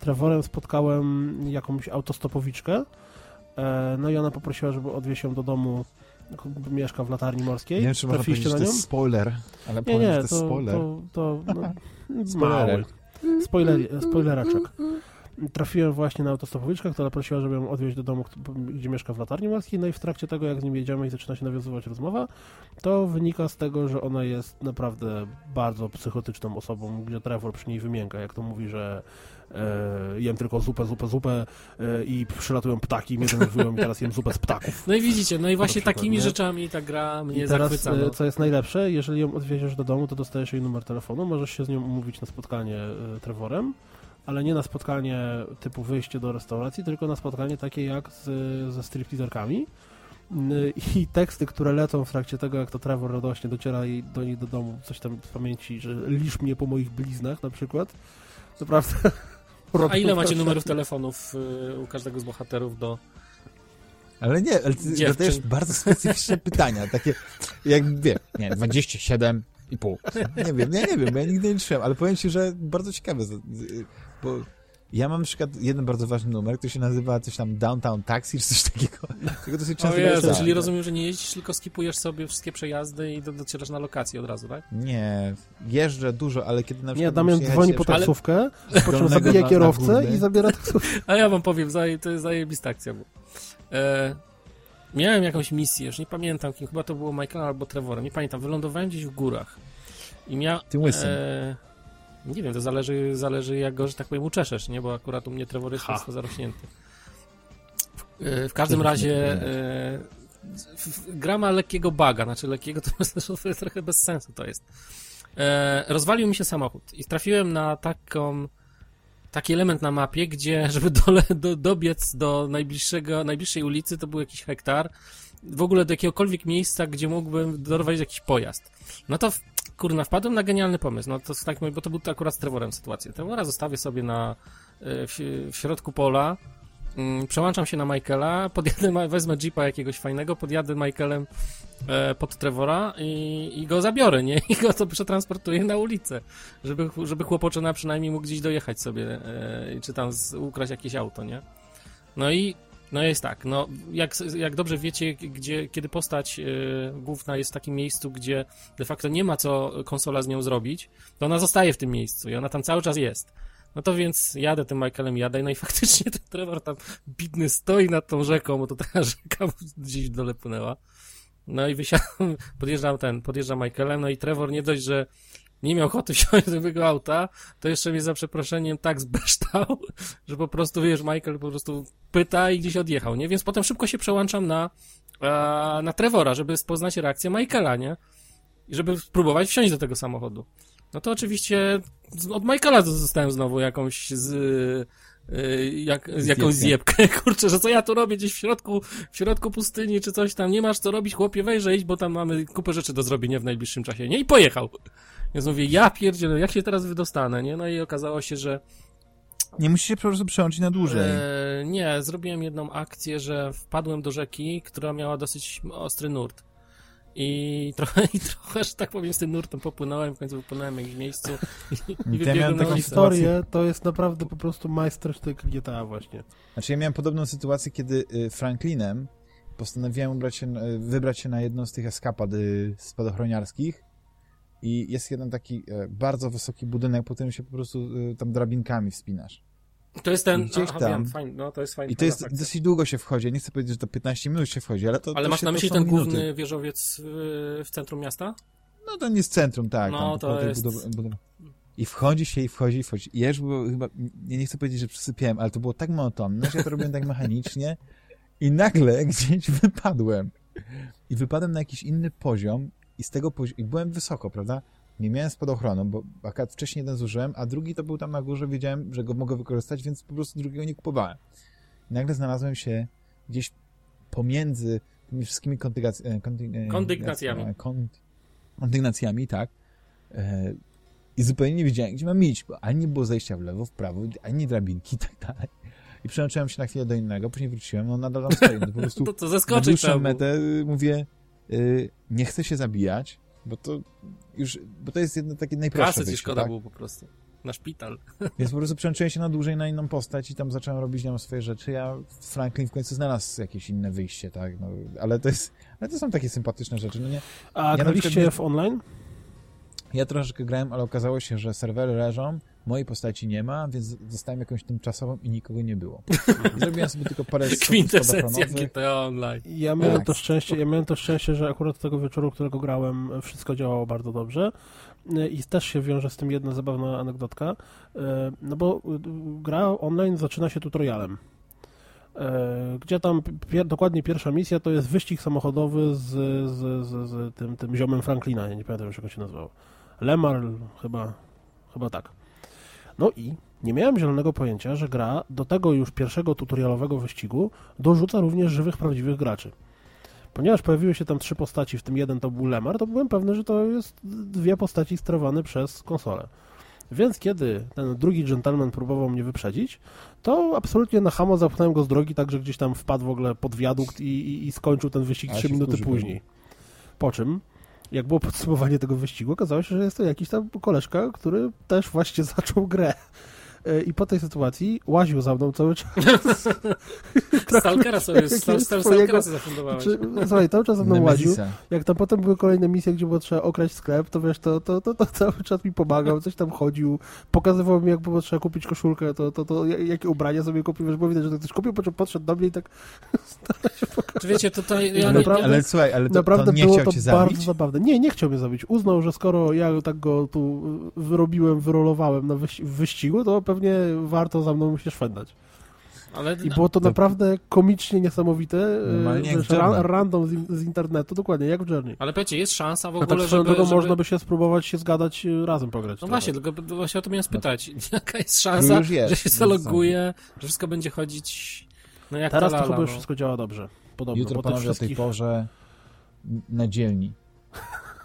Trevorem spotkałem jakąś autostopowiczkę. E, no i ona poprosiła, żeby odwieźć ją do domu. Mieszka w latarni morskiej. Nie wiem, czy można powiedzieć, że to jest spoiler, ale Nie, powiem, nie, że to jest spoiler. to, to no, mały. Spoiler, spoileraczek. Trafiłem właśnie na autostopowiczkę, która prosiła, żeby ją odwieźć do domu, gdzie mieszka w latarni morskiej, no i w trakcie tego, jak z nim jedziemy i zaczyna się nawiązywać rozmowa, to wynika z tego, że ona jest naprawdę bardzo psychotyczną osobą, gdzie Trevor przy niej wymięka, jak to mówi, że e, jem tylko zupę, zupę, zupę e, i przylatują ptaki i mnie denerwują i teraz jem zupę z ptaków. No i widzicie, no i właśnie przykład, takimi nie? rzeczami ta gra mnie I teraz, zachwyca. e, No. co jest najlepsze, jeżeli ją odwieziesz do domu, to dostajesz jej numer telefonu, możesz się z nią umówić na spotkanie e, Trevorem, ale nie na spotkanie typu wyjście do restauracji, tylko na spotkanie takie jak z, ze stripteaserkami. I teksty, które lecą w trakcie tego, jak to Trevor radośnie dociera jej, do niej do domu, coś tam w pamięci, że lisz mnie po moich bliznach na przykład. Naprawdę. A ile macie numerów telefonów y, u każdego z bohaterów do... Ale nie, ale ty zadajesz bardzo specyficzne pytania, takie jak, wiem, nie, 27 i pół. Nie wiem, ja nie wiem, bo ja nigdy nie liczyłem, ale powiem ci, że bardzo ciekawe, bo ja mam na przykład jeden bardzo ważny numer, który się nazywa coś tam Downtown Taxi, czy coś takiego. *laughs* Tego dosyć O często Jezu, korzystałem. czyli rozumiem, że nie jeździsz, tylko skipujesz sobie wszystkie przejazdy i do, docierasz na lokację od razu, tak? Nie, jeżdżę dużo, ale kiedy na przykład Nie, Damian dzwoni po taksówkę, po czym zabija na- kierowcę i zabiera *laughs* taksówkę. A ja wam powiem, to jest zajebista akcja była. E, miałem jakąś misję, już nie pamiętam kim, chyba to było Michael albo Trevorem, nie pamiętam, wylądowałem gdzieś w górach i miał... Tym łysym. E, nie wiem, to zależy, zależy jak go, że tak powiem, uczeszesz, nie? Bo akurat u mnie Trevor jest mocno zarośnięty. W, w każdym razie e, gra ma lekkiego baga, znaczy lekkiego to jest trochę bez sensu to jest. E, rozwalił mi się samochód i trafiłem na taką taki element na mapie, gdzie żeby dole, do, dobiec do najbliższego, najbliższej ulicy to był jakiś hektar, w ogóle do jakiegokolwiek miejsca, gdzie mógłbym dorwać jakiś pojazd. No to, kurna, wpadłem na genialny pomysł, no to tak, bo to był to akurat z Trevorem sytuacja. Trevora zostawię sobie na, e, w, w środku pola, mm, przełączam się na Michaela, podjadę, wezmę jeepa jakiegoś fajnego, podjadę Michaelem e, pod Trevora i, i go zabiorę, nie? I go to przetransportuję na ulicę, żeby, żeby chłopoczena przynajmniej mógł gdzieś dojechać sobie, e, czy tam z, ukraść jakieś auto, nie? No i no jest tak, no jak, jak dobrze wiecie, gdzie, kiedy postać e, główna jest w takim miejscu, gdzie de facto nie ma co konsola z nią zrobić, to ona zostaje w tym miejscu i ona tam cały czas jest. No to więc jadę tym Michaelem, jadę, no i *laughs* faktycznie ten Trevor tam bidny stoi nad tą rzeką, bo to *laughs* taka rzeka gdzieś w dole płynęła. No i wysiadam, podjeżdżam ten, podjeżdżam Michaelem, no i Trevor nie dość, że nie miał ochoty *laughs* wsiąść do mojego auta, to jeszcze mnie za przeproszeniem tak zbeształ, że po prostu, wiesz, Michael po prostu pyta i gdzieś odjechał, nie? Więc potem szybko się przełączam na, e, na Trevora, żeby poznać reakcję Michaela, nie? I żeby spróbować wsiąść do tego samochodu. No to oczywiście od Michaela zostałem znowu jakąś z, y, jak, z jakąś Zjebkę. *laughs* kurczę, że co ja tu robię gdzieś w środku, w środku pustyni czy coś tam, nie masz co robić, chłopie, weźże iść, bo tam mamy kupę rzeczy do zrobienia w najbliższym czasie, nie? I pojechał. Więc mówię, ja pierdzielę, jak się teraz wydostanę, nie? No i okazało się, że Nie musisz się po prostu przełączyć na dłużej. E, nie, zrobiłem jedną akcję, że wpadłem do rzeki, która miała dosyć ostry nurt. I trochę, I trochę, że tak powiem, z tym nurtem popłynąłem, w końcu wypłynąłem w jakimś miejscu i, i Ja miałem taką Historię to jest naprawdę po prostu majstersztyk GTA właśnie. Znaczy ja miałem podobną sytuację, kiedy y, Franklinem postanowiłem ubrać się, y, wybrać się na jedną z tych eskapad y, spadochroniarskich i jest jeden taki y, bardzo wysoki budynek, po którym się po prostu y, tam drabinkami wspinasz. To jest ten, Gdzieś aha, tam. wiem, fajny, no to jest fajny. I to jest fakcja. dosyć długo się wchodzi. Nie chcę powiedzieć, że to 15 minut się wchodzi, ale to Ale to masz się, na myśli ten minuty. główny wieżowiec w, centrum miasta? No to nie jest centrum, tak. No, tam to jest-. I wchodzi się, i wchodzi, i wchodzi. I ja już było chyba, nie, nie chcę powiedzieć, że przysypiałem, ale to było tak monotonne, że ja to robiłem tak mechanicznie i nagle gdzieś wypadłem. I wypadłem na jakiś inny poziom i z tego i byłem wysoko, prawda? Nie miałem spadochronu, bo akurat wcześniej jeden zużyłem, a drugi to był tam na górze, wiedziałem, że go mogę wykorzystać, więc po prostu drugiego nie kupowałem. I nagle znalazłem się gdzieś pomiędzy tymi wszystkimi e, e, Kondygnacjami. e, Kon- kondygnacjami, tak. I zupełnie nie wiedziałem, gdzie mam iść, bo ani nie było zejścia w lewo, w prawo, ani drabinki i *laughs* tak dalej. I przełączyłem się na chwilę do innego, później wróciłem, no nadal tam stoi. No, po *laughs* prostu To co na trzeba było. metę y, mówię, nie chcę się zabijać, bo to już, bo to jest jedno takie najprostsze Kasy ci wyjście, szkoda tak? było po prostu. Na szpital. *laughs* Więc po prostu przełączyłem się na dłużej na inną postać i tam zacząłem robić nią swoje rzeczy. Ja, Franklin w końcu znalazł jakieś inne wyjście, tak? No, ale to jest, ale to są takie sympatyczne rzeczy, no nie? A na graliście w online? Ja troszeczkę grałem, ale okazało się, że serwery leżą, mojej postaci nie ma, więc zostałem jakąś tymczasową i nikogo nie było. I *laughs* zrobiłem sobie tylko parę Kwintesencja. GTA Online. Ja miałem Tak. to szczęście, ja miałem to szczęście, że akurat tego wieczoru, którego grałem, wszystko działało bardzo dobrze. Y, I też się wiąże z tym jedna zabawna anegdotka. Y, No bo y, gra online zaczyna się tutorialem. Gdzie tam pier dokładnie pierwsza misja to jest wyścig samochodowy z, z, z, z tym, tym ziomem Franklina, ja nie pamiętam już jak on się nazywał. Lemar chyba, chyba tak. No i nie miałem zielonego pojęcia, że gra do tego już pierwszego tutorialowego wyścigu dorzuca również żywych, prawdziwych graczy. Ponieważ pojawiły się tam trzy postaci, w tym jeden to był Lemar, to byłem pewny, że to jest dwie postaci sterowane przez konsolę. Więc kiedy ten drugi gentleman próbował mnie wyprzedzić, to absolutnie na hamo zapchnąłem go z drogi, tak że gdzieś tam wpadł w ogóle pod wiadukt i, i, i skończył ten wyścig trzy minuty później. Po czym, jak było podsumowanie tego wyścigu, okazało się, że jest to jakiś tam koleżka, który też właśnie *laughs* zaczął grę. E, I po tej sytuacji łaził za mną cały czas. *laughs* Stalkera sobie, stal, stal, swojego- Stalkera sobie zafundowałeś. Czy, słuchaj, cały czas za mną łaził. Jak tam potem były kolejne misje, gdzie było trzeba okraść sklep, to wiesz, to, to, to, to *laughs* cały czas mi pomagał, coś tam chodził, pokazywał mi, jak było trzeba kupić koszulkę, to, to, to jakie ubrania sobie kupił, wiesz, bo widać, że to ktoś kupił, po czym podszedł do mnie i tak *laughs* Czy wiecie, tutaj ja Ale nie, naprawdę- Ale słuchaj, ale to, naprawdę to nie było chciał to cię bardzo zabić? zabawne. Nie, nie chciał mnie zabić. Uznał, że skoro ja tak go tu wyrobiłem, wyrolowałem na wyś- w wyścigu, to pewnie warto za mną się szwendać. ale I było to, To- naprawdę komicznie niesamowite. e, Normalnie jak wiesz, random z, z internetu, dokładnie, jak w Journey. Ale powiecie, jest szansa w A tak ogóle, żeby, żeby... można by się spróbować się zgadać, e, razem pograć. No trochę. właśnie, tylko właśnie o to miałem spytać. *laughs* Jaka jest Tu szansa, już jest, że się zaloguje, że wszystko będzie chodzić no jak Teraz to lala, chyba już no. wszystko działa dobrze. Podobno, Jutro po panowie o tej wszystkich... porze na dzielni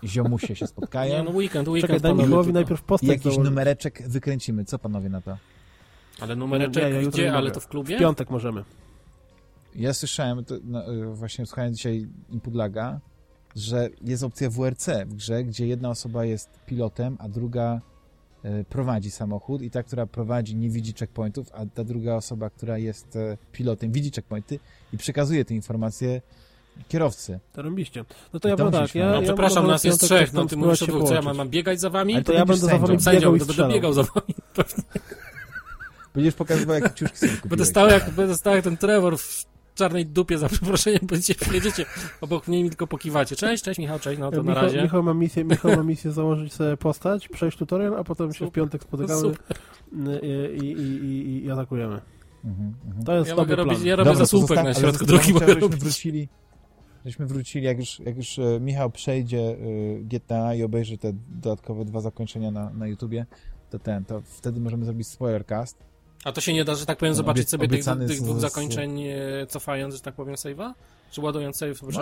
ziomusie się Nie, spotkają no weekend, weekend, Czekaj, daj Michałowi tylko. najpierw postać jakiś założyć. numereczek wykręcimy. Co panowie na to? Ale numereczek Nie, ja gdzie? nie Ale to w W klubie? piątek możemy. Ja słyszałem, to, no, y, właśnie słuchałem dzisiaj Inputlaga, że jest opcja WRC w grze, gdzie jedna osoba jest pilotem, a druga y, prowadzi samochód i ta, która prowadzi nie widzi checkpointów, a ta druga osoba, która jest e, pilotem widzi checkpointy i przekazuje te informacje kierowcy. To robiście. No to ja I to powiem tak, ja, no, No ja przepraszam, nas jest trzech, no ty mówisz o dwóch, co ja mam, mam biegać za wami? Ale To ja będziesz będę za wami sędzią. biegał i to będę biegał za wami. *laughs* Będziesz pokazywał, jakie ciuszki sobie kupiłeś. Będę stał jak, będę stał jak ten Trevor w czarnej dupie, za przeproszeniem, będziecie jedziecie obok mnie i mi tylko pokiwacie. Cześć, cześć Michał, cześć, no to na Michał, razie. Michał, ma misję, Michał ma *laughs* misję założyć sobie postać, przejść tutorial, a potem się w piątek spotykamy i, i, i, i, atakujemy. Mhm, mhm. To jest Ja dobry mogę robić, plan. ja robię Dobra, to zasłupek na ale środku drogi, ja żeśmy robić. wrócili, żeśmy wrócili, jak już, jak już e, Michał przejdzie e, GTA i obejrzy te dodatkowe dwa zakończenia na, na YouTubie, to ten, to wtedy możemy zrobić spoilercast. A to się nie da, że tak powiem, zobaczyć obie- sobie tych, tych dwóch z- zakończeń e, cofając, że tak powiem, save'a? Czy ładując save w Możesz.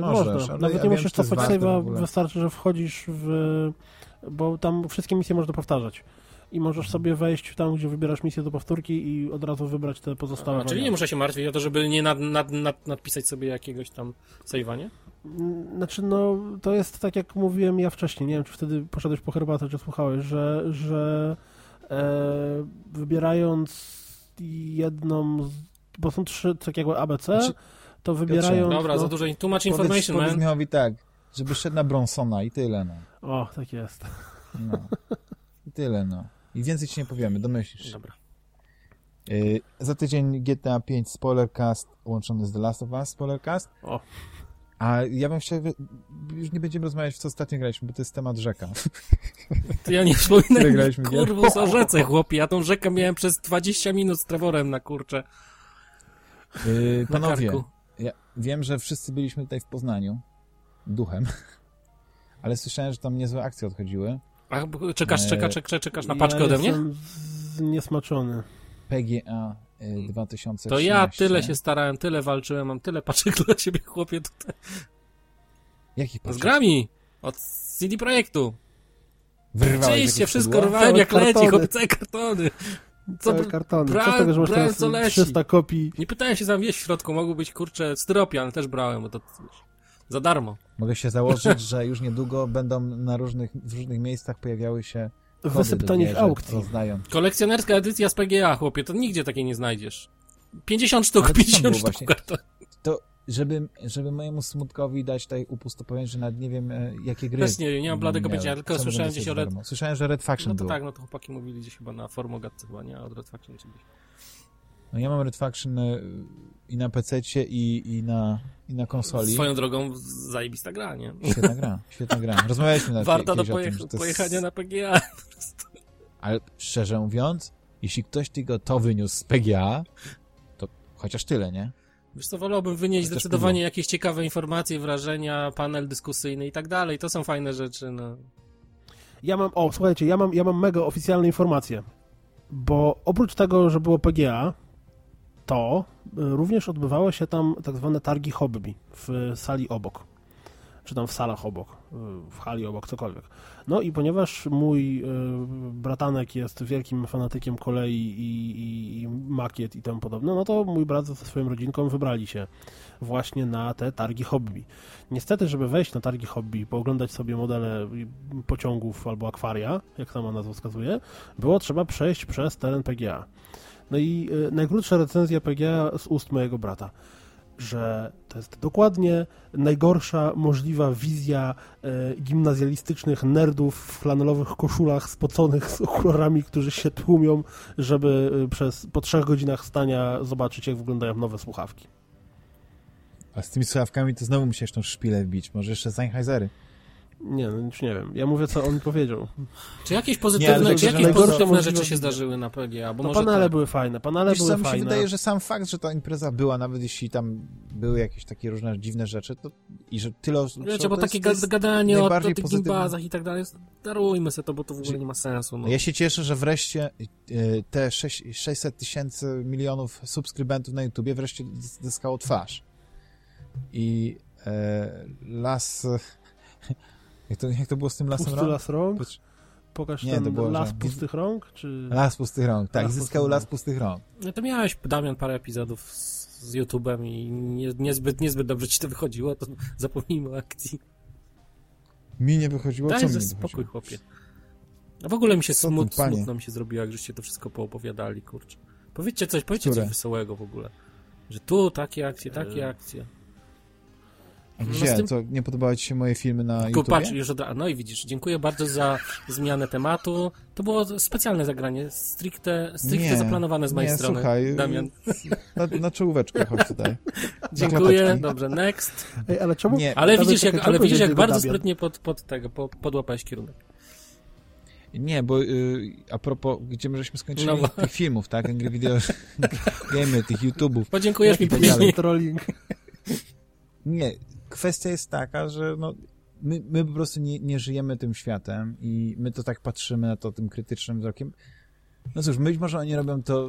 możesz, Można. ale Nawet ja nie musisz cofać save'a, wystarczy, że wchodzisz w... bo tam wszystkie misje można powtarzać. I możesz sobie wejść tam, gdzie wybierasz misję do powtórki i od razu wybrać te pozostałe A, czyli nie muszę się martwić o to, żeby nie nad, nad, nad, nadpisać sobie jakiegoś tam save'a, nie? Mm, Znaczy, no, to jest tak jak mówiłem ja wcześniej, nie wiem, czy wtedy poszedłeś po herbatę, czy słuchałeś, że, że e, wybierając jedną, z, bo są trzy, tak jakby ABC, Znaczy, to wybierając... Dobra, no, za dużo, too much Powiedz, information, powiedz man. Michałowi tak, żeby szedł na Bronsona i tyle, no. O, tak jest. no. I tyle, no. I więcej ci nie powiemy, domyślisz. Dobra. Y, za tydzień GTA 5 Spoilercast łączony z The Last of Us Spoilercast. O. A ja bym chciał, już nie będziemy rozmawiać w co ostatnio graliśmy, bo to jest temat rzeka. To ja nie gier? kurwa, o rzece, chłopie. Ja tą rzekę miałem przez 20 minut z Trevorem na kurcze. Y, Na panowie, ja wiem, że wszyscy byliśmy tutaj w Poznaniu, duchem, *laughs* ale słyszałem, że tam niezłe akcje odchodziły. A czekasz, E, czekasz, czekasz, czekasz na Ja paczkę ode mnie? jestem zniesmaczony. PGA y, 2013. To ja tyle się starałem, tyle walczyłem, mam tyle paczek *laughs* dla ciebie, chłopie, tutaj. Jakich Z paczek? grami! Od CD Projektu. Wyrwałeś Oczywiście, wszystko rwałem jak leci, kartony. chłopie, całe kartony. Co, Całe kartony. Co brałem- z tego, że masz brałem, teraz co leci. 300 kopii? Nie pytałem się, tam wieś w środku, mogło być, kurczę, styropian, też brałem, bo to wiesz, za darmo. Mogę się założyć, że już niedługo będą na różnych, w różnych miejscach pojawiały się że aukcji. Rozdają. Kolekcjonerska edycja z PGA, chłopie, to nigdzie takiej nie znajdziesz. 50 sztuk, Ale to tam 50 było sztuk karton. To, żeby, żeby mojemu smutkowi dać tutaj upust, to powiem, że nawet nie wiem, e, jakie gry Też nie wiem, nie mam bladego pojęcia, tylko słyszałem gdzieś o Red... darmo. Słyszałem, że Red Faction No to było. tak, no to chłopaki mówili gdzieś chyba na Formogatce chyba, nie? Od Red Faction czy gdzieś. No ja mam Red Faction e, i na PC-cie i, i, na, i na konsoli. Swoją drogą zajebista gra, nie? Świetna gra, świetna gra. Rozmawialiśmy na Warta do tym, pojecha- że to jest- pojechania na PGA. Ale szczerze mówiąc, jeśli ktoś tylko to wyniósł z PGA, to chociaż tyle, nie? Wiesz co, wolałbym wynieść Chociaż zdecydowanie jakieś ciekawe informacje, wrażenia, panel dyskusyjny i tak dalej. To są fajne rzeczy, no. Ja mam, o słuchajcie, ja mam, ja mam mega oficjalne informacje, bo oprócz tego, że było PGA, to y, również odbywały się tam tak zwane targi hobby w sali obok, czy tam w salach obok, y, w hali obok, cokolwiek. No i ponieważ mój y, bratanek jest wielkim fanatykiem kolei i, i, i makiet i tym podobne, no to mój brat ze swoją rodzinką wybrali się właśnie na te targi hobby. Niestety, żeby wejść na targi hobby pooglądać sobie modele pociągów albo akwaria, jak sama nazwa wskazuje, było trzeba przejść przez teren PGA. No i y, najkrótsza recenzja PGA z ust mojego brata, że to jest dokładnie najgorsza możliwa wizja y, gimnazjalistycznych nerdów w flanelowych koszulach spoconych z okularami, którzy się tłumią, żeby y, przez, po trzech godzinach stania zobaczyć, jak wyglądają nowe słuchawki. A z tymi słuchawkami to znowu musisz tą szpilę wbić. Może jeszcze Sennheisery. Nie, no już nie wiem. Ja mówię, co on mi powiedział. Czy jakieś Nie, pozytywne, ale czy jakieś pozytywne możliwe- rzeczy się zdarzyły na PGA? Bo No może panele tak. były fajne, panele Wiesz były co, mi się fajne. wydaje, że sam fakt, że ta impreza była, nawet jeśli tam były jakieś takie różne dziwne rzeczy, to i że tyle osób... Wiecie, bo takie jest gad- gadanie o, o tych pozytywne. gimbazach i tak dalej, darujmy sobie to, bo to w ogóle nie ma sensu. No. Ja się cieszę, że wreszcie y, te sześć- 600 tysięcy milionów subskrybentów na YouTubie wreszcie zyskało twarz. I e, las... Jak to, jak to było z tym lasem Pusty rąk? las rąk? Patrz. Pokaż Nie, ten to było, las że- pustych rąk, czy... Las pustych rąk, tak, Las zyskał pustych las pustych rąk. No to miałeś, Damian, parę epizodów z, z YouTube'em i nie, niezbyt, niezbyt dobrze ci to wychodziło, to zapomnijmy o akcji. Mi nie wychodziło, co Daj mi ze nie spokój, chłopie. A w ogóle mi się Co smut, panie? smutno mi się zrobiło, jak żeście to wszystko poopowiadali, kurczę. Powiedzcie coś, powiedzcie Które? coś wesołego w ogóle. Że tu takie akcje, takie E, akcje. A No Gdzie? z tym- Co, nie podobały ci się moje filmy na YouTube? patrz, już od... No i widzisz, dziękuję bardzo za zmianę tematu. To było specjalne zagranie, stricte, stricte Nie, zaplanowane z mojej nie, strony. słuchaj, Damian, Na, na czołóweczkę chodź tutaj. *laughs* dziękuję, dobrze, next. Ej, ale czemu... Nie, Ale widzisz, jak, ale widzisz, jak bardzo Damian? sprytnie pod, pod tego, po, podłapałeś kierunek. Nie, bo y, a propos, gdzie my żeśmy skończyli No bo- tych filmów, tak? Angry Video *laughs* Game, tych YouTubów. Podziękujesz mi tak później. Trolling. Nie, kwestia jest taka, że no, my, my po prostu nie, nie żyjemy tym światem i my to tak patrzymy na to tym krytycznym wzrokiem. No cóż, być może oni robią to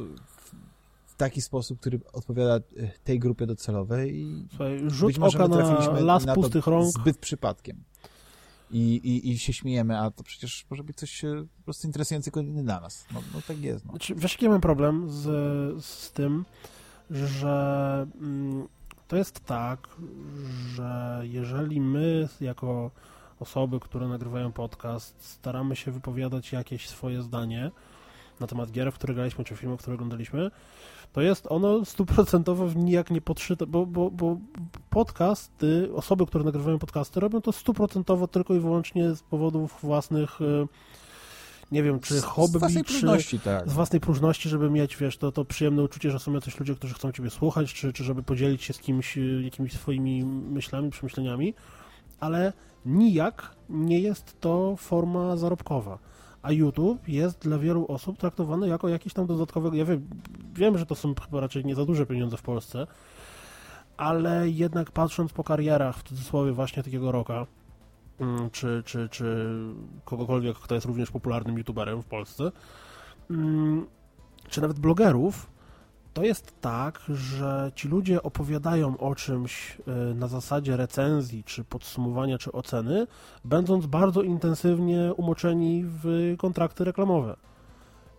w, taki sposób, który odpowiada y, tej grupie docelowej i Słuchaj, rzut być może oka my na trafiliśmy las na pustych rąk. zbyt przypadkiem. I, i, I się śmiejemy, a to przecież może być coś e, po prostu interesującego dla nas. No, no tak jest. No. Znaczy, wiesz, jaki ja mam problem z, z tym, że mm, To jest tak, że jeżeli my jako osoby, które nagrywają podcast, staramy się wypowiadać jakieś swoje zdanie na temat gier, w które graliśmy, czy filmów, które oglądaliśmy, to jest ono stuprocentowo nijak nie podszyte, bo, bo, bo podcasty, osoby, które nagrywają podcasty, robią to stuprocentowo tylko i wyłącznie z powodów własnych, e, nie wiem, czy Z hobby, własnej czy próżności, tak. z własnej próżności, żeby mieć, wiesz, to, to przyjemne uczucie, że są jacyś ludzie, którzy chcą ciebie słuchać, czy, czy żeby podzielić się z kimś y, jakimiś swoimi myślami, przemyśleniami, ale nijak nie jest to forma zarobkowa. A YouTube jest dla wielu osób traktowany jako jakiś tam dodatkowy. Ja wiem, wiem, że to są chyba raczej nie za duże pieniądze w Polsce, ale jednak patrząc po karierach, w cudzysłowie właśnie takiego roka, czy, czy, czy kogokolwiek, kto jest również popularnym youtuberem w Polsce, mm, czy nawet blogerów, to jest tak, że ci ludzie opowiadają o czymś y, na zasadzie recenzji, czy podsumowania, czy oceny, będąc bardzo intensywnie umoczeni w kontrakty reklamowe.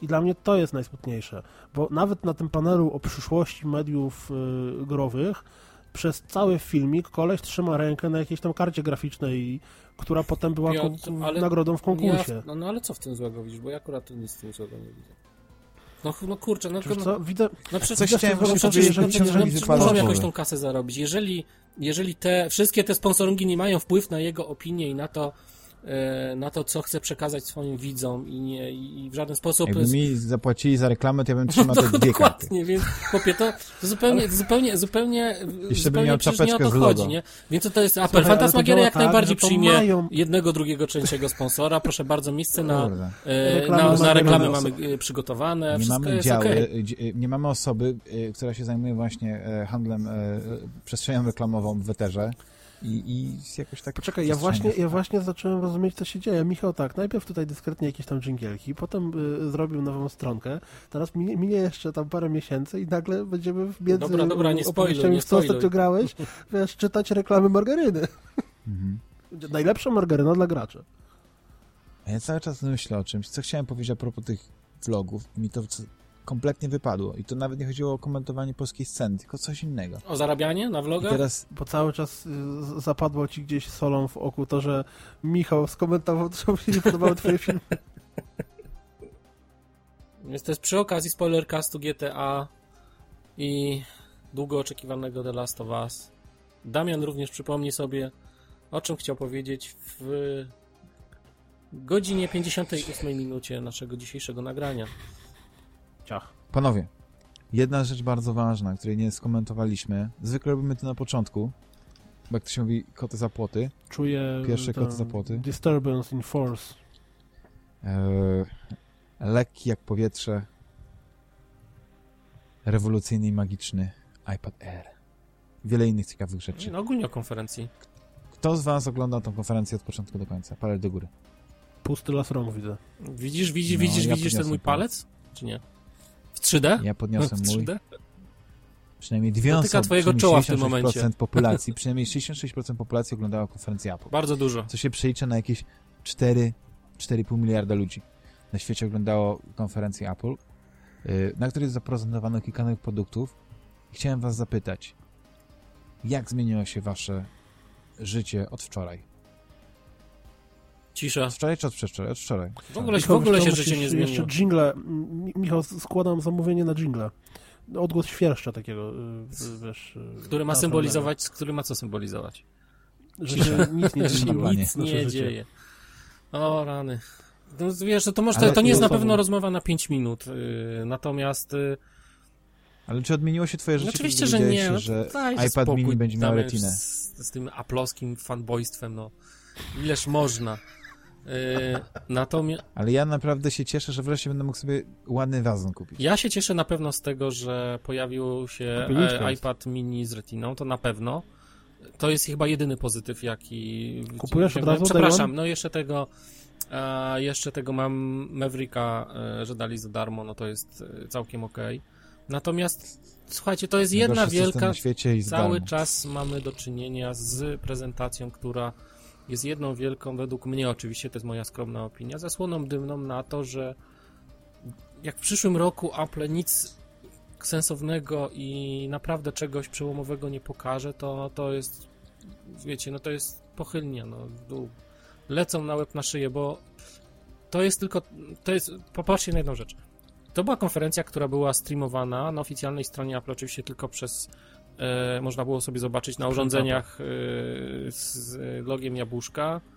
I dla mnie to jest najsmutniejsze, bo nawet na tym panelu o przyszłości mediów y, growych przez cały filmik koleś trzyma rękę na jakiejś tam karcie graficznej, która potem była Ja- ale nagrodą w konkursie. Ja, no, no ale co w tym złego widzisz? Bo ja akurat nic w tym złego nie widzę. No, no kurczę, no, Wiesz no, co, widzę, no przecież Coś chciałem właśnie powiedzieć, że- Możemy słowy. jakoś tą kasę zarobić. Jeżeli, jeżeli te wszystkie te sponsoringi nie mają wpływ na jego opinię i na to, na to, co chce przekazać swoim widzom i, nie, i w żaden sposób... Jakby mi zapłacili za reklamę, to ja bym trzymał te *laughs* No, dwie karty. dokładnie, więc chłopie, to, to zupełnie, zupełnie, zupełnie, bym zupełnie miał przecież nie o to chodzi, nie? Więc to, to jest apel. Ale Fantasmagieria jak tak, najbardziej to przyjmie mają- jednego, drugiego, trzeciego sponsora. Proszę bardzo, miejsce na, e, Reklamy na, na mamy- reklamy mamy- mamy e, przygotowane, Nie mamy jest działy, okej. y, dzi- y, nie mamy osoby, która się zajmuje właśnie e, handlem, e, e, przestrzenią reklamową w eterze i, i jakoś tak... Poczekaj, ja właśnie, ja właśnie zacząłem rozumieć, co się dzieje. Michał tak, najpierw tutaj dyskretnie jakieś tam dżingielki, potem y, zrobił nową stronkę, teraz minie, minie jeszcze tam parę miesięcy i nagle będziemy w między Dobra, dobra, nie spoiluj, nie w co spoiluj. ostatnio grałeś, *laughs* wiesz, czytać reklamy margaryny. Mhm. *laughs* Najlepsza margaryna dla graczy. A ja cały czas myślę o czymś, co chciałem powiedzieć a propos tych vlogów. Mi to kompletnie wypadło. I to nawet nie chodziło o komentowanie polskiej sceny, tylko coś innego. O zarabianie na I vlogach? teraz Bo cały czas y, zapadło ci gdzieś solą w oku to, że Michał skomentował, *laughs* że mu się nie podobały twoje filmy. Więc to jest przy okazji spoilercastu GTA i długo oczekiwanego The Last of Us. Damian również przypomni sobie, o czym chciał powiedzieć w godzinie 58 minucie naszego dzisiejszego nagrania. Ciach. Panowie, jedna rzecz bardzo ważna, której nie skomentowaliśmy. Zwykle robimy to na początku, bo jak to się mówi, koty za płoty. Czuję Pierwsze koty za płoty. disturbance in force. Eee, lekki jak powietrze, rewolucyjny i magiczny iPad Air. Wiele innych ciekawych rzeczy. No, ogólnie o konferencji. Kto z was oglądał tę konferencję od początku do końca? Palec do góry. Pusty las rąk widzę. Widzisz, widzisz, No, widzisz, ja widzisz ten mój palec. palec? Czy nie? W 3D? Ja podniosłem w mój. 3D? Przynajmniej dwie Dotyka osoby, twojego czoła w tym 66% momencie. *laughs* populacji, przynajmniej 66% populacji oglądała konferencję Apple. Bardzo dużo. Co się przelicza na jakieś 4, 4,5 miliarda ludzi. Na świecie oglądało konferencję Apple, yy, na której zaprezentowano kilka nowych produktów. Chciałem was zapytać, jak zmieniło się wasze życie od wczoraj? Cisza. Wczoraj czy przedwczoraj? Od wczoraj. W ogóle, w Michał, ogóle wiesz się życie nie zmieniło. Jeszcze jingle. Mi- Michał, składam zamówienie na jingle. Odgłos świerszcza takiego, y, wiesz... y, Który ma symbolizować, który ma co symbolizować? Że się nic nie *laughs* zmieniło. Nic nie dzieje. O, rany. No, wiesz, to, może, Ale to, to nie jest na pewno rozmowa na 5 minut. Yy, natomiast yy, Ale czy odmieniło się twoje no życie, oczywiście, że nie. się, No, że dajże iPad spokój, mini będzie miał retinę? Z, z tym aploskim fanboystwem, no. Ileż można. Yy, natomiast Ale ja naprawdę się cieszę, że wreszcie będę mógł sobie ładny wazon kupić. ja się cieszę na pewno z tego, że pojawił się e, jest. iPad mini z retiną, to na pewno. To jest chyba jedyny pozytyw, jaki... Kupujesz od razu, Przepraszam, no jeszcze tego... E, jeszcze tego mam Mavericka, e, że dali za darmo, no to jest e, całkiem okej. Natomiast, słuchajcie, to jest jedna wielka... na świecie i Cały darmo. czas mamy do czynienia z prezentacją, która jest jedną wielką, według mnie oczywiście, to jest moja skromna opinia, zasłoną dymną na to, że jak w przyszłym roku Apple nic sensownego i naprawdę czegoś przełomowego nie pokaże, to, to jest, wiecie, no to jest pochylnia, no, w dół. Lecą na łeb na szyję, bo to jest tylko, to jest, popatrzcie na jedną rzecz. To była konferencja, która była streamowana na oficjalnej stronie Apple, oczywiście tylko przez, można było sobie zobaczyć na urządzeniach e, z logiem jabłuszka, e,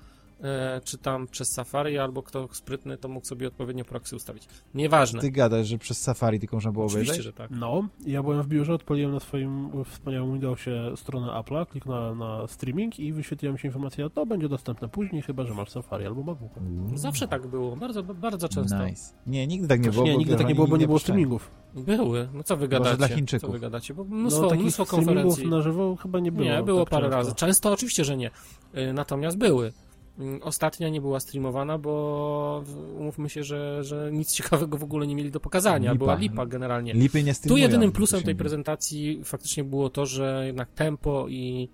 czy tam przez Safari, albo kto sprytny, to mógł sobie odpowiednio proxy ustawić. Nieważne. Ty gadasz, że przez Safari tylko można było Oczywiście, obejrzeć? że tak. No, ja byłem w biurze, odpaliłem na swoim wspaniałym Windowsie stronę Apple'a, kliknąłem na streaming i wyświetliła mi się informacja, to będzie dostępne później, chyba że masz Safari albo MacBooka. Zawsze tak było, bardzo, bardzo często. Nice. Nie, nigdy tak nie było. nie, bo nigdy tak nie było, bo nie było streamingów. Były, no co wy Chyba, że gadacie? dla Chińczyków. Co wy gadacie? Bo No, mnóstwo, takich mnóstwo streamingów konferencji. na żywo chyba nie było. Nie, było tak parę często. razy. Często oczywiście, że nie. Y, Natomiast były. Mm, Ostatnia nie była streamowana, bo umówmy się, że, że nic ciekawego w ogóle nie mieli do pokazania. Lipa. Była lipa generalnie. Lipy nie Tu jedynym plusem tej prezentacji faktycznie było to, że jednak tempo i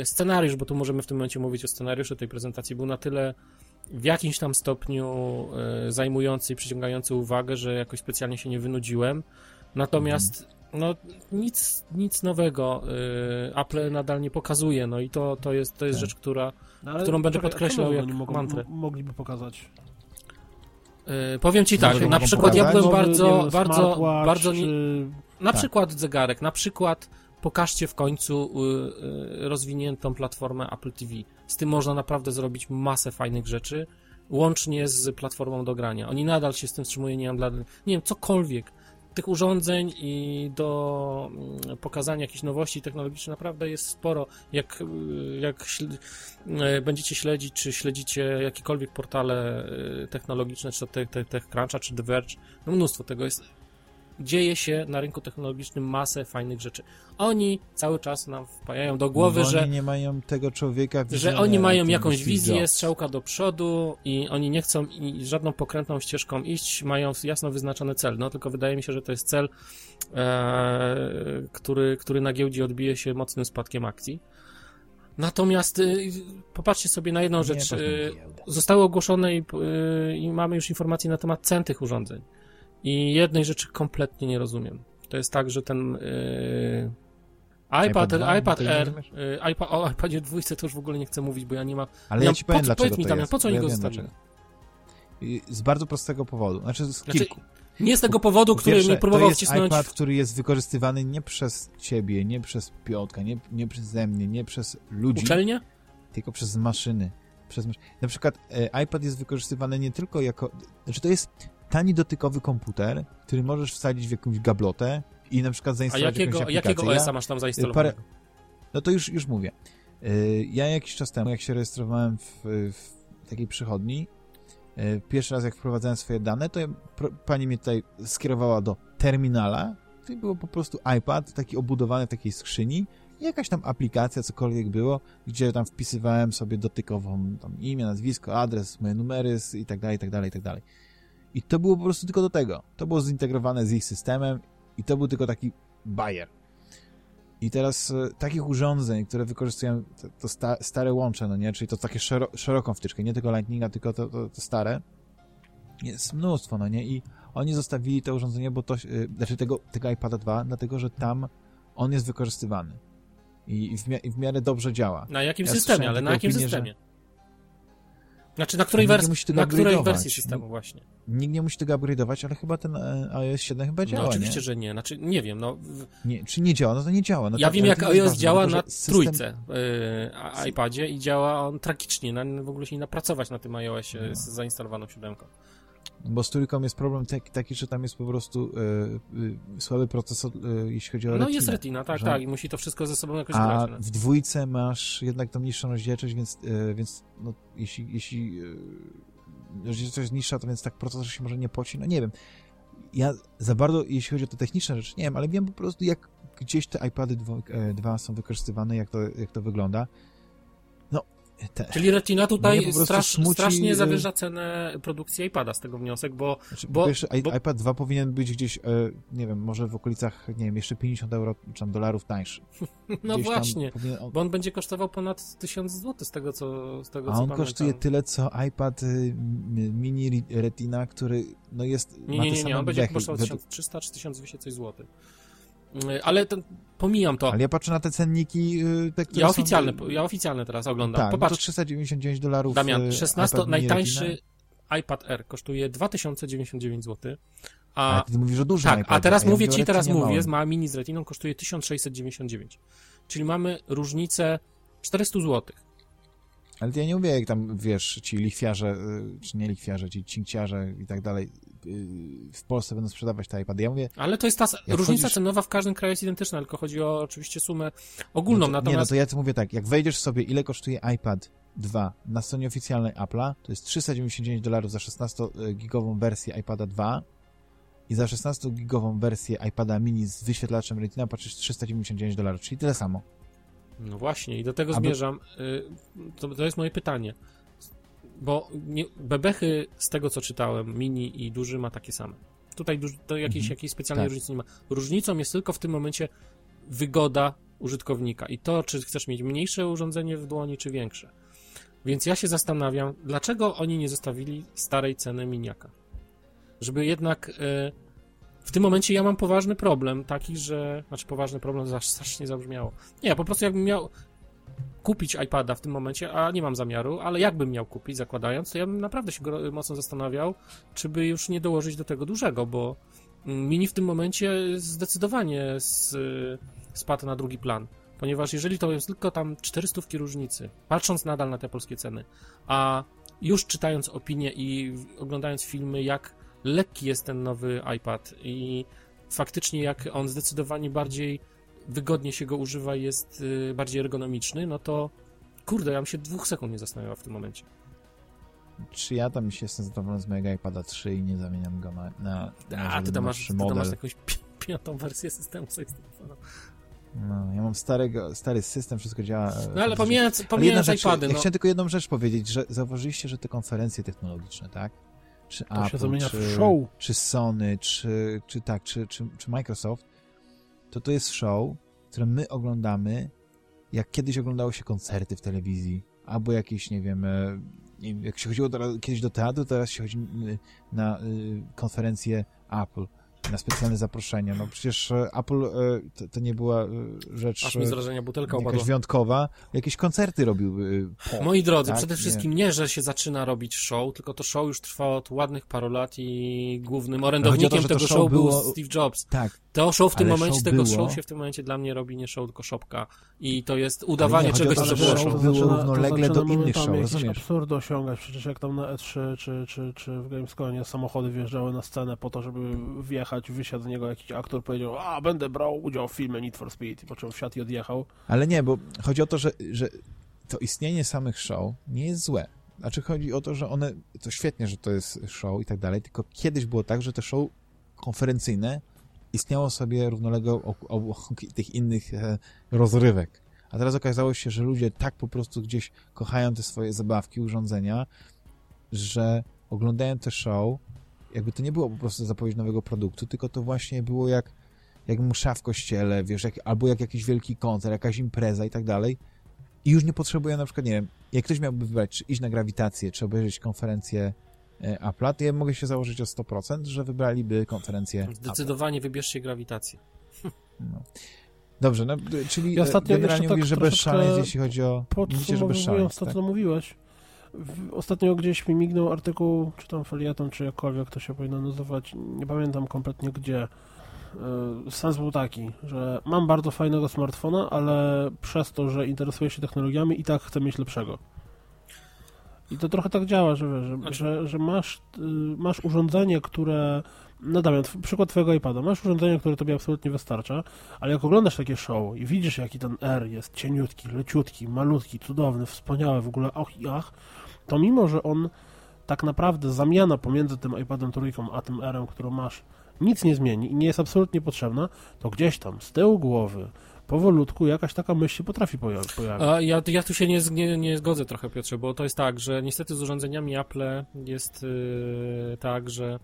y, scenariusz, bo tu możemy w tym momencie mówić o scenariuszu tej prezentacji, był na tyle w jakimś tam stopniu y, zajmujący i przyciągający uwagę, że jakoś specjalnie się nie wynudziłem. Natomiast no nic, nic nowego y, Apple nadal nie pokazuje, no i to, to jest, to jest Tak. rzecz, która No, którą będę czekaj, podkreślał co jak mogą, mantrę. mogliby pokazać? y, powiem ci tak, na przykład ja pokazać? byłem Nowy, bardzo, wiem, bardzo, bardzo czy... Na Tak. przykład zegarek, na przykład pokażcie w końcu y, y, rozwiniętą platformę Apple TV. Z tym można naprawdę zrobić masę fajnych rzeczy, łącznie z platformą do grania. Oni nadal się z tym wstrzymują, nie mam dla... Nie wiem, cokolwiek. Tych urządzeń i do mm, pokazania jakichś nowości technologicznych naprawdę jest sporo. Jak, y, jak y, będziecie śledzić, czy śledzicie jakiekolwiek portale y, technologiczne, czy to Te- Te- TechCruncha, czy The Verge, no mnóstwo tego jest dzieje się na rynku technologicznym masę fajnych rzeczy. Oni cały czas nam wpajają do głowy, No że, Oni nie mają tego człowieka że oni mają jakąś wizję, strzałka do przodu i oni nie chcą i żadną pokrętną ścieżką iść, mają jasno wyznaczony cel. No tylko wydaje mi się, że to jest cel, e, który, który na giełdzie odbije się mocnym spadkiem akcji. Natomiast y, popatrzcie sobie na jedną rzecz. giełdę. Zostały ogłoszone i, y, i mamy już informacje na temat cen tych urządzeń. I jednej rzeczy kompletnie nie rozumiem. To jest tak, że ten y, iPad, iPad iPad Tego nie R, rozumiesz? y, iPad, o iPadzie dwójce to już w ogóle nie chcę mówić, bo ja nie mam. Ale ja ci powiem po, dlaczego Powiedz mi, Damian, po co oni ja go zostawili? Z bardzo prostego powodu. Znaczy z Znaczy, kilku. Nie z tego powodu, Po który pierwsze, mi próbował to jest wcisnąć. iPad, który jest wykorzystywany nie przez ciebie, nie przez Piotka, nie, nie przeze mnie, nie przez ludzi, Uczelnie? tylko przez maszyny. Przez masz... Na przykład e, iPad jest wykorzystywany nie tylko jako... Znaczy to jest tani dotykowy komputer, który możesz wsadzić w jakąś gablotę i na przykład A zainstalować jakiego, jakąś jakiego aplikację. OS-a masz tam zainstalowanego? parę- No to już, już mówię. Y, Ja jakiś czas temu, jak się rejestrowałem w, w takiej przychodni, y, pierwszy raz jak wprowadzałem swoje dane, to ja, pani mnie tutaj skierowała do terminala, który było po prostu iPad, taki obudowany w takiej skrzyni i jakaś tam aplikacja, cokolwiek było, gdzie tam wpisywałem sobie dotykową imię, nazwisko, adres, moje numery i tak dalej, i tak dalej, i tak dalej. I to było po prostu tylko do tego. To było zintegrowane z ich systemem i to był tylko taki bajer. I teraz e, takich urządzeń, które wykorzystują to, to sta, stare łącze, no nie, czyli to takie szero, szeroką wtyczkę, nie tylko Lightninga, tylko to, to, to stare, jest mnóstwo, no nie, i oni zostawili to urządzenie, bo to, y, znaczy tego, tego iPada 2, dlatego, że tam on jest wykorzystywany i, w, i w miarę dobrze działa. Na jakim Ja systemie, ale na jakim opinię, że- systemie? Znaczy, na której, wers- na której wersji systemu właśnie? Nikt nie musi tego upgrade'ować, ale chyba ten e, iOS 7 chyba działa, No oczywiście, nie? że nie. Znaczy, nie wiem, no... Nie? Czy nie działa? No to nie działa. No ja to, wiem, jak iOS działa na system- trójce yy, iPadzie i działa on tragicznie. Na, w ogóle się nie napracować na tym iOSie No. z zainstalowaną siódemką. Bo z trójką jest problem taki, taki że tam jest po prostu e, słaby procesor, e, jeśli chodzi o No retinę. jest Retina, tak, że- tak. I musi to wszystko ze sobą jakoś A grać. no. w dwójce masz jednak tą niższą rozdzielczość, więc, więc no, jeśli, jeśli rozdzielczość jest niższa, to więc tak procesor się może nie poci. No nie wiem. Ja za bardzo, jeśli chodzi o te techniczne rzeczy, nie wiem, ale wiem po prostu, jak gdzieś te iPady 2, e, 2 są wykorzystywane, jak to, jak to wygląda. No, Te, Czyli Retina tutaj strasz, smuci, strasznie y- zawyża cenę produkcji iPada z tego wniosek, bo Znaczy, Bo- i- bo- iPad 2 powinien być gdzieś, e, nie wiem, może w okolicach, nie wiem, jeszcze 50 euro czy tam dolarów tańszy. *laughs* no Gdzieś tam właśnie, powinien bo on będzie kosztował ponad 1000 zł z tego co z tego a co on pamiętam. kosztuje tyle, co iPad y, mini Re- Retina, który no jest, Nie, nie, nie, nie, on będzie kosztował według- 1300 czy 1200 coś złotych. Y, Ale ten, pomijam to. Ale ja patrzę na te cenniki, y, te, które Ja są- oficjalne, ja oficjalne teraz oglądam. Tak, no to Popatrz, 399 dolarów. Damian, y, 16, iPad mini najtańszy Retina. iPad Air kosztuje 2099 zł, A a ty mówisz o dużym tak, iPadzie, a teraz ja mówię ci, teraz mówię, małym. z mała mini z retiną kosztuje 1699. Czyli mamy różnicę 400 zł. Ale ja nie mówię, jak tam, wiesz, ci lichwiarze, y, czy nie lichwiarze, ci cinkciarze i tak dalej y, w Polsce będą sprzedawać te iPady. Ja mówię, Ale to jest ta różnica wchodzisz- cenowa w każdym kraju jest identyczna, tylko chodzi o oczywiście sumę ogólną. no to, Nie, no natomiast to ja ci mówię tak, jak wejdziesz sobie, ile kosztuje iPad 2 na stronie oficjalnej Apple'a, to jest 399 dolarów za 16-gigową wersję iPada 2 i za 16-gigową wersję iPada mini z wyświetlaczem Retina patrzysz 399 dolarów, czyli tyle samo. No właśnie, i do tego Aby- zmierzam. Y, To, to jest moje pytanie. Bo nie, bebechy, z tego co czytałem, mini i duży ma takie same. Tutaj duży, to jakiejś, Mhm. jakiejś specjalnej Tak. różnicy nie ma. Różnicą jest tylko w tym momencie wygoda użytkownika i to, czy chcesz mieć mniejsze urządzenie w dłoni, czy większe. Więc ja się zastanawiam, dlaczego oni nie zostawili starej ceny miniaka. Żeby jednak y, w tym momencie ja mam poważny problem, taki, że. Znaczy, poważny problem, to aż strasznie zabrzmiało. Nie, po prostu jakbym miał kupić iPada w tym momencie, a nie mam zamiaru, ale jakbym miał kupić, zakładając, to ja bym naprawdę się mocno zastanawiał, czy by już nie dołożyć do tego dużego, bo mm, mini w tym momencie zdecydowanie s- spadł na drugi plan. Ponieważ jeżeli to jest tylko tam 400 różnicy, patrząc nadal na te polskie ceny, a już czytając opinie i oglądając filmy, jak lekki jest ten nowy iPad i faktycznie jak on zdecydowanie bardziej wygodnie się go używa i jest y, bardziej ergonomiczny, no to kurde, ja bym się dwóch sekund nie zastanawiał w tym momencie. Czy ja tam się jestem zadowolony z mojego iPada 3 i nie zamieniam go na, na, A, ty tam masz, ty tam model. masz jakąś pi- piątą wersję systemu sobie z telefonem. No, ja mam starego, stary system, wszystko działa. e, No ale pomijając, pomijając rzecz, iPady, ja no, chciałem tylko jedną rzecz powiedzieć, że zauważyliście, że te konferencje technologiczne, tak? Czy To się Apple, zamienia czy, w show. czy Sony, czy, czy tak, czy, czy, czy Microsoft, to to jest show, które my oglądamy, jak kiedyś oglądało się koncerty w telewizji, albo jakieś, nie wiem, e, jak się chodziło teraz, kiedyś do teatru, teraz się chodzi na y, konferencje Apple, na specjalne zaproszenia. No przecież e, Apple e, to, to nie była e, rzecz aż mi z wrażenia butelka jakaś opadła. wyjątkowa, jakieś koncerty robił pop. Moi drodzy, tak, przede nie. wszystkim nie. że się zaczyna robić show, tylko to show już trwa od ładnych paru lat i głównym orędownikiem Chodzi o to, tego show show był było- Steve Jobs. Tak, To show w tym Ale momencie, show tego było. show się w tym momencie dla mnie robi nie show, tylko szopka. I to jest udawanie nie, czegoś, to, co że było show było równolegle do innych show, rozumiesz? absurdy osiągać. Przecież jak tam na E3 czy, czy, czy w Gamescomie samochody wjeżdżały na scenę po to, żeby wjechać, wysiadł z niego jakiś aktor, powiedział, a będę brał udział w filmie Need for Speed, po czym wsiadł i odjechał. ale nie, bo chodzi o to, że, że to istnienie samych show nie jest złe. Znaczy chodzi o to, że one, to świetnie, że to jest show i tak dalej, tylko kiedyś było tak, że te show konferencyjne istniało sobie równolegle obok tych innych e, rozrywek. A teraz okazało się, że ludzie tak po prostu gdzieś kochają te swoje zabawki, urządzenia, że oglądają te show, jakby to nie było po prostu zapowiedź nowego produktu, tylko to właśnie było jak, jak msza w kościele, wiesz, jak, albo jak jakiś wielki koncert, jakaś impreza i tak dalej. I już nie potrzebuję na przykład, nie wiem, jak ktoś miałby wybrać, czy iść na grawitację, czy obejrzeć konferencję e, Apple'a, to ja mogę się założyć o 100%, że wybraliby konferencję Apple. Zdecydowanie wybierzcie grawitację. No. Dobrze, no, czyli I ostatnio generalnie mówisz, tak że bez szaleństw, jeśli chodzi o... Mówicie, że bez szaleństw, to, tak? co mówiłeś, w, ostatnio gdzieś mi mignął artykuł, czy tam felieton, czy jakkolwiek to się powinno nazywać, nie pamiętam kompletnie gdzie. Yy, Sens był taki, że mam bardzo fajnego smartfona, ale przez to, że interesuję się technologiami i tak chcę mieć lepszego. I to trochę tak działa, że, że, Znaczy- że, że masz, y, masz urządzenie, które... No Damian, przykład twojego iPada. Masz urządzenie, które tobie absolutnie wystarcza, ale jak oglądasz takie show i widzisz, jaki ten R jest cieniutki, leciutki, malutki, cudowny, wspaniały, w ogóle och i ach, to mimo, że on tak naprawdę zamiana pomiędzy tym iPadem trójką a tym R-em, którą masz, nic nie zmieni i nie jest absolutnie potrzebna, to gdzieś tam z tyłu głowy powolutku jakaś taka myśl się potrafi poja- pojawić. Ja, ja tu się nie, nie, nie zgodzę trochę, Piotrze, bo to jest tak, że niestety z urządzeniami Apple jest yy, tak, że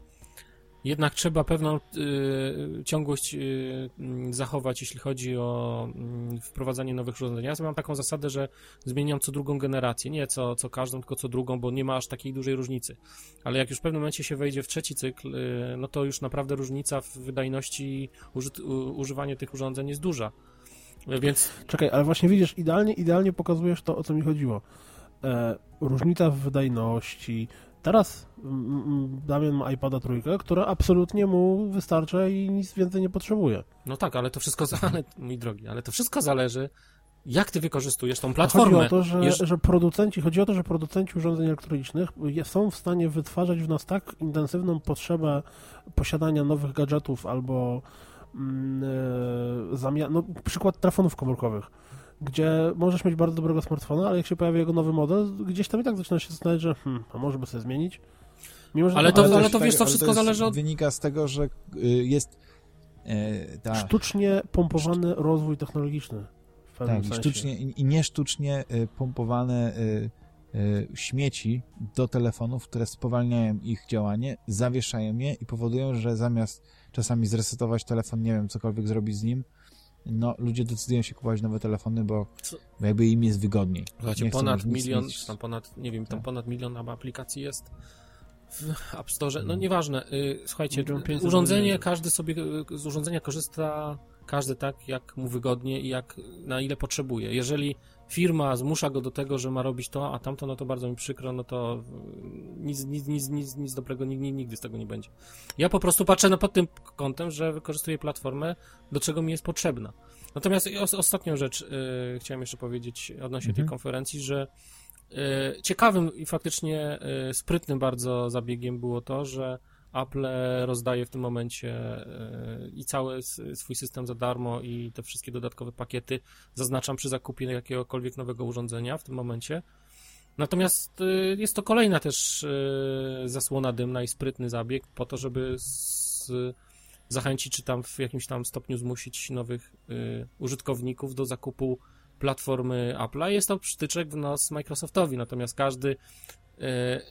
jednak trzeba pewną yy, ciągłość yy, mm, zachować, jeśli chodzi o mm, wprowadzanie nowych urządzeń. Ja mam taką zasadę, że zmieniam co drugą generację, nie co, co każdą, tylko co drugą, bo nie ma aż takiej dużej różnicy. Ale jak już w pewnym momencie się wejdzie w trzeci cykl, yy, no to już naprawdę różnica w wydajności uży- u- używania tych urządzeń jest duża. Więc Czekaj, ale właśnie widzisz, idealnie, idealnie pokazujesz to, o co mi chodziło. E, różnica w wydajności. Teraz mm, mm, Damian ma iPada trójkę, która absolutnie mu wystarcza i nic więcej nie potrzebuje. No tak, ale to wszystko, *laughs* ale, mój drogi, ale to wszystko zależy, jak ty wykorzystujesz tą Chodzi platformę. o to, że, Jeż- że producenci, chodzi o to, że producenci urządzeń elektronicznych są w stanie wytwarzać w nas tak intensywną potrzebę posiadania nowych gadżetów albo mm, e, zamia- no, przykład telefonów komórkowych, gdzie możesz mieć bardzo dobrego smartfona, ale jak się pojawi jego nowy model, gdzieś tam i tak zaczynasz się zastanawiać, że hmm, a może by sobie zmienić? Mimo, że Ale to- też ale to tak- wiesz co, ale wszystko jest- zależy od- Wynika z tego, że y, jest e, ta... sztucznie pompowany rozwój technologiczny w pewnym Tak, sensie. sztucznie i niesztucznie y, pompowane y, y, śmieci do telefonów, które spowalniają ich działanie, zawieszają je i powodują, że zamiast czasami zresetować telefon, nie wiem, cokolwiek zrobić z nim, no ludzie decydują się kupować nowe telefony, bo, jakby im jest wygodniej. Słuchajcie, ponad milion, mieć. tam ponad, nie wiem, tam Tak. ponad milion aplikacji jest w App Store. No Mhm. nieważne, y, słuchajcie, urządzenie, każdy sobie y, z urządzenia korzysta, każdy tak, jak mu wygodnie i jak, na ile potrzebuje. Jeżeli firma zmusza go do tego, że ma robić to, a tamto, no to bardzo mi przykro, no to y, nic, nic, nic, nic, nic dobrego nigdy, nigdy z tego nie będzie. Ja po prostu patrzę na pod tym kątem, że wykorzystuję platformę, do czego mi jest potrzebna. Natomiast os- ostatnią rzecz y, chciałem jeszcze powiedzieć odnośnie tej Mhm. konferencji, że y, ciekawym i faktycznie y, sprytnym bardzo zabiegiem było to, że Apple rozdaje w tym momencie y, i cały swój system za darmo i te wszystkie dodatkowe pakiety, zaznaczam przy zakupie jakiegokolwiek nowego urządzenia w tym momencie. Natomiast y, jest to kolejna też y, zasłona dymna i sprytny zabieg po to, żeby zachęcić, czy tam w jakimś tam stopniu zmusić nowych użytkowników do zakupu platformy Apple'a. Jest to przytyczek w nos Microsoftowi, natomiast każdy y,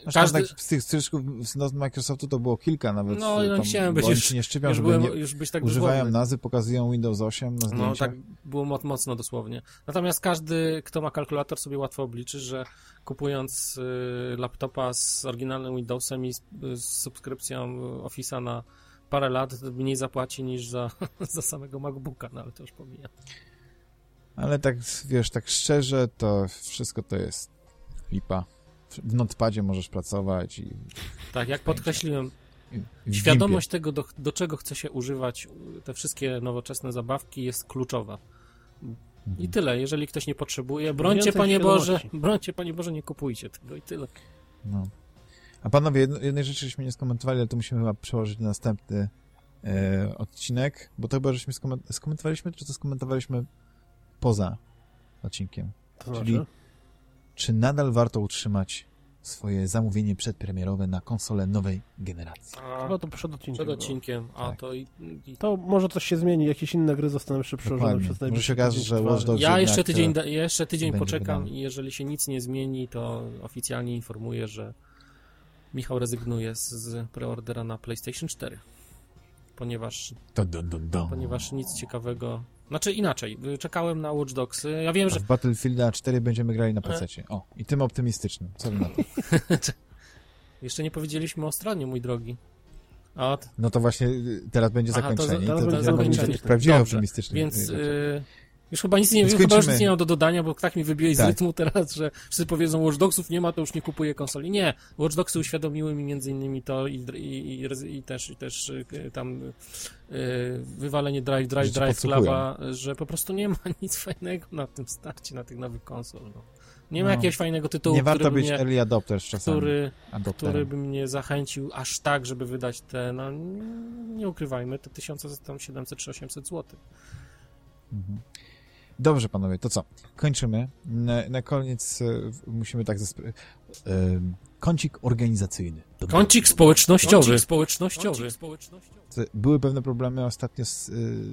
Zresztą każdy... tak, z tych styczków z no, Microsoftu to było kilka nawet. No, no, tam, chciałem być już- się nie szczypią, już, żeby byłem, nie, już być tak używają dosłowny. nazwy, pokazują Windows 8 na No zdjęciach. tak było mo- mocno dosłownie. Natomiast każdy, kto ma kalkulator, sobie łatwo obliczy, że kupując y, laptopa z oryginalnym Windowsem i z, z subskrypcją Office'a na parę lat, mniej zapłaci niż za, *laughs* za samego MacBooka, no ale to już pomijam. Ale tak, wiesz, tak szczerze, to wszystko to jest lipa. W notepadzie możesz pracować i, Tak, jak podkreśliłem, świadomość tego, do, do czego chce się używać te wszystkie nowoczesne zabawki jest kluczowa. I Mhm. tyle. Jeżeli ktoś nie potrzebuje, brońcie Panie Boże, brońcie Panie Boże, nie kupujcie tego i tyle. No. A panowie, jedno, jednej rzeczy żeśmy nie skomentowali, ale to musimy chyba przełożyć na następny e, odcinek, bo to chyba żeśmy skoment- skomentowaliśmy, czy to skomentowaliśmy poza odcinkiem. To Czyli znaczy? Czy nadal warto utrzymać swoje zamówienie przedpremierowe na konsolę nowej generacji? Chyba to przed odcinkiem. Przed odcinkiem, a Tak. to i, i To może coś się zmieni, jakieś inne gry zostaną jeszcze przełożone przez Może najbliższe się okaże, tydzień, że dwa. Watch Dogs- Ja jeszcze tydzień, e, da- jeszcze tydzień poczekam wydane. i jeżeli się nic nie zmieni, to oficjalnie informuję, że Michał rezygnuje z, z preordera na PlayStation 4. Ponieważ, Dun, dun, dun, dun. ponieważ nic ciekawego. Znaczy inaczej, y, czekałem na Watch Dogsy. Ja wiem, A że w Battlefielda 4 będziemy grali na PC. O, i tym optymistycznym. Co na to? *laughs* jeszcze nie powiedzieliśmy o stronie, mój drogi. Od, No to właśnie y, teraz będzie Aha, to za- zakończenie. teraz to będzie będziemy zakończenie. mówić Prawdziwie Dobrze. optymistyczny. więc y, y, już chyba nic nie chyba już nic nie mam do dodania, bo tak mi wybiłeś z Tak. rytmu teraz, że wszyscy powiedzą Watch Dogsów nie ma, to już nie kupuję konsoli. Nie, Watch Dogsy uświadomiły mi między innymi to i, i, i, i też, i też y, tam y, wywalenie Drive, Drive, Że cię Drive. Cluba, że po prostu nie ma *laughs* nic fajnego na tym starcie, na tych nowych konsol. No. Nie ma No. jakiegoś fajnego tytułu, Nie który, warto by być mnie, early adopter czasami. który, adopterem. który by mnie zachęcił aż tak, żeby wydać te, no nie ukrywajmy, te 1700 czy 800 zł. Mhm. Dobrze, panowie, to co? Kończymy. Na, na koniec e, musimy tak zesp- e, kącik organizacyjny. Kącik społecznościowy. społecznościowy. Były pewne problemy ostatnio z, y,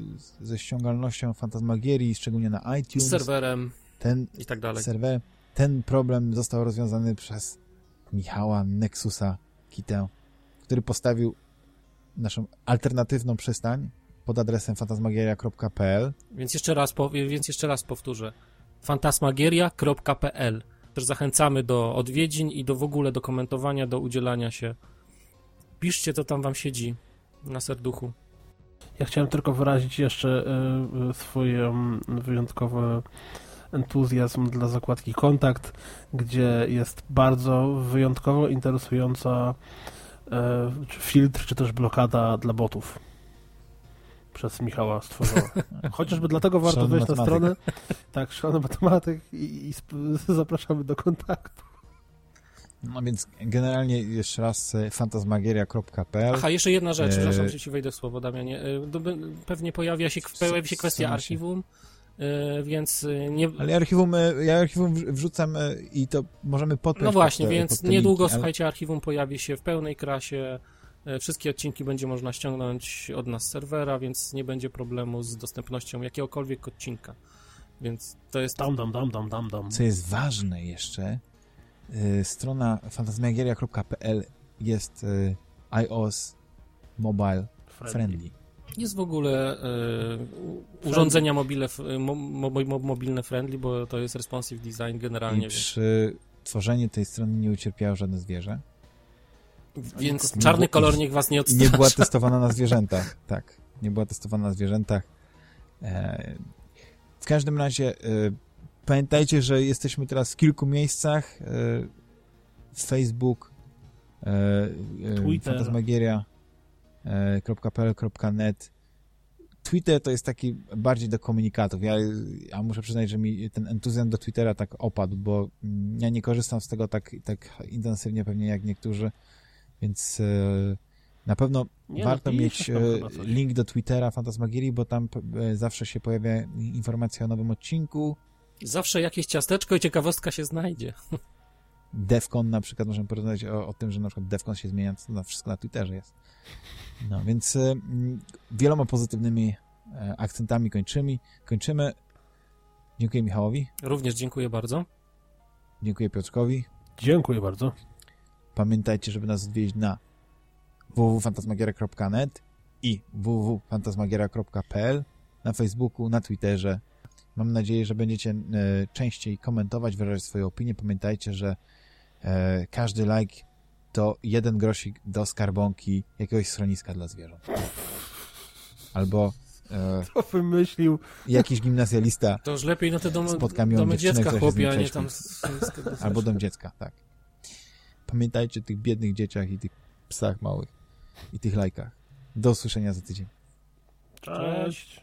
ze ściągalnością Fantasmagierii, szczególnie na Z iTunes. serwerem Ten i tak dalej. serwer, ten problem został rozwiązany przez Michała Nexusa Kitę, który postawił naszą alternatywną przystań pod adresem fantasmagieria.pl. Więc jeszcze raz, więc jeszcze raz powtórzę. fantasmagieria.pl Też zachęcamy do odwiedzin i do w ogóle do komentowania, do udzielania się. Piszcie, co tam wam siedzi na serduchu. Ja chciałem tylko wyrazić jeszcze y, y, swój em, wyjątkowy entuzjazm dla zakładki Kontakt, gdzie jest bardzo wyjątkowo interesująca e, filtr, czy też blokada dla botów przez Michała stworzona. *laughs* Chociażby dlatego warto Szalony wejść na matematyk. stronę. Tak, szalony matematyk i, i *laughs* zapraszamy do kontaktu. No więc generalnie jeszcze raz e, fantasmagieria.pl. Aha, jeszcze jedna rzecz, Eee. przepraszam, że ci wejdę w słowo, Damianie. E, Pewnie pojawia się, pojawi się kwestia się. archiwum, e, więc e, nie... Ale archiwum, e, ja archiwum wrz- wrzucam e, i to możemy podpiąć No właśnie, pod te, więc niedługo, linki, ale- słuchajcie, archiwum pojawi się w pełnej krasie. E, Wszystkie odcinki będzie można ściągnąć od nas z serwera, więc nie będzie problemu z dostępnością jakiegokolwiek odcinka. Więc to jest Dam, dam, dam, dam, dam, dam. Co jest ważne jeszcze, y, strona fantasmagieria.pl jest y, iOS mobile friendly. Jest w ogóle e, urządzenia mobile, mo, mo, mo, mobilne friendly, bo to jest responsive design I generalnie, więc, przy tworzeniu tej strony nie ucierpiało żadne zwierzę. Więc nie czarny było- kolor niech was nie odstrasza. nie była testowana na *laughs* zwierzętach. Tak, nie była testowana na zwierzętach. E, w każdym razie e, pamiętajcie, że jesteśmy teraz w kilku miejscach. E, Facebook, e, e, Twitter. fantasmagieria.pl.net Twitter to jest taki bardziej do komunikatów. Ja, ja muszę przyznać, że mi ten entuzjazm do Twittera tak opadł, bo ja nie korzystam z tego tak, tak intensywnie pewnie jak niektórzy, więc e, na pewno Nie, no, warto piszesz mieć e, link do Twittera Fantasmagierii, bo tam e, zawsze się pojawia informacja o nowym odcinku. Zawsze jakieś ciasteczko i ciekawostka się znajdzie. Defcon na przykład, możemy porozmawiać o, o tym, że na przykład Defcon się zmienia, to na wszystko na Twitterze jest. No, więc wieloma pozytywnymi akcentami kończymy. kończymy. Dziękuję Michałowi, Również dziękuję bardzo. dziękuję Piotrkowi. Dziękuję bardzo. Pamiętajcie, żeby nas odwiedzić na www.fantasmagieria.net i www.fantasmagieria.pl na Facebooku, na Twitterze. Mam nadzieję, że będziecie e, częściej komentować, wyrażać swoje opinie. Pamiętajcie, że e, każdy like to jeden grosik do skarbonki jakiegoś schroniska dla zwierząt. Albo e, *laughs* To wymyślił. jakiś gimnazjalista, To już lepiej na te domy, Spotkamy domy dziecka, chłopie, a nie tam... albo dom dziecka, tak. Pamiętajcie o tych biednych dzieciach i tych psach małych i tych lajkach. Do usłyszenia za tydzień. Cześć.